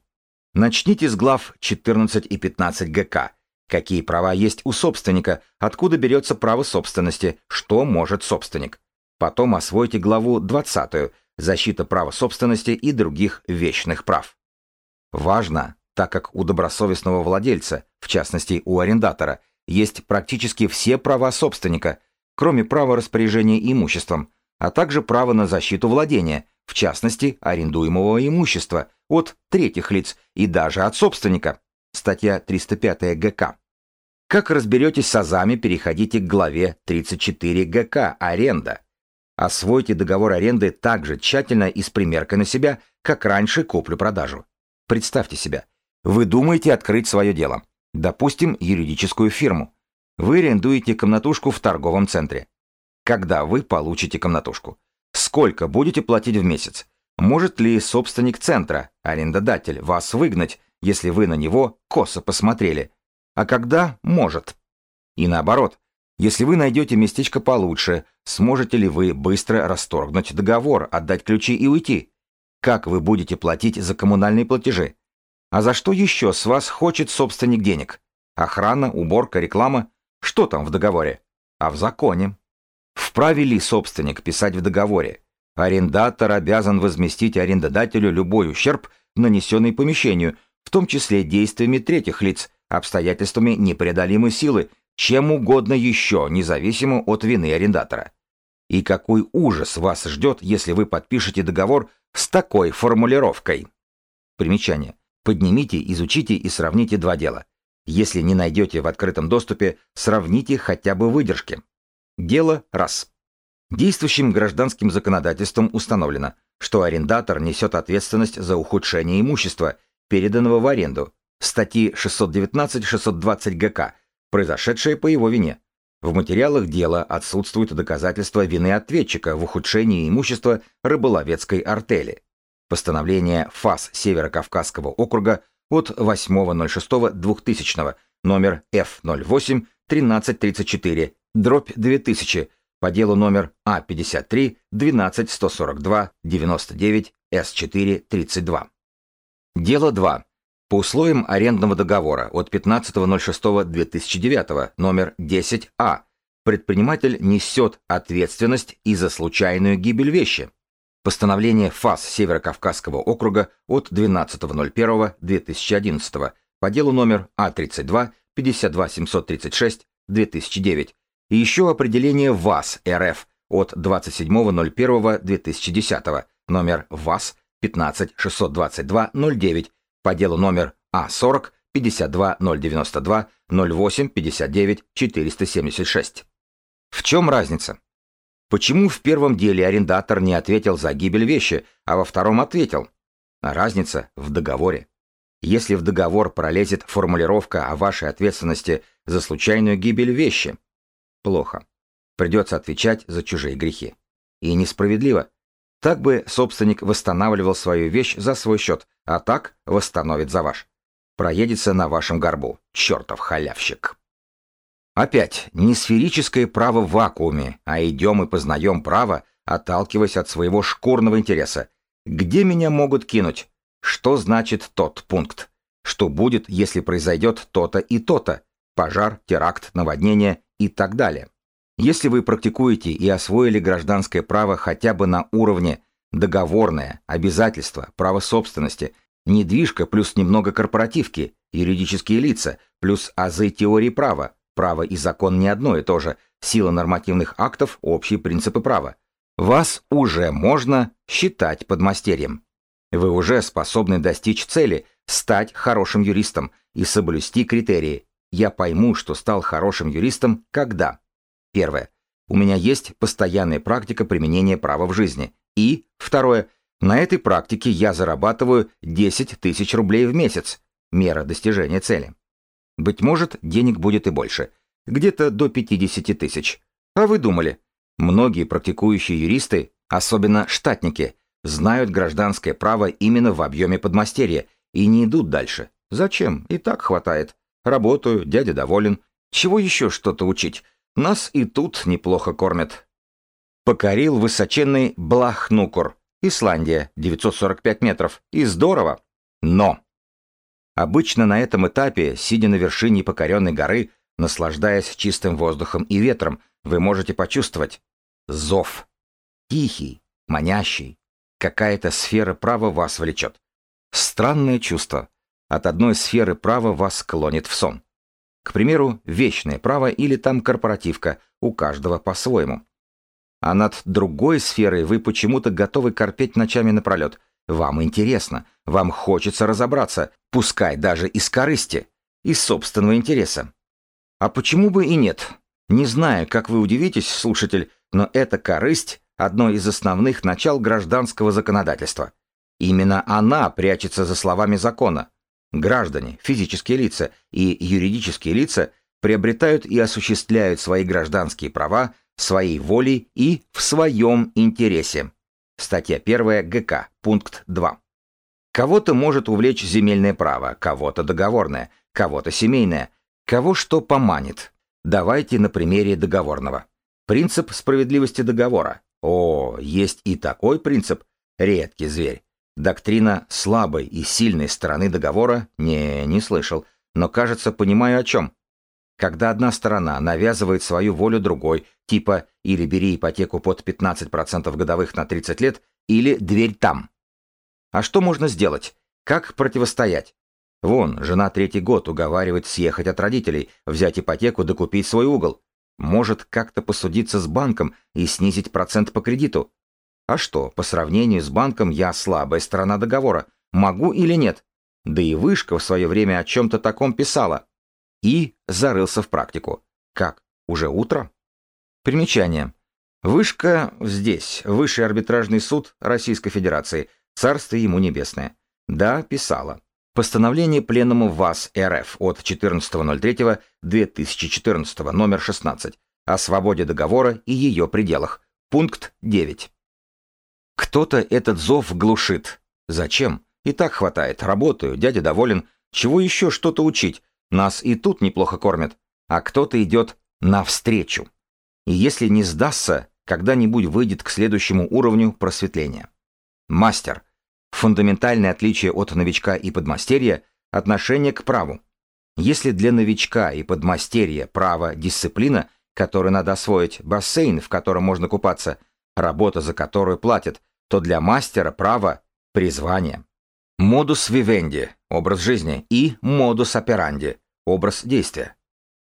Начните с глав 14 и 15 ГК. Какие права есть у собственника, откуда берется право собственности, что может собственник. Потом освойте главу 20, защита права собственности и других вечных прав. Важно, так как у добросовестного владельца, в частности у арендатора, есть практически все права собственника, кроме права распоряжения имуществом, а также право на защиту владения, в частности арендуемого имущества, от третьих лиц и даже от собственника. Статья 305 ГК. Как разберетесь с АЗАМи, переходите к главе 34 ГК «Аренда», Освойте договор аренды так же тщательно и с примеркой на себя, как раньше куплю-продажу. Представьте себя. Вы думаете открыть свое дело. Допустим, юридическую фирму. Вы арендуете комнатушку в торговом центре. Когда вы получите комнатушку? Сколько будете платить в месяц? Может ли собственник центра, арендодатель, вас выгнать, если вы на него косо посмотрели? А когда может? И наоборот, если вы найдете местечко получше, сможете ли вы быстро расторгнуть договор, отдать ключи и уйти? Как вы будете платить за коммунальные платежи? А за что еще с вас хочет собственник денег? Охрана, уборка, реклама? Что там в договоре? А в законе? Вправе ли собственник писать в договоре? Арендатор обязан возместить арендодателю любой ущерб, нанесенный помещению, в том числе действиями третьих лиц, обстоятельствами непреодолимой силы, чем угодно еще, независимо от вины арендатора. И какой ужас вас ждет, если вы подпишете договор с такой формулировкой. Примечание. Поднимите, изучите и сравните два дела. Если не найдете в открытом доступе, сравните хотя бы выдержки. Дело раз. Действующим гражданским законодательством установлено, что арендатор несет ответственность за ухудшение имущества, переданного в аренду, статьи 619-620 ГК произошедшее по его вине. В материалах дела отсутствуют доказательства вины ответчика в ухудшении имущества рыболовецкой артели. Постановление ФАС Северо-Кавказского округа от 8.06.2000 номер F08 1334 дробь 2000 по делу номер А53 12142 99 С4 32. Дело 2 по условиям арендного договора от 15.06.2009 номер 10А предприниматель несет ответственность и за случайную гибель вещи. Постановление ФАС Северокавказского округа от 12.01.2011 по делу номер А32-52736-2009 и еще определение ВАС РФ от 27.01.2010 номер ВАС 15.622.09 по делу номер А40 52 092 08 59 476. В чем разница? Почему в первом деле арендатор не ответил за гибель вещи, а во втором ответил? Разница в договоре. Если в договор пролезет формулировка о вашей ответственности за случайную гибель вещи, плохо. Придется отвечать за чужие грехи. И несправедливо. Так бы собственник восстанавливал свою вещь за свой счет, а так восстановит за ваш. Проедется на вашем горбу, чертов халявщик. Опять, не сферическое право в вакууме, а идем и познаем право, отталкиваясь от своего шкурного интереса. Где меня могут кинуть? Что значит тот пункт? Что будет, если произойдет то-то и то-то? Пожар, теракт, наводнение и так далее. Если вы практикуете и освоили гражданское право хотя бы на уровне договорное, обязательство, право собственности, недвижка плюс немного корпоративки, юридические лица, плюс азы теории права, право и закон не одно и то же, сила нормативных актов, общие принципы права, вас уже можно считать подмастерьем. Вы уже способны достичь цели, стать хорошим юристом и соблюсти критерии. Я пойму, что стал хорошим юристом, когда Первое. У меня есть постоянная практика применения права в жизни. И, второе, на этой практике я зарабатываю 10 тысяч рублей в месяц. Мера достижения цели. Быть может, денег будет и больше. Где-то до 50 тысяч. А вы думали? Многие практикующие юристы, особенно штатники, знают гражданское право именно в объеме подмастерья и не идут дальше. Зачем? И так хватает. Работаю, дядя доволен. Чего еще что-то учить? Нас и тут неплохо кормят. Покорил высоченный Блахнукур, Исландия, 945 метров, и здорово. Но! Обычно на этом этапе, сидя на вершине покоренной горы, наслаждаясь чистым воздухом и ветром, вы можете почувствовать зов. Тихий, манящий. Какая-то сфера права вас влечет. Странное чувство. От одной сферы права вас клонит в сон. К примеру, вечное право или там корпоративка, у каждого по-своему. А над другой сферой вы почему-то готовы корпеть ночами напролет. Вам интересно, вам хочется разобраться, пускай даже из корысти, из собственного интереса. А почему бы и нет? Не знаю, как вы удивитесь, слушатель, но эта корысть – одно из основных начал гражданского законодательства. Именно она прячется за словами закона. Граждане, физические лица и юридические лица приобретают и осуществляют свои гражданские права своей волей и в своем интересе. Статья 1 ГК, пункт 2. Кого-то может увлечь земельное право, кого-то договорное, кого-то семейное, кого что поманит. Давайте на примере договорного. Принцип справедливости договора. О, есть и такой принцип, редкий зверь. Доктрина слабой и сильной стороны договора? Не, не слышал. Но, кажется, понимаю о чем. Когда одна сторона навязывает свою волю другой, типа или бери ипотеку под 15% годовых на 30 лет, или дверь там. А что можно сделать? Как противостоять? Вон, жена третий год уговаривает съехать от родителей, взять ипотеку, докупить свой угол. Может как-то посудиться с банком и снизить процент по кредиту. А что, по сравнению с банком я слабая сторона договора. Могу или нет? Да и вышка в свое время о чем-то таком писала. И зарылся в практику. Как? Уже утро? Примечание. Вышка здесь, Высший арбитражный суд Российской Федерации, Царство ему небесное. Да, писала. Постановление Пленума ВАС РФ от 14.03.2014, номер 16, о свободе договора и ее пределах, пункт 9. Кто-то этот зов глушит. Зачем? И так хватает. Работаю, дядя доволен. Чего еще что-то учить? Нас и тут неплохо кормят. А кто-то идет навстречу. И если не сдастся, когда-нибудь выйдет к следующему уровню просветления. Мастер. Фундаментальное отличие от новичка и подмастерья – отношение к праву. Если для новичка и подмастерья право – дисциплина, которую надо освоить, бассейн, в котором можно купаться – работа за которую платят, то для мастера право – призвание. Модус вивенди – образ жизни, и модус операнди – образ действия.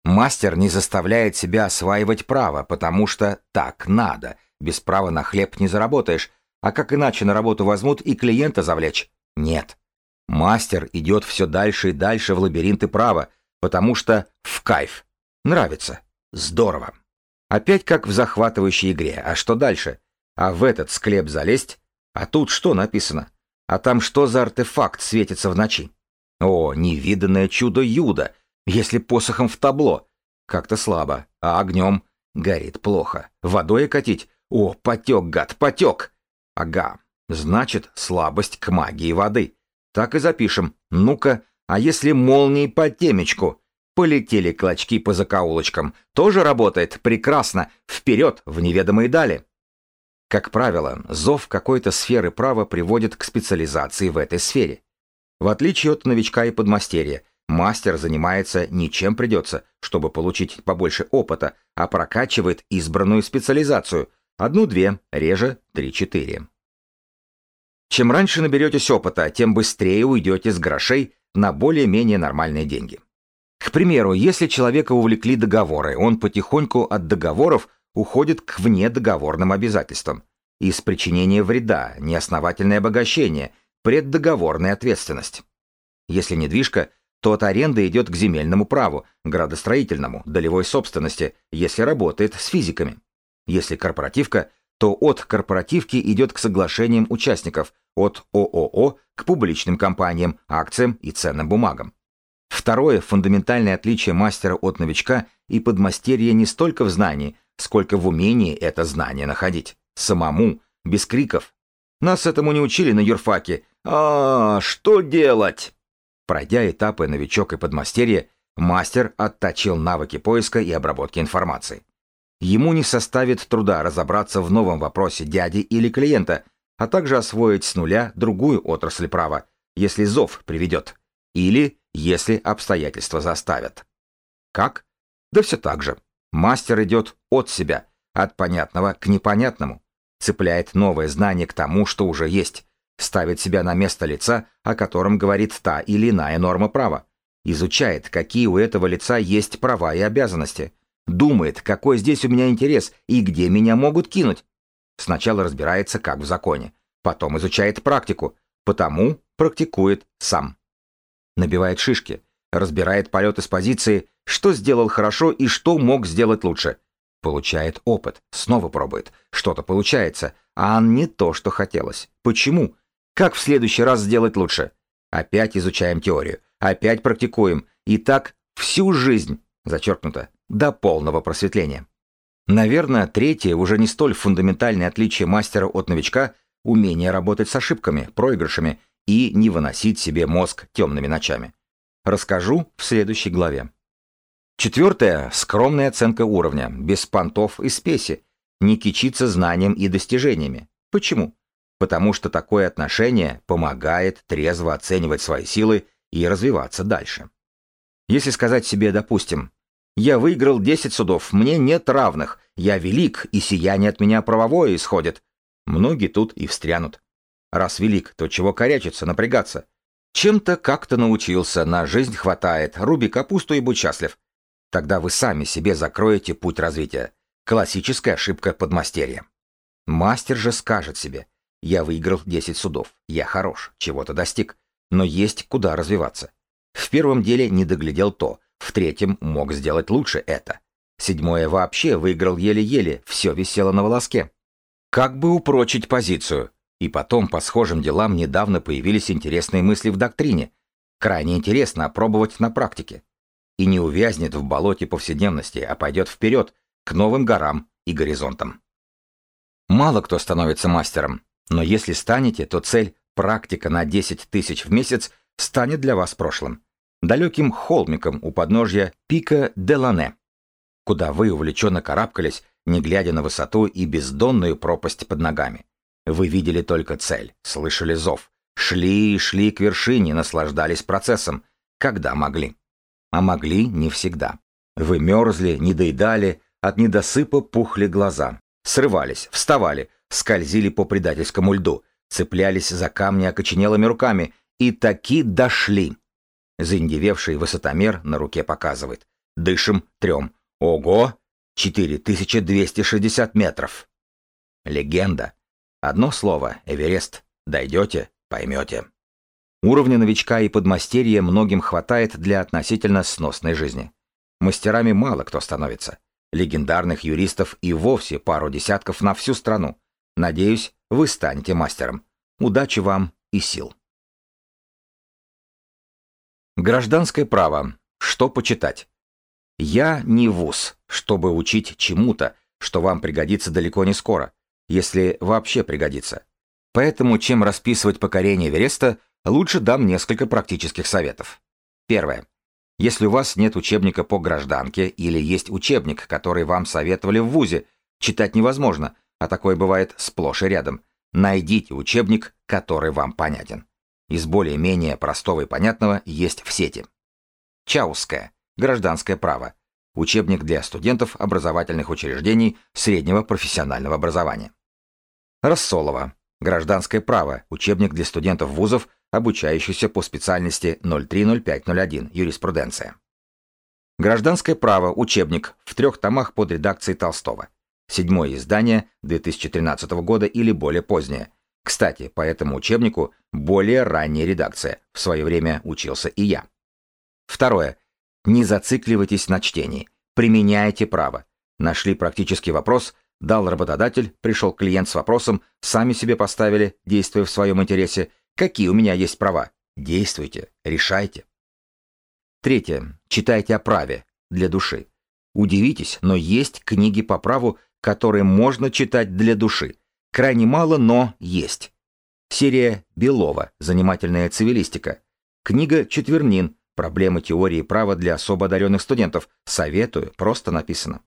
Мастер не заставляет себя осваивать право, потому что так надо. Без права на хлеб не заработаешь, а как иначе на работу возьмут и клиента завлечь? Нет. Мастер идет все дальше и дальше в лабиринты права, потому что в кайф. Нравится. Здорово. Опять как в захватывающей игре. А что дальше? А в этот склеп залезть? А тут что написано? А там что за артефакт светится в ночи? О, невиданное чудо Юда! Если посохом в табло. Как-то слабо. А огнем? Горит плохо. Водой катить? О, потек, гад, потек! Ага, значит, слабость к магии воды. Так и запишем. Ну-ка, а если молнии по темечку? Полетели клочки по закоулочкам. Тоже работает прекрасно. Вперед, в неведомые дали. Как правило, зов какой-то сферы права приводит к специализации в этой сфере. В отличие от новичка и подмастерья, мастер занимается ничем придется, чтобы получить побольше опыта, а прокачивает избранную специализацию – одну-две, реже три-четыре. Чем раньше наберетесь опыта, тем быстрее уйдете с грошей на более-менее нормальные деньги. К примеру, если человека увлекли договоры, он потихоньку от договоров уходит к внедоговорным обязательствам. Из причинения вреда, неосновательное обогащение, преддоговорная ответственность. Если недвижка, то от аренды идет к земельному праву, градостроительному, долевой собственности, если работает с физиками. Если корпоративка, то от корпоративки идет к соглашениям участников, от ООО к публичным компаниям, акциям и ценным бумагам. Второе – фундаментальное отличие мастера от новичка и подмастерья не столько в знании, сколько в умении это знание находить. Самому, без криков. Нас этому не учили на юрфаке. А, что делать? Пройдя этапы новичок и подмастерье, мастер отточил навыки поиска и обработки информации. Ему не составит труда разобраться в новом вопросе дяди или клиента, а также освоить с нуля другую отрасль права, если зов приведет. Или если обстоятельства заставят. Как? Да все так же. Мастер идет от себя, от понятного к непонятному, цепляет новое знание к тому, что уже есть, ставит себя на место лица, о котором говорит та или иная норма права, изучает, какие у этого лица есть права и обязанности, думает, какой здесь у меня интерес и где меня могут кинуть. Сначала разбирается, как в законе, потом изучает практику, потому практикует сам набивает шишки, разбирает полеты с позиции, что сделал хорошо и что мог сделать лучше. Получает опыт, снова пробует. Что-то получается, а не то, что хотелось. Почему? Как в следующий раз сделать лучше? Опять изучаем теорию, опять практикуем. И так всю жизнь, зачеркнуто, до полного просветления. Наверное, третье, уже не столь фундаментальное отличие мастера от новичка – умение работать с ошибками, проигрышами – и не выносить себе мозг темными ночами. Расскажу в следующей главе. Четвертое. Скромная оценка уровня, без понтов и спеси, не кичиться знанием и достижениями. Почему? Потому что такое отношение помогает трезво оценивать свои силы и развиваться дальше. Если сказать себе, допустим, «Я выиграл 10 судов, мне нет равных, я велик, и сияние от меня правовое исходит», многие тут и встрянут. Раз велик, то чего корячиться, напрягаться? Чем-то как-то научился, на жизнь хватает, руби капусту и будь счастлив. Тогда вы сами себе закроете путь развития. Классическая ошибка подмастерья. Мастер же скажет себе, я выиграл 10 судов, я хорош, чего-то достиг, но есть куда развиваться. В первом деле не доглядел то, в третьем мог сделать лучше это. Седьмое вообще выиграл еле-еле, все висело на волоске. Как бы упрочить позицию? И потом по схожим делам недавно появились интересные мысли в доктрине. Крайне интересно опробовать на практике. И не увязнет в болоте повседневности, а пойдет вперед, к новым горам и горизонтам. Мало кто становится мастером, но если станете, то цель «практика на 10 тысяч в месяц» станет для вас прошлым, далеким холмиком у подножья пика Делане, куда вы увлеченно карабкались, не глядя на высоту и бездонную пропасть под ногами. Вы видели только цель, слышали зов, шли и шли к вершине, наслаждались процессом, когда могли. А могли не всегда. Вы мерзли, недоедали, от недосыпа пухли глаза. Срывались, вставали, скользили по предательскому льду, цеплялись за камни окоченелыми руками и таки дошли. Заиндевевший высотомер на руке показывает. Дышим трем. Ого! 4260 метров. Легенда. Одно слово — Эверест. Дойдете, поймете. Уровня новичка и подмастерья многим хватает для относительно сносной жизни. Мастерами мало кто становится. Легендарных юристов и вовсе пару десятков на всю страну. Надеюсь, вы станете мастером. Удачи вам и сил. Гражданское право. Что почитать? Я не вуз, чтобы учить чему-то, что вам пригодится далеко не скоро если вообще пригодится. Поэтому, чем расписывать покорение Эвереста, лучше дам несколько практических советов. Первое. Если у вас нет учебника по гражданке или есть учебник, который вам советовали в ВУЗе, читать невозможно, а такое бывает сплошь и рядом, найдите учебник, который вам понятен. Из более-менее простого и понятного есть в сети. Чауская. Гражданское право учебник для студентов образовательных учреждений среднего профессионального образования. Рассолова. Гражданское право. Учебник для студентов вузов, обучающихся по специальности 030501. Юриспруденция. Гражданское право. Учебник. В трех томах под редакцией Толстого. Седьмое издание 2013 года или более позднее. Кстати, по этому учебнику более ранняя редакция. В свое время учился и я. Второе. Не зацикливайтесь на чтении. Применяйте право. Нашли практический вопрос, дал работодатель, пришел клиент с вопросом, сами себе поставили, действуя в своем интересе. Какие у меня есть права? Действуйте, решайте. Третье. Читайте о праве для души. Удивитесь, но есть книги по праву, которые можно читать для души. Крайне мало, но есть. Серия Белова «Занимательная цивилистика». Книга «Четвернин» Проблемы теории права для особо одаренных студентов. Советую, просто написано.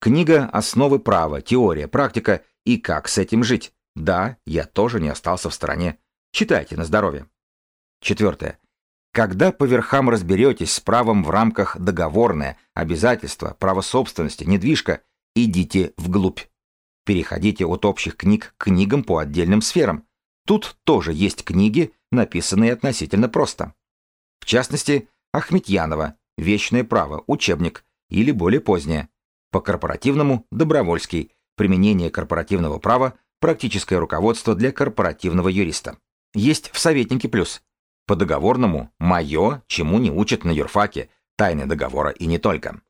Книга «Основы права. Теория. Практика. И как с этим жить?» Да, я тоже не остался в стороне. Читайте на здоровье. Четвертое. Когда по верхам разберетесь с правом в рамках договорное, обязательство право собственности, недвижка, идите вглубь. Переходите от общих книг к книгам по отдельным сферам. Тут тоже есть книги, написанные относительно просто. В частности, Ахметьянова «Вечное право», учебник, или более позднее. По корпоративному – Добровольский, применение корпоративного права, практическое руководство для корпоративного юриста. Есть в «Советнике плюс». По договорному – «Мое», чему не учат на юрфаке, тайны договора и не только.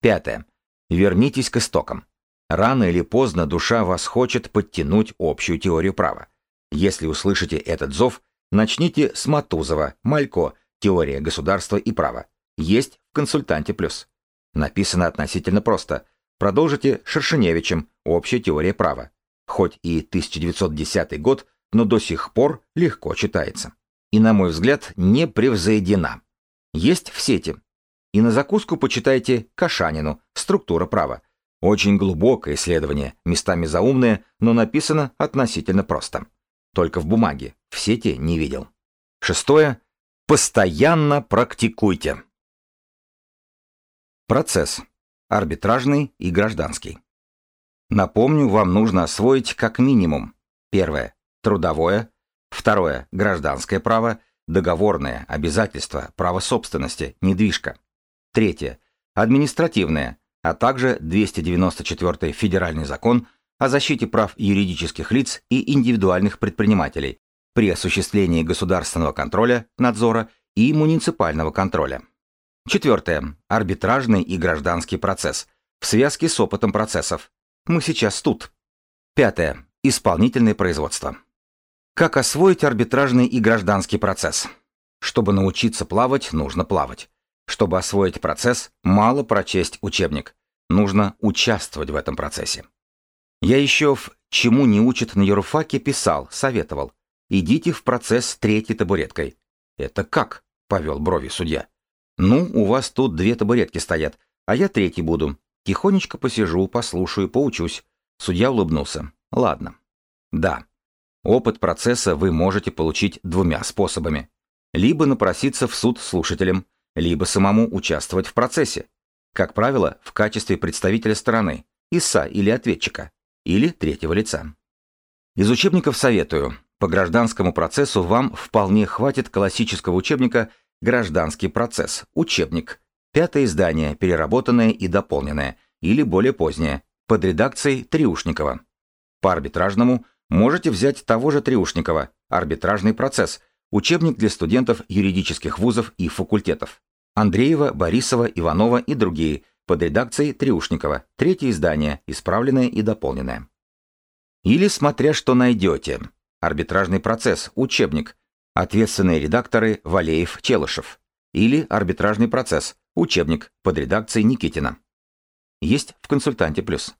Пятое. Вернитесь к истокам. Рано или поздно душа вас хочет подтянуть общую теорию права. Если услышите этот зов, начните с Матузова, Малько – Теория государства и права. Есть в «Консультанте плюс». Написано относительно просто. Продолжите Шершеневичем «Общая теория права». Хоть и 1910 год, но до сих пор легко читается. И, на мой взгляд, не превзойдена. Есть в сети. И на закуску почитайте Кашанину «Структура права». Очень глубокое исследование, местами заумное, но написано относительно просто. Только в бумаге, в сети не видел. Шестое Постоянно практикуйте. Процесс. Арбитражный и гражданский. Напомню, вам нужно освоить как минимум. Первое. Трудовое. Второе. Гражданское право. Договорное. Обязательства. Право собственности. Недвижка. Третье. Административное. А также 294 федеральный закон о защите прав юридических лиц и индивидуальных предпринимателей, при осуществлении государственного контроля, надзора и муниципального контроля. Четвертое. Арбитражный и гражданский процесс в связке с опытом процессов. Мы сейчас тут. Пятое. Исполнительное производство. Как освоить арбитражный и гражданский процесс? Чтобы научиться плавать, нужно плавать. Чтобы освоить процесс, мало прочесть учебник. Нужно участвовать в этом процессе. Я еще в «Чему не учат на юрфаке» писал, советовал идите в процесс третьей табуреткой. Это как? Повел брови судья. Ну, у вас тут две табуретки стоят, а я третий буду. Тихонечко посижу, послушаю, поучусь. Судья улыбнулся. Ладно. Да. Опыт процесса вы можете получить двумя способами. Либо напроситься в суд слушателем, либо самому участвовать в процессе. Как правило, в качестве представителя стороны, ИСА или ответчика, или третьего лица. Из учебников советую по гражданскому процессу вам вполне хватит классического учебника «Гражданский процесс. Учебник». Пятое издание, переработанное и дополненное, или более позднее, под редакцией Триушникова. По арбитражному можете взять того же Триушникова «Арбитражный процесс», учебник для студентов юридических вузов и факультетов. Андреева, Борисова, Иванова и другие, под редакцией Триушникова, третье издание, исправленное и дополненное. Или смотря что найдете арбитражный процесс, учебник, ответственные редакторы Валеев, Челышев. Или арбитражный процесс, учебник, под редакцией Никитина. Есть в «Консультанте плюс».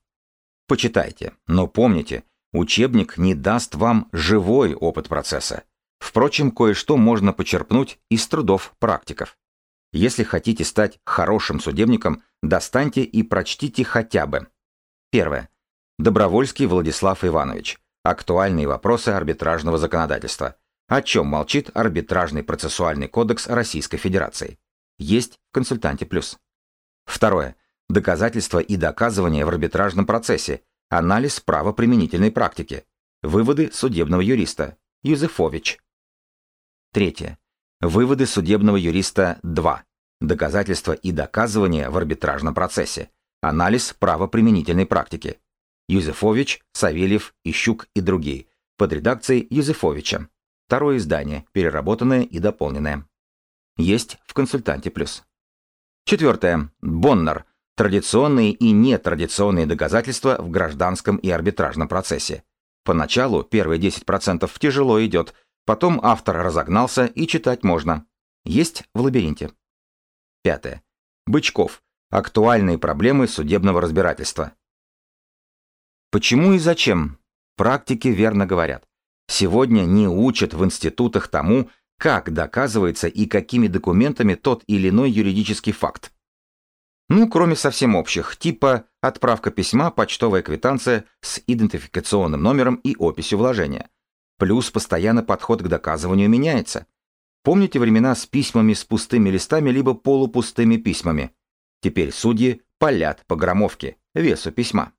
Почитайте, но помните, учебник не даст вам живой опыт процесса. Впрочем, кое-что можно почерпнуть из трудов практиков. Если хотите стать хорошим судебником, достаньте и прочтите хотя бы. Первое. Добровольский Владислав Иванович – актуальные вопросы арбитражного законодательства, о чем молчит Арбитражный процессуальный кодекс Российской Федерации. Есть в «Консультанте плюс». Второе. Доказательства и доказывания в арбитражном процессе, анализ правоприменительной практики, выводы судебного юриста Юзефович. Третье. Выводы судебного юриста 2. Доказательства и доказывания в арбитражном процессе, анализ правоприменительной практики, Юзефович, Савельев, Ищук и другие, под редакцией Юзефовича. Второе издание, переработанное и дополненное. Есть в «Консультанте плюс». Четвертое. Боннер. Традиционные и нетрадиционные доказательства в гражданском и арбитражном процессе. Поначалу первые 10% тяжело идет, потом автор разогнался и читать можно. Есть в лабиринте. Пятое. Бычков. Актуальные проблемы судебного разбирательства. Почему и зачем? Практики верно говорят. Сегодня не учат в институтах тому, как доказывается и какими документами тот или иной юридический факт. Ну, кроме совсем общих, типа отправка письма, почтовая квитанция с идентификационным номером и описью вложения. Плюс постоянно подход к доказыванию меняется. Помните времена с письмами с пустыми листами либо полупустыми письмами? Теперь судьи палят по громовке, весу письма.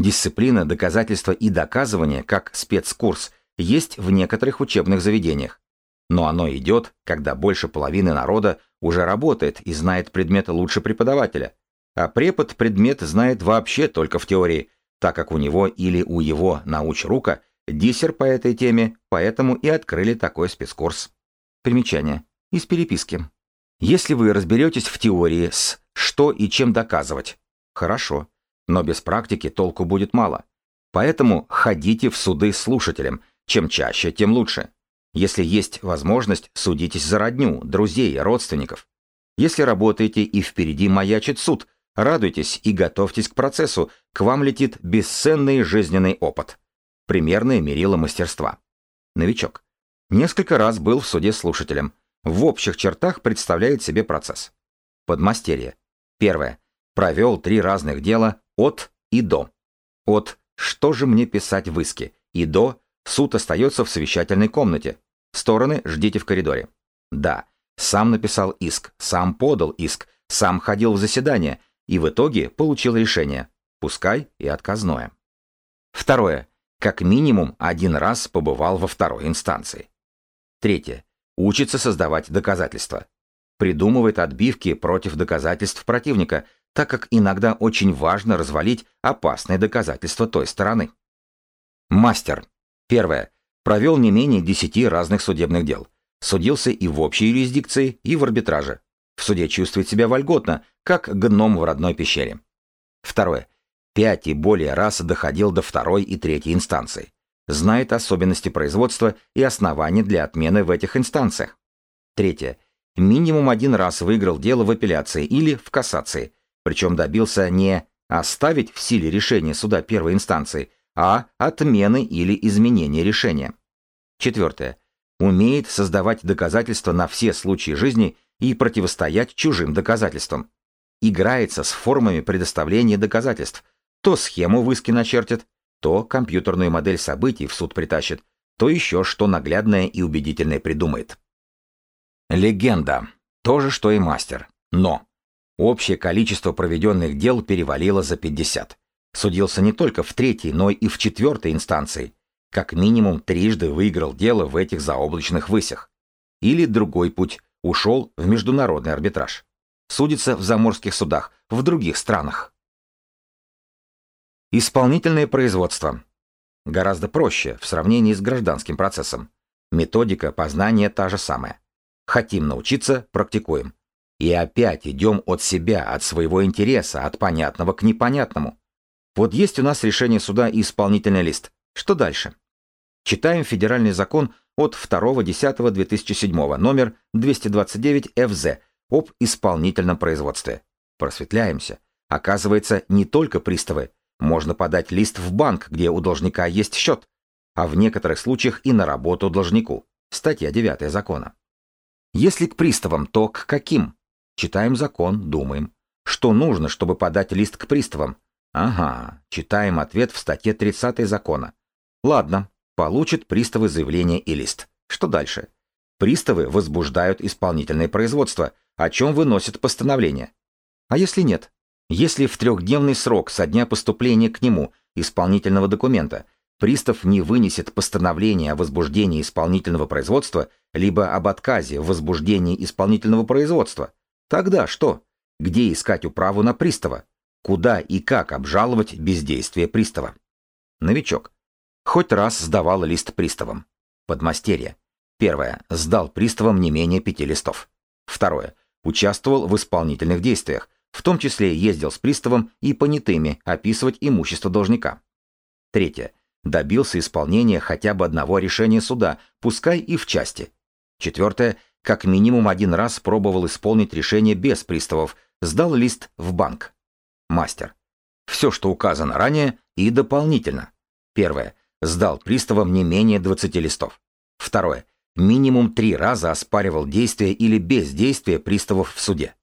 Дисциплина доказательства и доказывание как спецкурс есть в некоторых учебных заведениях. Но оно идет, когда больше половины народа уже работает и знает предмет лучше преподавателя. А препод предмет знает вообще только в теории, так как у него или у его науч-рука диссер по этой теме, поэтому и открыли такой спецкурс. Примечание. Из переписки. Если вы разберетесь в теории с «что и чем доказывать», хорошо, но без практики толку будет мало. Поэтому ходите в суды слушателем, чем чаще, тем лучше. Если есть возможность, судитесь за родню, друзей, родственников. Если работаете и впереди маячит суд, радуйтесь и готовьтесь к процессу, к вам летит бесценный жизненный опыт. Примерное мерило мастерства. Новичок. Несколько раз был в суде слушателем. В общих чертах представляет себе процесс. Подмастерье. Первое. Провел три разных дела от и до. От «Что же мне писать в иске?» и до «Суд остается в совещательной комнате». Стороны ждите в коридоре. Да, сам написал иск, сам подал иск, сам ходил в заседание и в итоге получил решение, пускай и отказное. Второе. Как минимум один раз побывал во второй инстанции. Третье. Учится создавать доказательства. Придумывает отбивки против доказательств противника – так как иногда очень важно развалить опасные доказательства той стороны. Мастер. Первое. Провел не менее 10 разных судебных дел. Судился и в общей юрисдикции, и в арбитраже. В суде чувствует себя вольготно, как гном в родной пещере. Второе. Пять и более раз доходил до второй и третьей инстанции. Знает особенности производства и основания для отмены в этих инстанциях. Третье. Минимум один раз выиграл дело в апелляции или в кассации – причем добился не оставить в силе решение суда первой инстанции, а отмены или изменения решения. Четвертое. Умеет создавать доказательства на все случаи жизни и противостоять чужим доказательствам. Играется с формами предоставления доказательств. То схему в иске начертит, то компьютерную модель событий в суд притащит, то еще что наглядное и убедительное придумает. Легенда. То же, что и мастер. Но Общее количество проведенных дел перевалило за 50. Судился не только в третьей, но и в четвертой инстанции. Как минимум трижды выиграл дело в этих заоблачных высях. Или другой путь – ушел в международный арбитраж. Судится в заморских судах, в других странах. Исполнительное производство. Гораздо проще в сравнении с гражданским процессом. Методика познания та же самая. Хотим научиться – практикуем. И опять идем от себя, от своего интереса, от понятного к непонятному. Вот есть у нас решение суда и исполнительный лист. Что дальше? Читаем федеральный закон от 2.10.2007, номер 229 ФЗ, об исполнительном производстве. Просветляемся. Оказывается, не только приставы. Можно подать лист в банк, где у должника есть счет, а в некоторых случаях и на работу должнику. Статья 9 закона. Если к приставам, то к каким? Читаем закон, думаем, что нужно, чтобы подать лист к приставам. Ага, читаем ответ в статье 30 закона. Ладно, получит приставы заявление и лист. Что дальше? Приставы возбуждают исполнительное производство, о чем выносят постановление. А если нет? Если в трехдневный срок со дня поступления к нему исполнительного документа пристав не вынесет постановление о возбуждении исполнительного производства либо об отказе в возбуждении исполнительного производства – Тогда что? Где искать управу на пристава? Куда и как обжаловать бездействие пристава? Новичок. Хоть раз сдавал лист приставам. Подмастерье. Первое. Сдал приставам не менее пяти листов. Второе. Участвовал в исполнительных действиях, в том числе ездил с приставом и понятыми описывать имущество должника. Третье. Добился исполнения хотя бы одного решения суда, пускай и в части. Четвертое. Как минимум один раз пробовал исполнить решение без приставов, сдал лист в банк. Мастер. Все, что указано ранее, и дополнительно. Первое. Сдал приставам не менее 20 листов. Второе. Минимум три раза оспаривал действия или бездействие приставов в суде.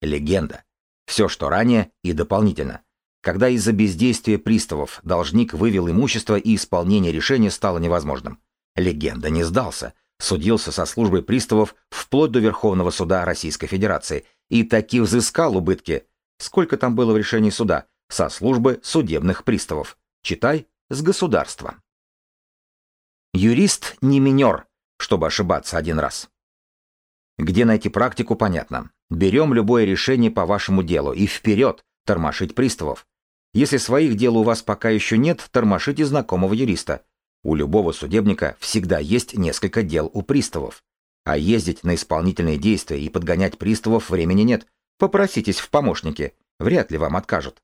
Легенда. Все, что ранее и дополнительно. Когда из-за бездействия приставов должник вывел имущество и исполнение решения стало невозможным. Легенда не сдался, судился со службой приставов вплоть до Верховного суда Российской Федерации и таки взыскал убытки. Сколько там было в решении суда? Со службы судебных приставов. Читай, с государства. Юрист не минер, чтобы ошибаться один раз. Где найти практику, понятно. Берем любое решение по вашему делу и вперед, тормошить приставов. Если своих дел у вас пока еще нет, тормошите знакомого юриста – у любого судебника всегда есть несколько дел у приставов. А ездить на исполнительные действия и подгонять приставов времени нет. Попроситесь в помощники, вряд ли вам откажут.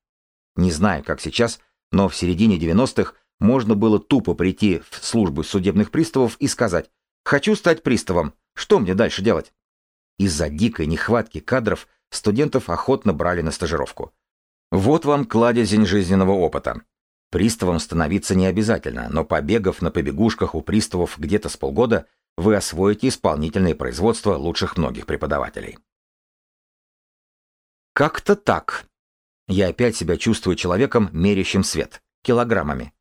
Не знаю, как сейчас, но в середине 90-х можно было тупо прийти в службу судебных приставов и сказать «Хочу стать приставом, что мне дальше делать?» Из-за дикой нехватки кадров студентов охотно брали на стажировку. Вот вам кладезень жизненного опыта. Приставом становиться не обязательно, но побегав на побегушках у приставов где-то с полгода, вы освоите исполнительное производство лучших многих преподавателей. Как-то так. Я опять себя чувствую человеком, мерящим свет, килограммами.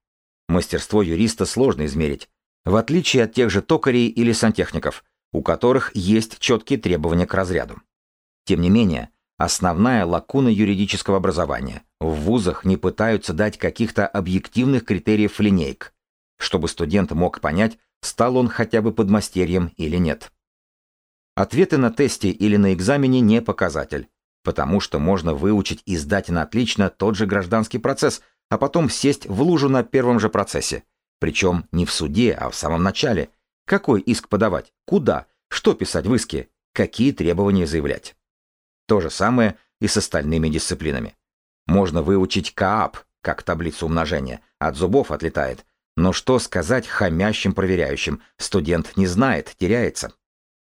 Мастерство юриста сложно измерить, в отличие от тех же токарей или сантехников, у которых есть четкие требования к разряду. Тем не менее, Основная лакуна юридического образования. В вузах не пытаются дать каких-то объективных критериев линейк, чтобы студент мог понять, стал он хотя бы подмастерьем или нет. Ответы на тесте или на экзамене не показатель, потому что можно выучить и сдать на отлично тот же гражданский процесс, а потом сесть в лужу на первом же процессе. Причем не в суде, а в самом начале. Какой иск подавать? Куда? Что писать в иске? Какие требования заявлять? То же самое и с остальными дисциплинами. Можно выучить КААП, как таблицу умножения, от зубов отлетает. Но что сказать хамящим проверяющим? Студент не знает, теряется.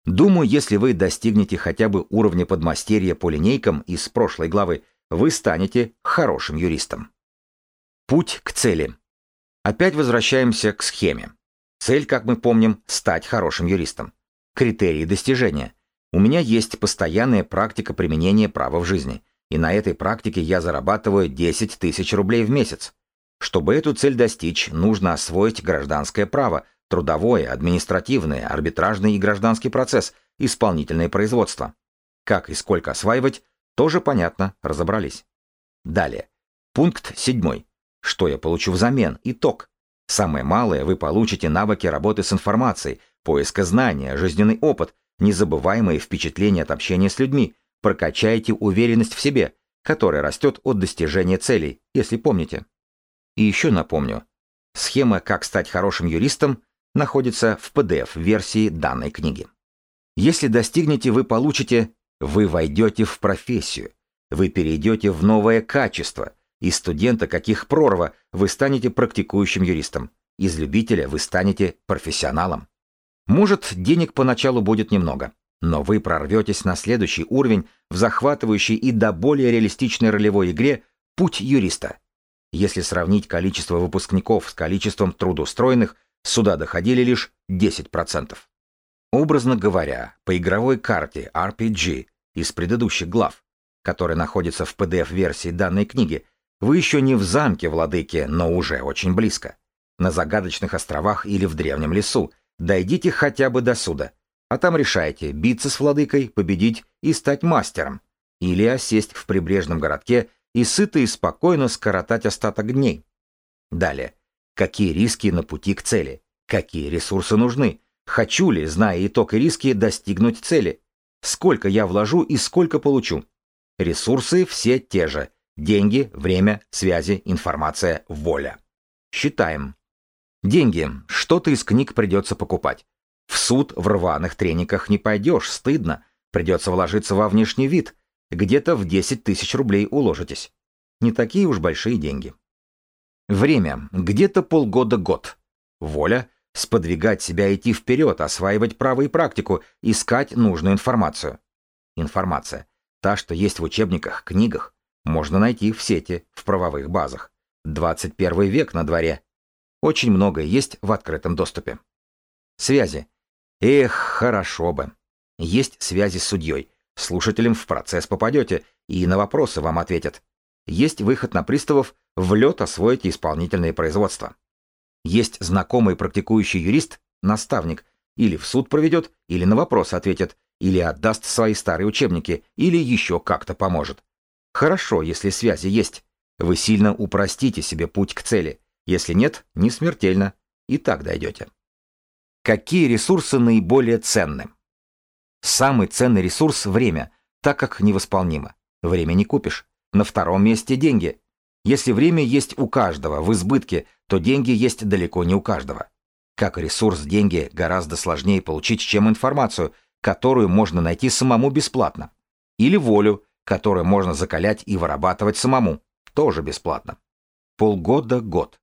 Думаю, если вы достигнете хотя бы уровня подмастерья по линейкам из прошлой главы, вы станете хорошим юристом. Путь к цели. Опять возвращаемся к схеме. Цель, как мы помним, стать хорошим юристом. Критерии достижения. У меня есть постоянная практика применения права в жизни, и на этой практике я зарабатываю 10 тысяч рублей в месяц. Чтобы эту цель достичь, нужно освоить гражданское право, трудовое, административное, арбитражный и гражданский процесс, исполнительное производство. Как и сколько осваивать, тоже понятно, разобрались. Далее. Пункт 7. Что я получу взамен? Итог. Самое малое вы получите навыки работы с информацией, поиска знания, жизненный опыт – незабываемые впечатления от общения с людьми, прокачаете уверенность в себе, которая растет от достижения целей, если помните. И еще напомню, схема «Как стать хорошим юристом» находится в PDF-версии данной книги. Если достигнете, вы получите, вы войдете в профессию, вы перейдете в новое качество, из студента, каких прорва, вы станете практикующим юристом, из любителя вы станете профессионалом. Может, денег поначалу будет немного, но вы прорветесь на следующий уровень в захватывающей и до более реалистичной ролевой игре «Путь юриста». Если сравнить количество выпускников с количеством трудоустроенных, сюда доходили лишь 10%. Образно говоря, по игровой карте RPG из предыдущих глав, которая находится в PDF-версии данной книги, вы еще не в замке владыки, но уже очень близко. На загадочных островах или в древнем лесу, Дойдите хотя бы до суда, а там решайте, биться с владыкой, победить и стать мастером, или осесть в прибрежном городке и сыто и спокойно скоротать остаток дней. Далее. Какие риски на пути к цели? Какие ресурсы нужны? Хочу ли, зная итог и риски, достигнуть цели? Сколько я вложу и сколько получу? Ресурсы все те же. Деньги, время, связи, информация, воля. Считаем. Деньги. Что-то из книг придется покупать. В суд в рваных трениках не пойдешь, стыдно. Придется вложиться во внешний вид. Где-то в 10 тысяч рублей уложитесь. Не такие уж большие деньги. Время. Где-то полгода-год. Воля. Сподвигать себя идти вперед, осваивать право и практику, искать нужную информацию. Информация. Та, что есть в учебниках, книгах, можно найти в сети, в правовых базах. 21 век на дворе. Очень многое есть в открытом доступе. Связи. Эх, хорошо бы. Есть связи с судьей. Слушателям в процесс попадете, и на вопросы вам ответят. Есть выход на приставов, в лед освоите исполнительные производства. Есть знакомый практикующий юрист, наставник, или в суд проведет, или на вопросы ответит, или отдаст свои старые учебники, или еще как-то поможет. Хорошо, если связи есть. Вы сильно упростите себе путь к цели. Если нет, не смертельно, и так дойдете. Какие ресурсы наиболее ценны? Самый ценный ресурс – время, так как невосполнимо. Время не купишь. На втором месте – деньги. Если время есть у каждого в избытке, то деньги есть далеко не у каждого. Как ресурс деньги гораздо сложнее получить, чем информацию, которую можно найти самому бесплатно. Или волю, которую можно закалять и вырабатывать самому, тоже бесплатно. Полгода-год.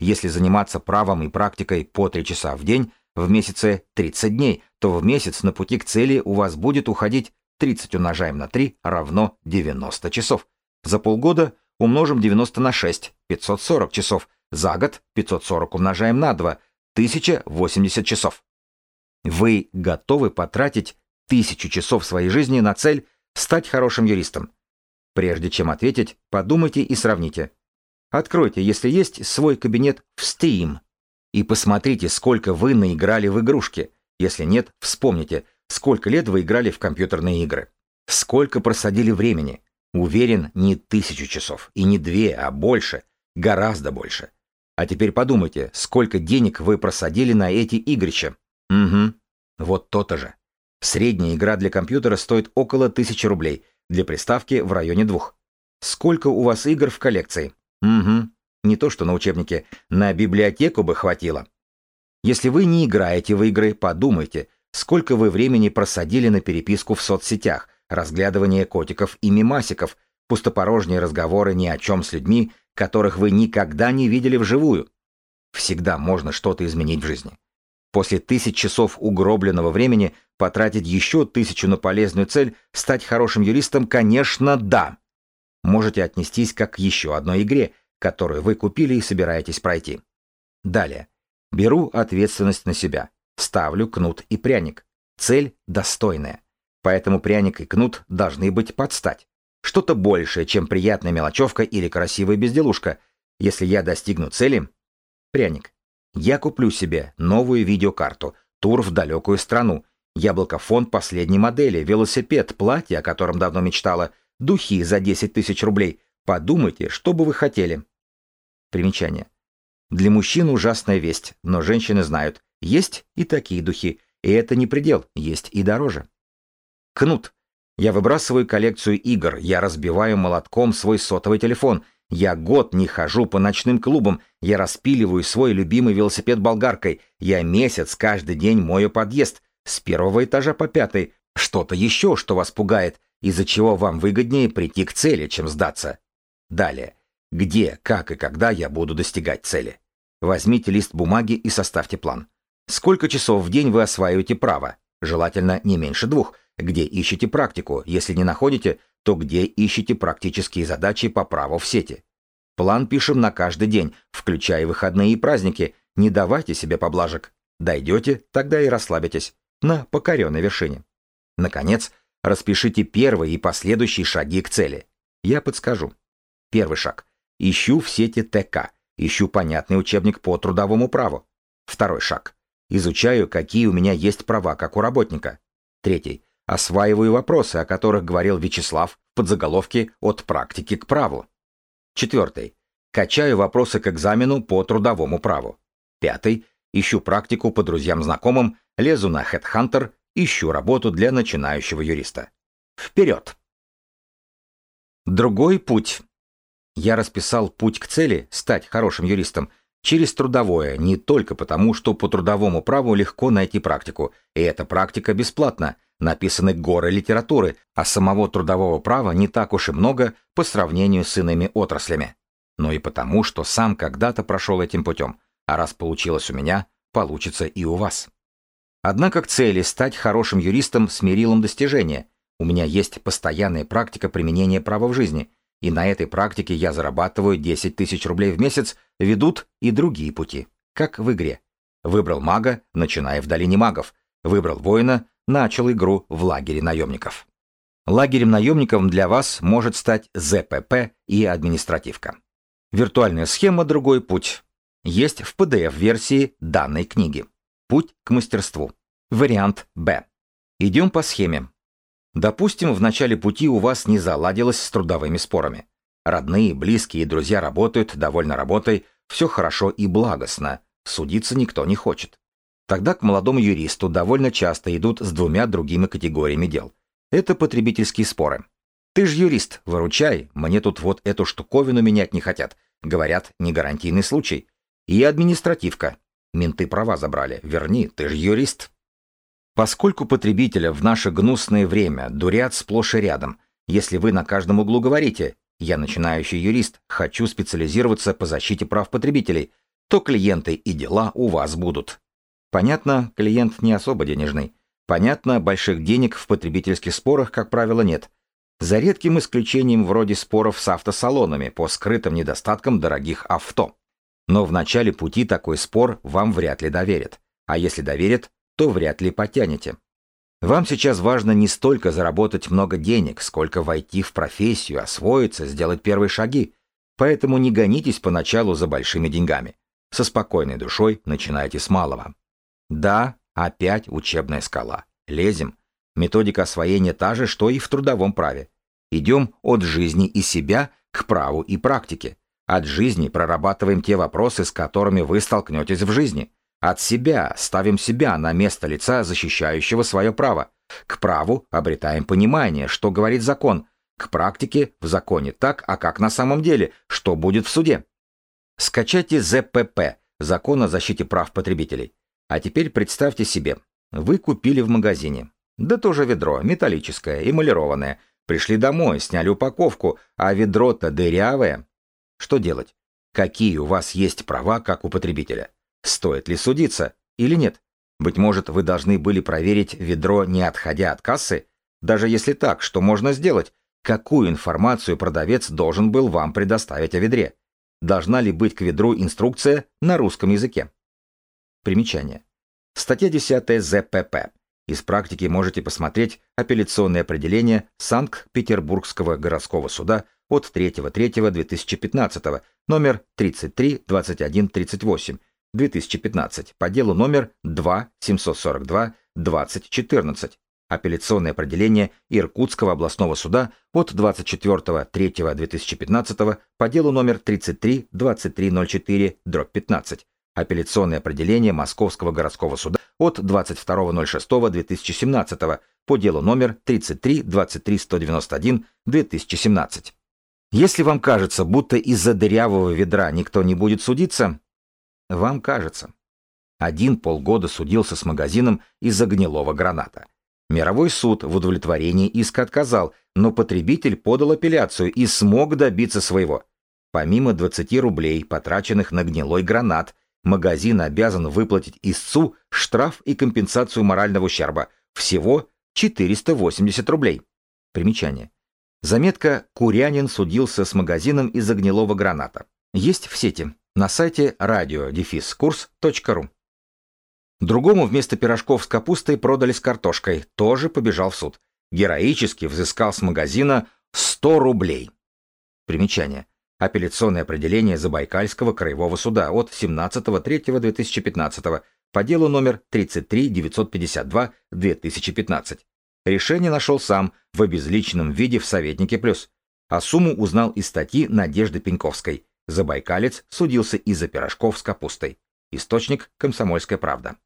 Если заниматься правом и практикой по 3 часа в день, в месяце 30 дней, то в месяц на пути к цели у вас будет уходить 30 умножаем на 3 равно 90 часов. За полгода умножим 90 на 6, 540 часов. За год 540 умножаем на 2, 1080 часов. Вы готовы потратить тысячу часов своей жизни на цель стать хорошим юристом? Прежде чем ответить, подумайте и сравните. Откройте, если есть, свой кабинет в Steam и посмотрите, сколько вы наиграли в игрушки. Если нет, вспомните, сколько лет вы играли в компьютерные игры. Сколько просадили времени. Уверен, не тысячу часов, и не две, а больше, гораздо больше. А теперь подумайте, сколько денег вы просадили на эти игрища. Угу, вот то-то же. Средняя игра для компьютера стоит около тысячи рублей, для приставки в районе двух. Сколько у вас игр в коллекции? Угу. Не то, что на учебнике. На библиотеку бы хватило. Если вы не играете в игры, подумайте, сколько вы времени просадили на переписку в соцсетях, разглядывание котиков и мимасиков, пустопорожние разговоры ни о чем с людьми, которых вы никогда не видели вживую. Всегда можно что-то изменить в жизни. После тысяч часов угробленного времени потратить еще тысячу на полезную цель, стать хорошим юристом, конечно, да можете отнестись как к еще одной игре, которую вы купили и собираетесь пройти. Далее. Беру ответственность на себя. Ставлю кнут и пряник. Цель достойная. Поэтому пряник и кнут должны быть под стать. Что-то большее, чем приятная мелочевка или красивая безделушка. Если я достигну цели... Пряник. Я куплю себе новую видеокарту, тур в далекую страну, яблокофон последней модели, велосипед, платье, о котором давно мечтала, духи за 10 тысяч рублей. Подумайте, что бы вы хотели. Примечание. Для мужчин ужасная весть, но женщины знают, есть и такие духи, и это не предел, есть и дороже. Кнут. Я выбрасываю коллекцию игр, я разбиваю молотком свой сотовый телефон, я год не хожу по ночным клубам, я распиливаю свой любимый велосипед болгаркой, я месяц каждый день мою подъезд, с первого этажа по пятый, что-то еще, что вас пугает, из-за чего вам выгоднее прийти к цели, чем сдаться. Далее. Где, как и когда я буду достигать цели? Возьмите лист бумаги и составьте план. Сколько часов в день вы осваиваете право? Желательно не меньше двух. Где ищете практику? Если не находите, то где ищете практические задачи по праву в сети? План пишем на каждый день, включая выходные и праздники. Не давайте себе поблажек. Дойдете, тогда и расслабитесь. На покоренной вершине. Наконец, распишите первые и последующие шаги к цели. Я подскажу. Первый шаг. Ищу в сети ТК. Ищу понятный учебник по трудовому праву. Второй шаг. Изучаю, какие у меня есть права, как у работника. Третий. Осваиваю вопросы, о которых говорил Вячеслав в подзаголовке «От практики к праву». Четвертый. Качаю вопросы к экзамену по трудовому праву. Пятый. Ищу практику по друзьям-знакомым, лезу на HeadHunter Ищу работу для начинающего юриста. Вперед! Другой путь. Я расписал путь к цели – стать хорошим юристом – через трудовое, не только потому, что по трудовому праву легко найти практику, и эта практика бесплатна, написаны горы литературы, а самого трудового права не так уж и много по сравнению с иными отраслями. Но и потому, что сам когда-то прошел этим путем, а раз получилось у меня, получится и у вас. Однако к цели стать хорошим юристом с мерилом достижения у меня есть постоянная практика применения права в жизни, и на этой практике я зарабатываю 10 тысяч рублей в месяц, ведут и другие пути, как в игре. Выбрал мага, начиная в долине магов. Выбрал воина, начал игру в лагере наемников. Лагерем наемников для вас может стать ЗПП и административка. Виртуальная схема «Другой путь» есть в PDF-версии данной книги. Путь к мастерству. Вариант Б. Идем по схеме. Допустим, в начале пути у вас не заладилось с трудовыми спорами. Родные, близкие и друзья работают, довольно работой, все хорошо и благостно, судиться никто не хочет. Тогда к молодому юристу довольно часто идут с двумя другими категориями дел. Это потребительские споры. «Ты же юрист, выручай, мне тут вот эту штуковину менять не хотят. Говорят, не гарантийный случай. И административка, Менты права забрали. Верни, ты же юрист. Поскольку потребителя в наше гнусное время дурят сплошь и рядом, если вы на каждом углу говорите «я начинающий юрист, хочу специализироваться по защите прав потребителей», то клиенты и дела у вас будут. Понятно, клиент не особо денежный. Понятно, больших денег в потребительских спорах, как правило, нет. За редким исключением вроде споров с автосалонами по скрытым недостаткам дорогих авто. Но в начале пути такой спор вам вряд ли доверят, А если доверят, то вряд ли потянете. Вам сейчас важно не столько заработать много денег, сколько войти в профессию, освоиться, сделать первые шаги. Поэтому не гонитесь поначалу за большими деньгами. Со спокойной душой начинайте с малого. Да, опять учебная скала. Лезем. Методика освоения та же, что и в трудовом праве. Идем от жизни и себя к праву и практике. От жизни прорабатываем те вопросы, с которыми вы столкнетесь в жизни. От себя ставим себя на место лица, защищающего свое право. К праву обретаем понимание, что говорит закон. К практике в законе так, а как на самом деле, что будет в суде. Скачайте ЗПП – Закон о защите прав потребителей. А теперь представьте себе, вы купили в магазине. Да тоже ведро, металлическое, эмалированное. Пришли домой, сняли упаковку, а ведро-то дырявое, что делать? Какие у вас есть права как у потребителя? Стоит ли судиться или нет? Быть может, вы должны были проверить ведро, не отходя от кассы? Даже если так, что можно сделать? Какую информацию продавец должен был вам предоставить о ведре? Должна ли быть к ведру инструкция на русском языке? Примечание. Статья 10 ЗПП. Из практики можете посмотреть апелляционное определение Санкт-Петербургского городского суда от 3.3.2015, номер 33-21-38, 2015, по делу номер 2-742-2014, апелляционное определение Иркутского областного суда от 24.03.2015 по делу номер 33-2304-15, апелляционное определение Московского городского суда от 22.06.2017 по делу номер 33-23-191-2017. Если вам кажется, будто из-за дырявого ведра никто не будет судиться, вам кажется. Один полгода судился с магазином из-за гнилого граната. Мировой суд в удовлетворении иска отказал, но потребитель подал апелляцию и смог добиться своего. Помимо 20 рублей, потраченных на гнилой гранат, магазин обязан выплатить истцу штраф и компенсацию морального ущерба. Всего 480 рублей. Примечание. Заметка «Курянин судился с магазином из огнилого граната». Есть в сети на сайте radio-курс.ру. Другому вместо пирожков с капустой продали с картошкой, тоже побежал в суд. Героически взыскал с магазина 100 рублей. Примечание. Апелляционное определение Забайкальского краевого суда от 17.03.2015 по делу номер 33952-2015. Решение нашел сам в обезличенном виде в «Советнике плюс». А сумму узнал из статьи Надежды Пеньковской. Забайкалец судился из-за пирожков с капустой. Источник «Комсомольская правда».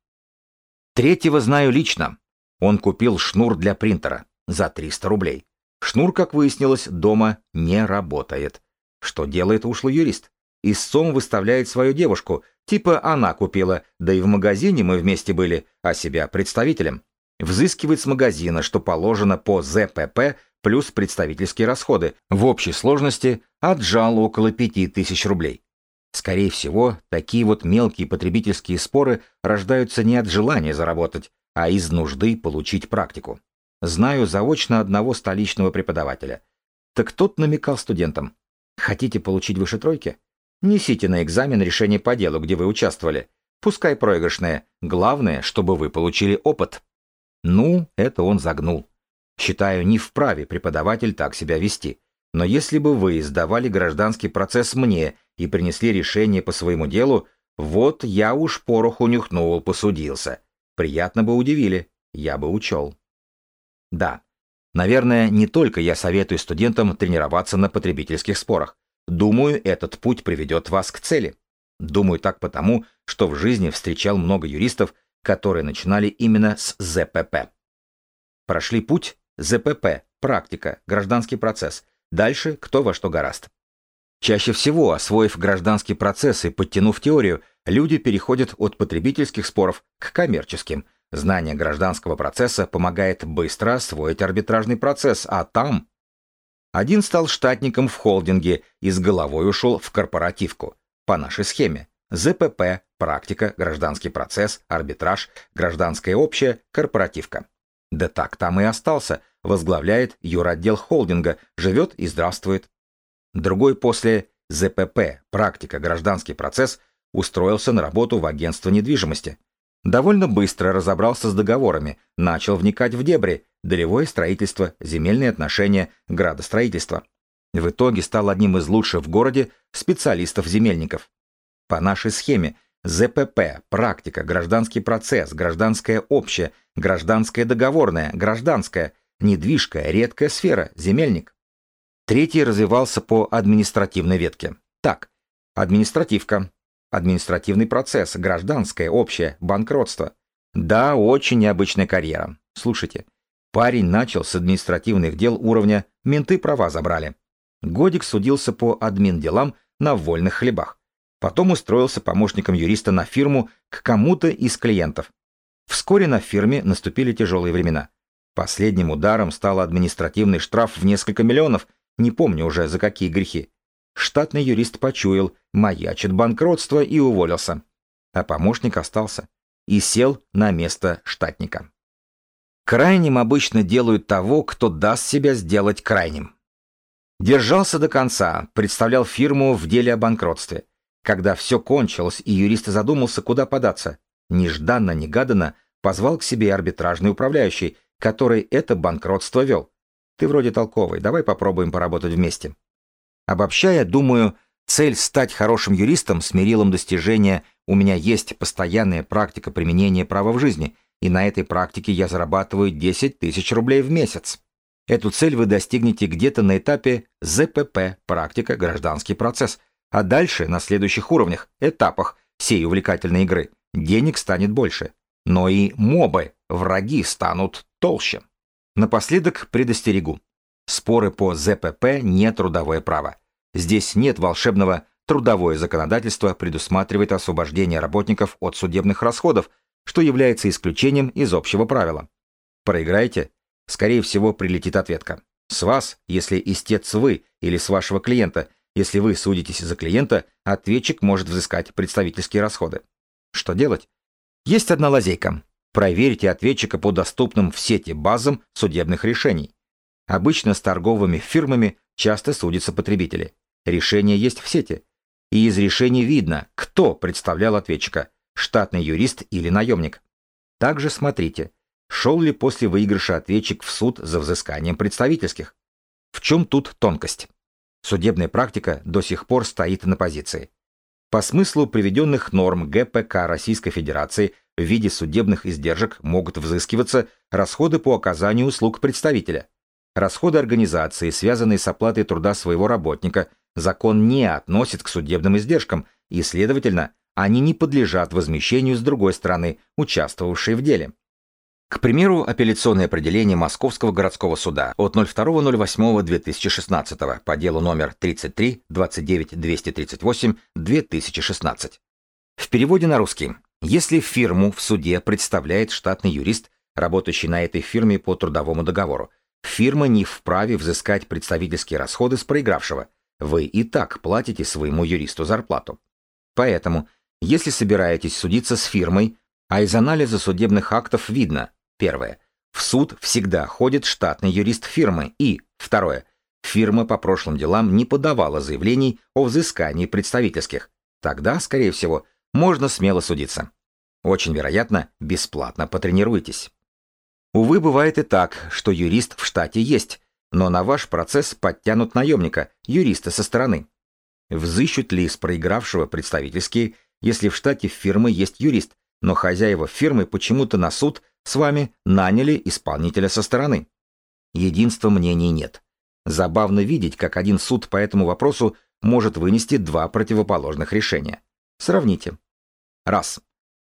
Третьего знаю лично. Он купил шнур для принтера за 300 рублей. Шнур, как выяснилось, дома не работает. Что делает ушлый юрист? истцом выставляет свою девушку, типа она купила, да и в магазине мы вместе были, а себя представителем взыскивает с магазина, что положено по ЗПП плюс представительские расходы, в общей сложности отжал около 5000 рублей. Скорее всего, такие вот мелкие потребительские споры рождаются не от желания заработать, а из нужды получить практику. Знаю заочно одного столичного преподавателя. Так тот намекал студентам. Хотите получить выше тройки? Несите на экзамен решение по делу, где вы участвовали. Пускай проигрышное. Главное, чтобы вы получили опыт. Ну, это он загнул. Считаю, не вправе преподаватель так себя вести. Но если бы вы сдавали гражданский процесс мне и принесли решение по своему делу, вот я уж порох унюхнул, посудился. Приятно бы удивили, я бы учел. Да, наверное, не только я советую студентам тренироваться на потребительских спорах. Думаю, этот путь приведет вас к цели. Думаю так потому, что в жизни встречал много юристов, которые начинали именно с ЗПП. Прошли путь ЗПП, практика, гражданский процесс. Дальше кто во что гораст. Чаще всего, освоив гражданский процесс и подтянув теорию, люди переходят от потребительских споров к коммерческим. Знание гражданского процесса помогает быстро освоить арбитражный процесс, а там... Один стал штатником в холдинге и с головой ушел в корпоративку. По нашей схеме. ЗПП, практика, гражданский процесс, арбитраж, гражданское общее, корпоративка. Да так там и остался, возглавляет юротдел холдинга, живет и здравствует. Другой после ЗПП, практика, гражданский процесс, устроился на работу в агентство недвижимости. Довольно быстро разобрался с договорами, начал вникать в дебри, долевое строительство, земельные отношения, градостроительство. В итоге стал одним из лучших в городе специалистов-земельников. По нашей схеме ЗПП, практика, гражданский процесс, гражданское общее, гражданское договорное, гражданское, недвижка, редкая сфера, земельник. Третий развивался по административной ветке. Так, административка, административный процесс, гражданское, общее, банкротство. Да, очень необычная карьера. Слушайте, парень начал с административных дел уровня «менты права забрали». Годик судился по админ делам на вольных хлебах. Потом устроился помощником юриста на фирму к кому-то из клиентов. Вскоре на фирме наступили тяжелые времена. Последним ударом стал административный штраф в несколько миллионов, не помню уже за какие грехи. Штатный юрист почуял, маячит банкротство и уволился. А помощник остался и сел на место штатника. Крайним обычно делают того, кто даст себя сделать крайним. Держался до конца, представлял фирму в деле о банкротстве – когда все кончилось и юрист задумался, куда податься, нежданно-негаданно позвал к себе арбитражный управляющий, который это банкротство вел. Ты вроде толковый, давай попробуем поработать вместе. Обобщая, думаю, цель стать хорошим юристом с мерилом достижения у меня есть постоянная практика применения права в жизни, и на этой практике я зарабатываю 10 тысяч рублей в месяц. Эту цель вы достигнете где-то на этапе ЗПП – практика, гражданский процесс – а дальше, на следующих уровнях, этапах всей увлекательной игры, денег станет больше. Но и мобы, враги, станут толще. Напоследок предостерегу. Споры по ЗПП не трудовое право. Здесь нет волшебного трудовое законодательство предусматривает освобождение работников от судебных расходов, что является исключением из общего правила. Проиграете? Скорее всего, прилетит ответка. С вас, если истец вы или с вашего клиента, если вы судитесь за клиента, ответчик может взыскать представительские расходы. Что делать? Есть одна лазейка. Проверьте ответчика по доступным в сети базам судебных решений. Обычно с торговыми фирмами часто судятся потребители. Решение есть в сети. И из решений видно, кто представлял ответчика – штатный юрист или наемник. Также смотрите, шел ли после выигрыша ответчик в суд за взысканием представительских. В чем тут тонкость? судебная практика до сих пор стоит на позиции. По смыслу приведенных норм ГПК Российской Федерации в виде судебных издержек могут взыскиваться расходы по оказанию услуг представителя. Расходы организации, связанные с оплатой труда своего работника, закон не относит к судебным издержкам, и, следовательно, они не подлежат возмещению с другой стороны, участвовавшей в деле. К примеру, апелляционное определение Московского городского суда от 02.08.2016 по делу номер 33 29 238 2016. В переводе на русский. Если фирму в суде представляет штатный юрист, работающий на этой фирме по трудовому договору, фирма не вправе взыскать представительские расходы с проигравшего. Вы и так платите своему юристу зарплату. Поэтому, если собираетесь судиться с фирмой, а из анализа судебных актов видно, Первое. В суд всегда ходит штатный юрист фирмы. И второе. Фирма по прошлым делам не подавала заявлений о взыскании представительских. Тогда, скорее всего, можно смело судиться. Очень вероятно, бесплатно потренируйтесь. Увы, бывает и так, что юрист в штате есть, но на ваш процесс подтянут наемника, юриста со стороны. Взыщут ли с проигравшего представительские, если в штате фирмы есть юрист, но хозяева фирмы почему-то на суд – с вами наняли исполнителя со стороны. Единства мнений нет. Забавно видеть, как один суд по этому вопросу может вынести два противоположных решения. Сравните. Раз.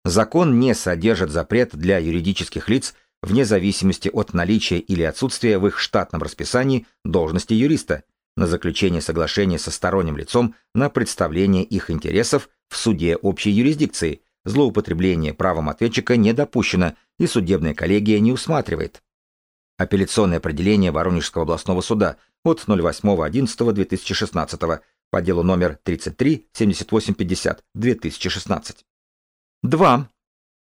Закон не содержит запрет для юридических лиц вне зависимости от наличия или отсутствия в их штатном расписании должности юриста на заключение соглашения со сторонним лицом на представление их интересов в суде общей юрисдикции – злоупотребление правом ответчика не допущено и судебная коллегия не усматривает. Апелляционное определение Воронежского областного суда от 08.11.2016 по делу номер 33-7850-2016. 2.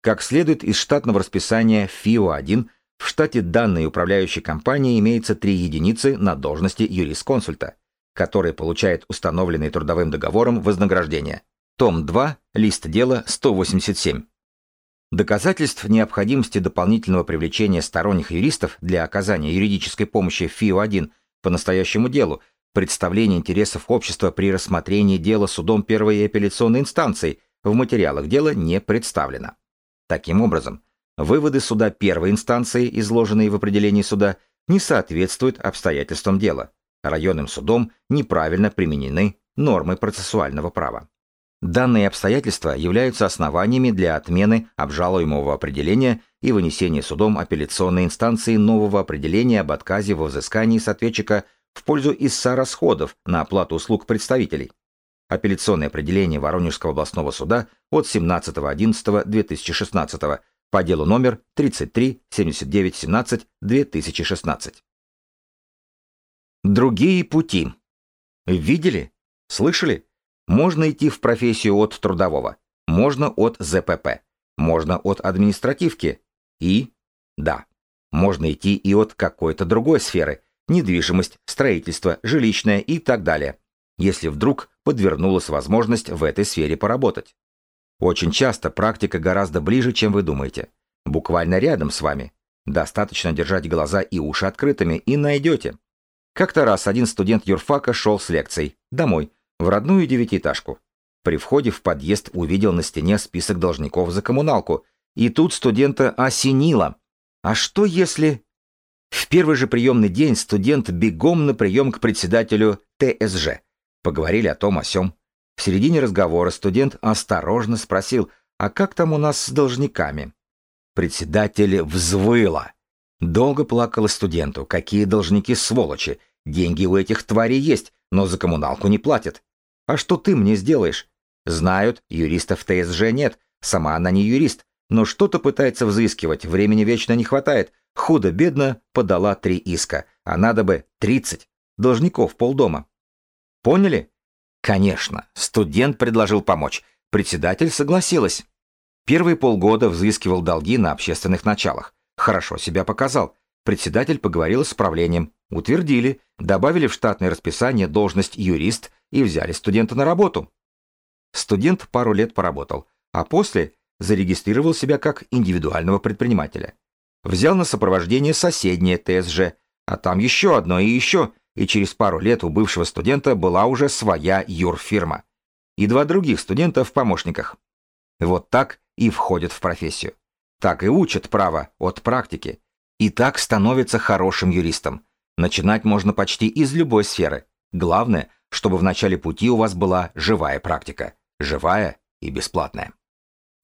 Как следует из штатного расписания ФИО-1, в штате данной управляющей компании имеется три единицы на должности юрисконсульта, которые получают установленные трудовым договором вознаграждения – том 2, лист дела 187. Доказательств необходимости дополнительного привлечения сторонних юристов для оказания юридической помощи ФИО-1 по настоящему делу, представление интересов общества при рассмотрении дела судом первой и апелляционной инстанции в материалах дела не представлено. Таким образом, выводы суда первой инстанции, изложенные в определении суда, не соответствуют обстоятельствам дела. Районным судом неправильно применены нормы процессуального права. Данные обстоятельства являются основаниями для отмены обжалуемого определения и вынесения судом апелляционной инстанции нового определения об отказе во взыскании с ответчика в пользу ИСА расходов на оплату услуг представителей. Апелляционное определение Воронежского областного суда от 17.11.2016 по делу номер 3379172016. Другие пути. Видели? Слышали? Можно идти в профессию от трудового, можно от ЗПП, можно от административки и, да, можно идти и от какой-то другой сферы, недвижимость, строительство, жилищное и так далее, если вдруг подвернулась возможность в этой сфере поработать. Очень часто практика гораздо ближе, чем вы думаете. Буквально рядом с вами. Достаточно держать глаза и уши открытыми, и найдете. Как-то раз один студент юрфака шел с лекцией домой в родную девятиэтажку. При входе в подъезд увидел на стене список должников за коммуналку, и тут студента осенило. А что если... В первый же приемный день студент бегом на прием к председателю ТСЖ. Поговорили о том, о сём. В середине разговора студент осторожно спросил, а как там у нас с должниками? Председатель взвыла. Долго плакала студенту, какие должники сволочи. Деньги у этих тварей есть, но за коммуналку не платят. А что ты мне сделаешь? Знают, юристов ТСЖ нет, сама она не юрист, но что-то пытается взыскивать, времени вечно не хватает. Худо-бедно подала три иска, а надо бы тридцать. Должников полдома. Поняли? Конечно, студент предложил помочь. Председатель согласилась. Первые полгода взыскивал долги на общественных началах. Хорошо себя показал. Председатель поговорил с правлением, утвердили, добавили в штатное расписание должность юрист и взяли студента на работу. Студент пару лет поработал, а после зарегистрировал себя как индивидуального предпринимателя. Взял на сопровождение соседнее ТСЖ, а там еще одно и еще, и через пару лет у бывшего студента была уже своя юрфирма. И два других студента в помощниках. Вот так и входят в профессию. Так и учат право от практики. И так становится хорошим юристом. Начинать можно почти из любой сферы. Главное, чтобы в начале пути у вас была живая практика. Живая и бесплатная.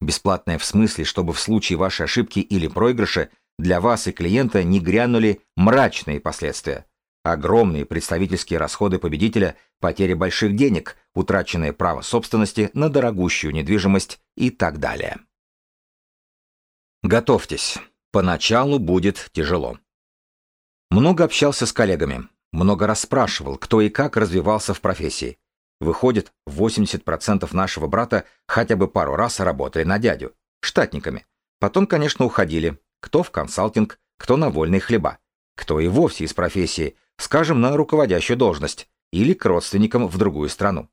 Бесплатная в смысле, чтобы в случае вашей ошибки или проигрыша для вас и клиента не грянули мрачные последствия. Огромные представительские расходы победителя, потеря больших денег, утраченное право собственности на дорогущую недвижимость и так далее. Готовьтесь. Поначалу будет тяжело. Много общался с коллегами, много расспрашивал, кто и как развивался в профессии. Выходит, 80% нашего брата хотя бы пару раз работали на дядю, штатниками. Потом, конечно, уходили, кто в консалтинг, кто на вольные хлеба, кто и вовсе из профессии, скажем, на руководящую должность или к родственникам в другую страну.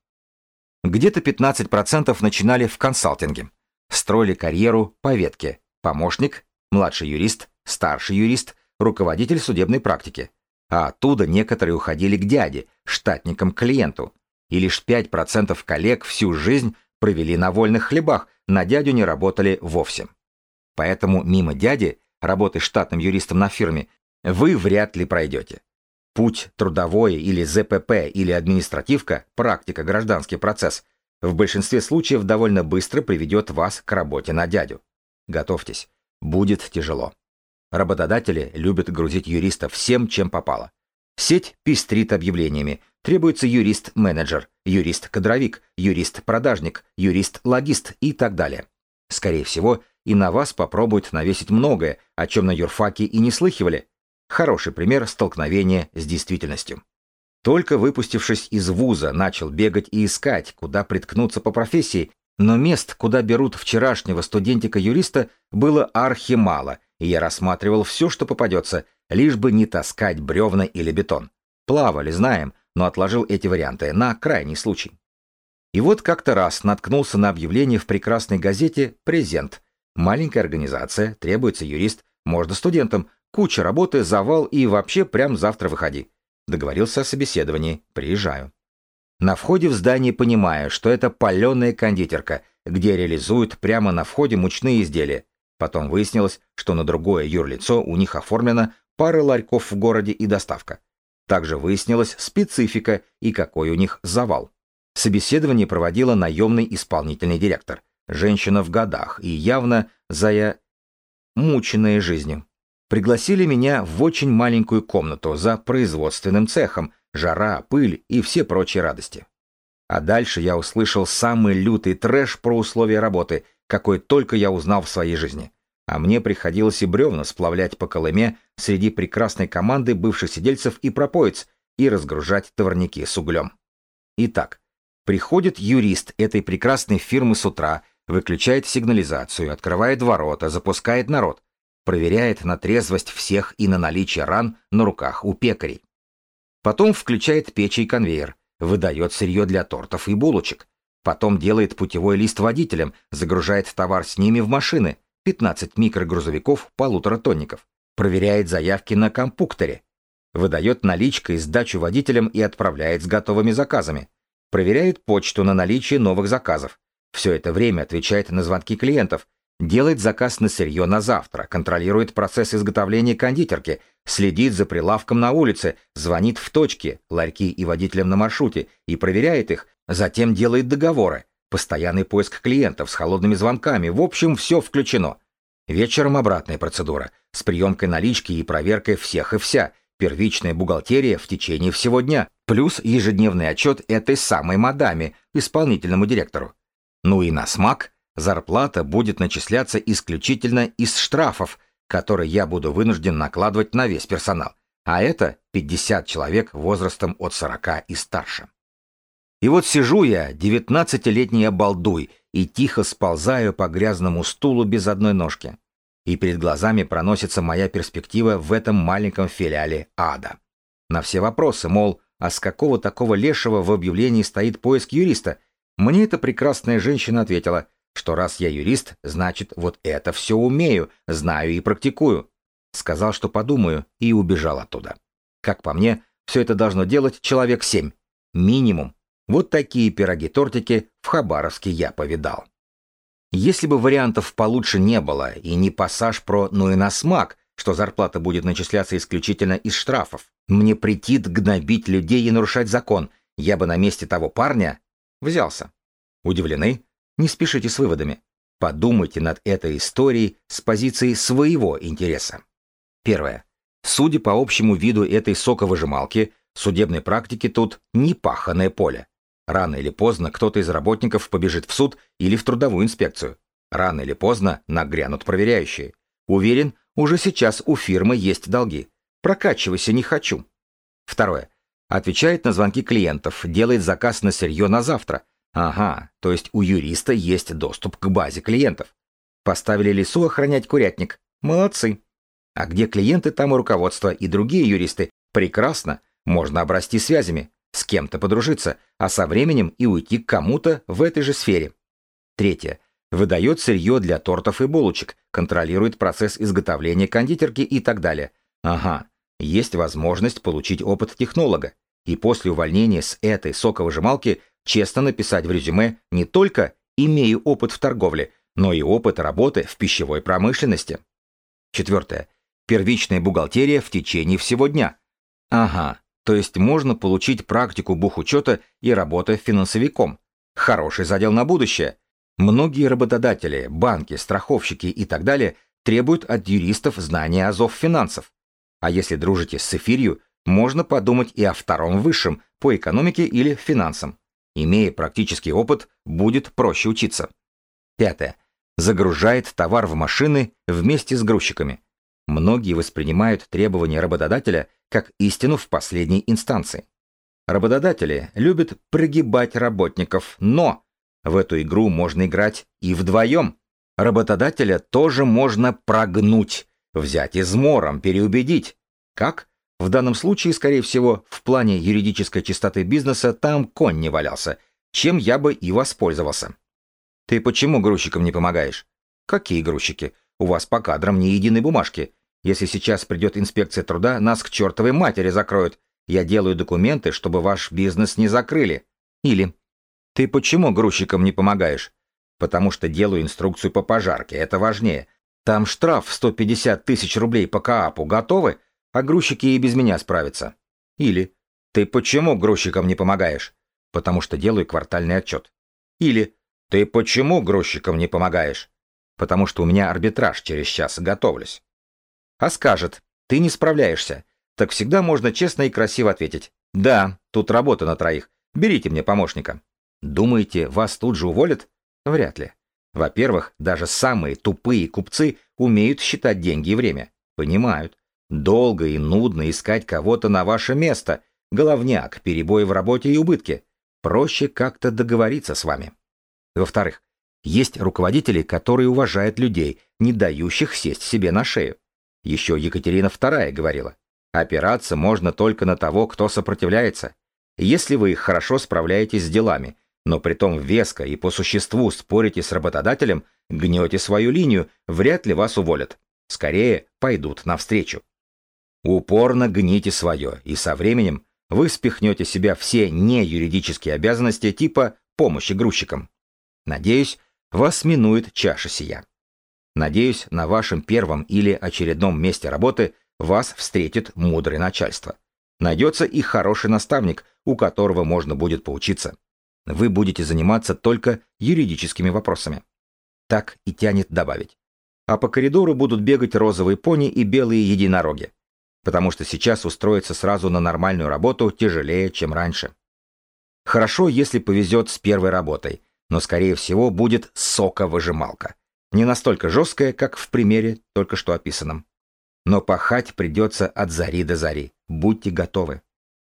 Где-то 15% начинали в консалтинге, строили карьеру по ветке, помощник, младший юрист, старший юрист, руководитель судебной практики, а оттуда некоторые уходили к дяде, штатникам-клиенту, и лишь 5% коллег всю жизнь провели на вольных хлебах, на дядю не работали вовсе. Поэтому мимо дяди, работы штатным юристом на фирме, вы вряд ли пройдете. Путь трудовое или ЗПП или административка, практика, гражданский процесс, в большинстве случаев довольно быстро приведет вас к работе на дядю. Готовьтесь, будет тяжело. Работодатели любят грузить юристов всем, чем попало. Сеть пестрит объявлениями. Требуется юрист-менеджер, юрист-кадровик, юрист-продажник, юрист-логист и так далее. Скорее всего, и на вас попробуют навесить многое, о чем на юрфаке и не слыхивали. Хороший пример столкновения с действительностью. Только выпустившись из вуза, начал бегать и искать, куда приткнуться по профессии, но мест, куда берут вчерашнего студентика-юриста, было архимало – и я рассматривал все, что попадется, лишь бы не таскать бревна или бетон. Плавали, знаем, но отложил эти варианты на крайний случай. И вот как-то раз наткнулся на объявление в прекрасной газете «Презент». Маленькая организация, требуется юрист, можно студентам, куча работы, завал и вообще прям завтра выходи. Договорился о собеседовании, приезжаю. На входе в здание понимаю, что это паленая кондитерка, где реализуют прямо на входе мучные изделия. Потом выяснилось, что на другое юрлицо у них оформлено пара ларьков в городе и доставка. Также выяснилось специфика и какой у них завал. Собеседование проводила наемный исполнительный директор, женщина в годах и явно зая мученная жизнью. Пригласили меня в очень маленькую комнату за производственным цехом, жара, пыль и все прочие радости. А дальше я услышал самый лютый трэш про условия работы – какой только я узнал в своей жизни. А мне приходилось и бревна сплавлять по Колыме среди прекрасной команды бывших сидельцев и пропоец и разгружать товарники с углем. Итак, приходит юрист этой прекрасной фирмы с утра, выключает сигнализацию, открывает ворота, запускает народ, проверяет на трезвость всех и на наличие ран на руках у пекарей. Потом включает печи и конвейер, выдает сырье для тортов и булочек, Потом делает путевой лист водителям, загружает товар с ними в машины, 15 микрогрузовиков полутора тонников, проверяет заявки на компукторе, выдает наличкой сдачу водителям и отправляет с готовыми заказами, проверяет почту на наличие новых заказов, все это время отвечает на звонки клиентов, делает заказ на сырье на завтра, контролирует процесс изготовления кондитерки, следит за прилавком на улице, звонит в точки, ларьки и водителям на маршруте. И проверяет их, Затем делает договоры, постоянный поиск клиентов с холодными звонками, в общем, все включено. Вечером обратная процедура, с приемкой налички и проверкой всех и вся, первичная бухгалтерия в течение всего дня, плюс ежедневный отчет этой самой мадаме, исполнительному директору. Ну и на смак зарплата будет начисляться исключительно из штрафов, которые я буду вынужден накладывать на весь персонал, а это 50 человек возрастом от 40 и старше. И вот сижу я, девятнадцатилетняя балдуй, и тихо сползаю по грязному стулу без одной ножки. И перед глазами проносится моя перспектива в этом маленьком филиале ада. На все вопросы, мол, а с какого такого лешего в объявлении стоит поиск юриста, мне эта прекрасная женщина ответила, что раз я юрист, значит, вот это все умею, знаю и практикую. Сказал, что подумаю, и убежал оттуда. Как по мне, все это должно делать человек семь. Минимум. Вот такие пироги-тортики в Хабаровске я повидал. Если бы вариантов получше не было, и не пассаж про «ну и на смак», что зарплата будет начисляться исключительно из штрафов, мне претит гнобить людей и нарушать закон, я бы на месте того парня взялся. Удивлены? Не спешите с выводами. Подумайте над этой историей с позиции своего интереса. Первое. Судя по общему виду этой соковыжималки, судебной практики тут непаханное поле. Рано или поздно кто-то из работников побежит в суд или в трудовую инспекцию. Рано или поздно нагрянут проверяющие. Уверен, уже сейчас у фирмы есть долги. Прокачивайся не хочу. Второе. Отвечает на звонки клиентов, делает заказ на сырье на завтра. Ага, то есть у юриста есть доступ к базе клиентов. Поставили лесу охранять курятник. Молодцы. А где клиенты, там и руководство, и другие юристы. Прекрасно. Можно обрасти связями с кем-то подружиться, а со временем и уйти к кому-то в этой же сфере. Третье. Выдает сырье для тортов и булочек, контролирует процесс изготовления кондитерки и так далее. Ага, есть возможность получить опыт технолога. И после увольнения с этой соковыжималки честно написать в резюме не только «имею опыт в торговле», но и опыт работы в пищевой промышленности. Четвертое. Первичная бухгалтерия в течение всего дня. Ага, то есть можно получить практику бухучета и работы финансовиком. Хороший задел на будущее. Многие работодатели, банки, страховщики и так далее требуют от юристов знания азов финансов. А если дружите с эфирью, можно подумать и о втором высшем по экономике или финансам. Имея практический опыт, будет проще учиться. Пятое. Загружает товар в машины вместе с грузчиками. Многие воспринимают требования работодателя – как истину в последней инстанции. Работодатели любят прогибать работников, но в эту игру можно играть и вдвоем. Работодателя тоже можно прогнуть, взять измором, переубедить. Как? В данном случае, скорее всего, в плане юридической чистоты бизнеса там конь не валялся, чем я бы и воспользовался. Ты почему грузчикам не помогаешь? Какие грузчики? У вас по кадрам ни единой бумажки. Если сейчас придет инспекция труда, нас к чертовой матери закроют. Я делаю документы, чтобы ваш бизнес не закрыли. Или «Ты почему грузчикам не помогаешь?» «Потому что делаю инструкцию по пожарке, это важнее. Там штраф в 150 тысяч рублей по КААПу готовы, а грузчики и без меня справятся». Или «Ты почему грузчикам не помогаешь?» «Потому что делаю квартальный отчет». Или «Ты почему грузчикам не помогаешь?» «Потому что у меня арбитраж через час, готовлюсь» а скажет «Ты не справляешься», так всегда можно честно и красиво ответить «Да, тут работа на троих, берите мне помощника». Думаете, вас тут же уволят? Вряд ли. Во-первых, даже самые тупые купцы умеют считать деньги и время. Понимают. Долго и нудно искать кого-то на ваше место. Головняк, перебои в работе и убытки. Проще как-то договориться с вами. Во-вторых, есть руководители, которые уважают людей, не дающих сесть себе на шею. Еще Екатерина II говорила, опираться можно только на того, кто сопротивляется. Если вы хорошо справляетесь с делами, но притом веско и по существу спорите с работодателем, гнете свою линию, вряд ли вас уволят. Скорее пойдут навстречу. Упорно гните свое, и со временем вы спихнете себя все неюридические обязанности типа помощи грузчикам. Надеюсь, вас минует чаша сия. Надеюсь, на вашем первом или очередном месте работы вас встретит мудрое начальство. Найдется и хороший наставник, у которого можно будет поучиться. Вы будете заниматься только юридическими вопросами. Так и тянет добавить. А по коридору будут бегать розовые пони и белые единороги. Потому что сейчас устроиться сразу на нормальную работу тяжелее, чем раньше. Хорошо, если повезет с первой работой, но, скорее всего, будет соковыжималка не настолько жесткое, как в примере, только что описанном. Но пахать придется от зари до зари. Будьте готовы.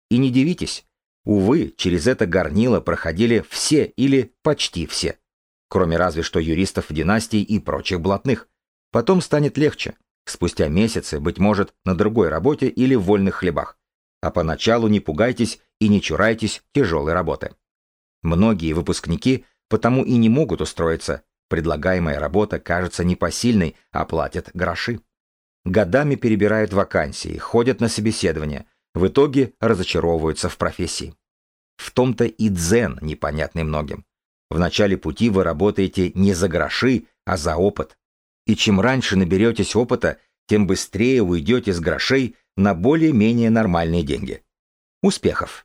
И не дивитесь. Увы, через это горнило проходили все или почти все. Кроме разве что юристов династий и прочих блатных. Потом станет легче. Спустя месяцы, быть может, на другой работе или в вольных хлебах. А поначалу не пугайтесь и не чурайтесь тяжелой работы. Многие выпускники потому и не могут устроиться, Предлагаемая работа кажется непосильной, а платят гроши. Годами перебирают вакансии, ходят на собеседования, в итоге разочаровываются в профессии. В том-то и дзен, непонятный многим. В начале пути вы работаете не за гроши, а за опыт. И чем раньше наберетесь опыта, тем быстрее уйдете с грошей на более-менее нормальные деньги. Успехов!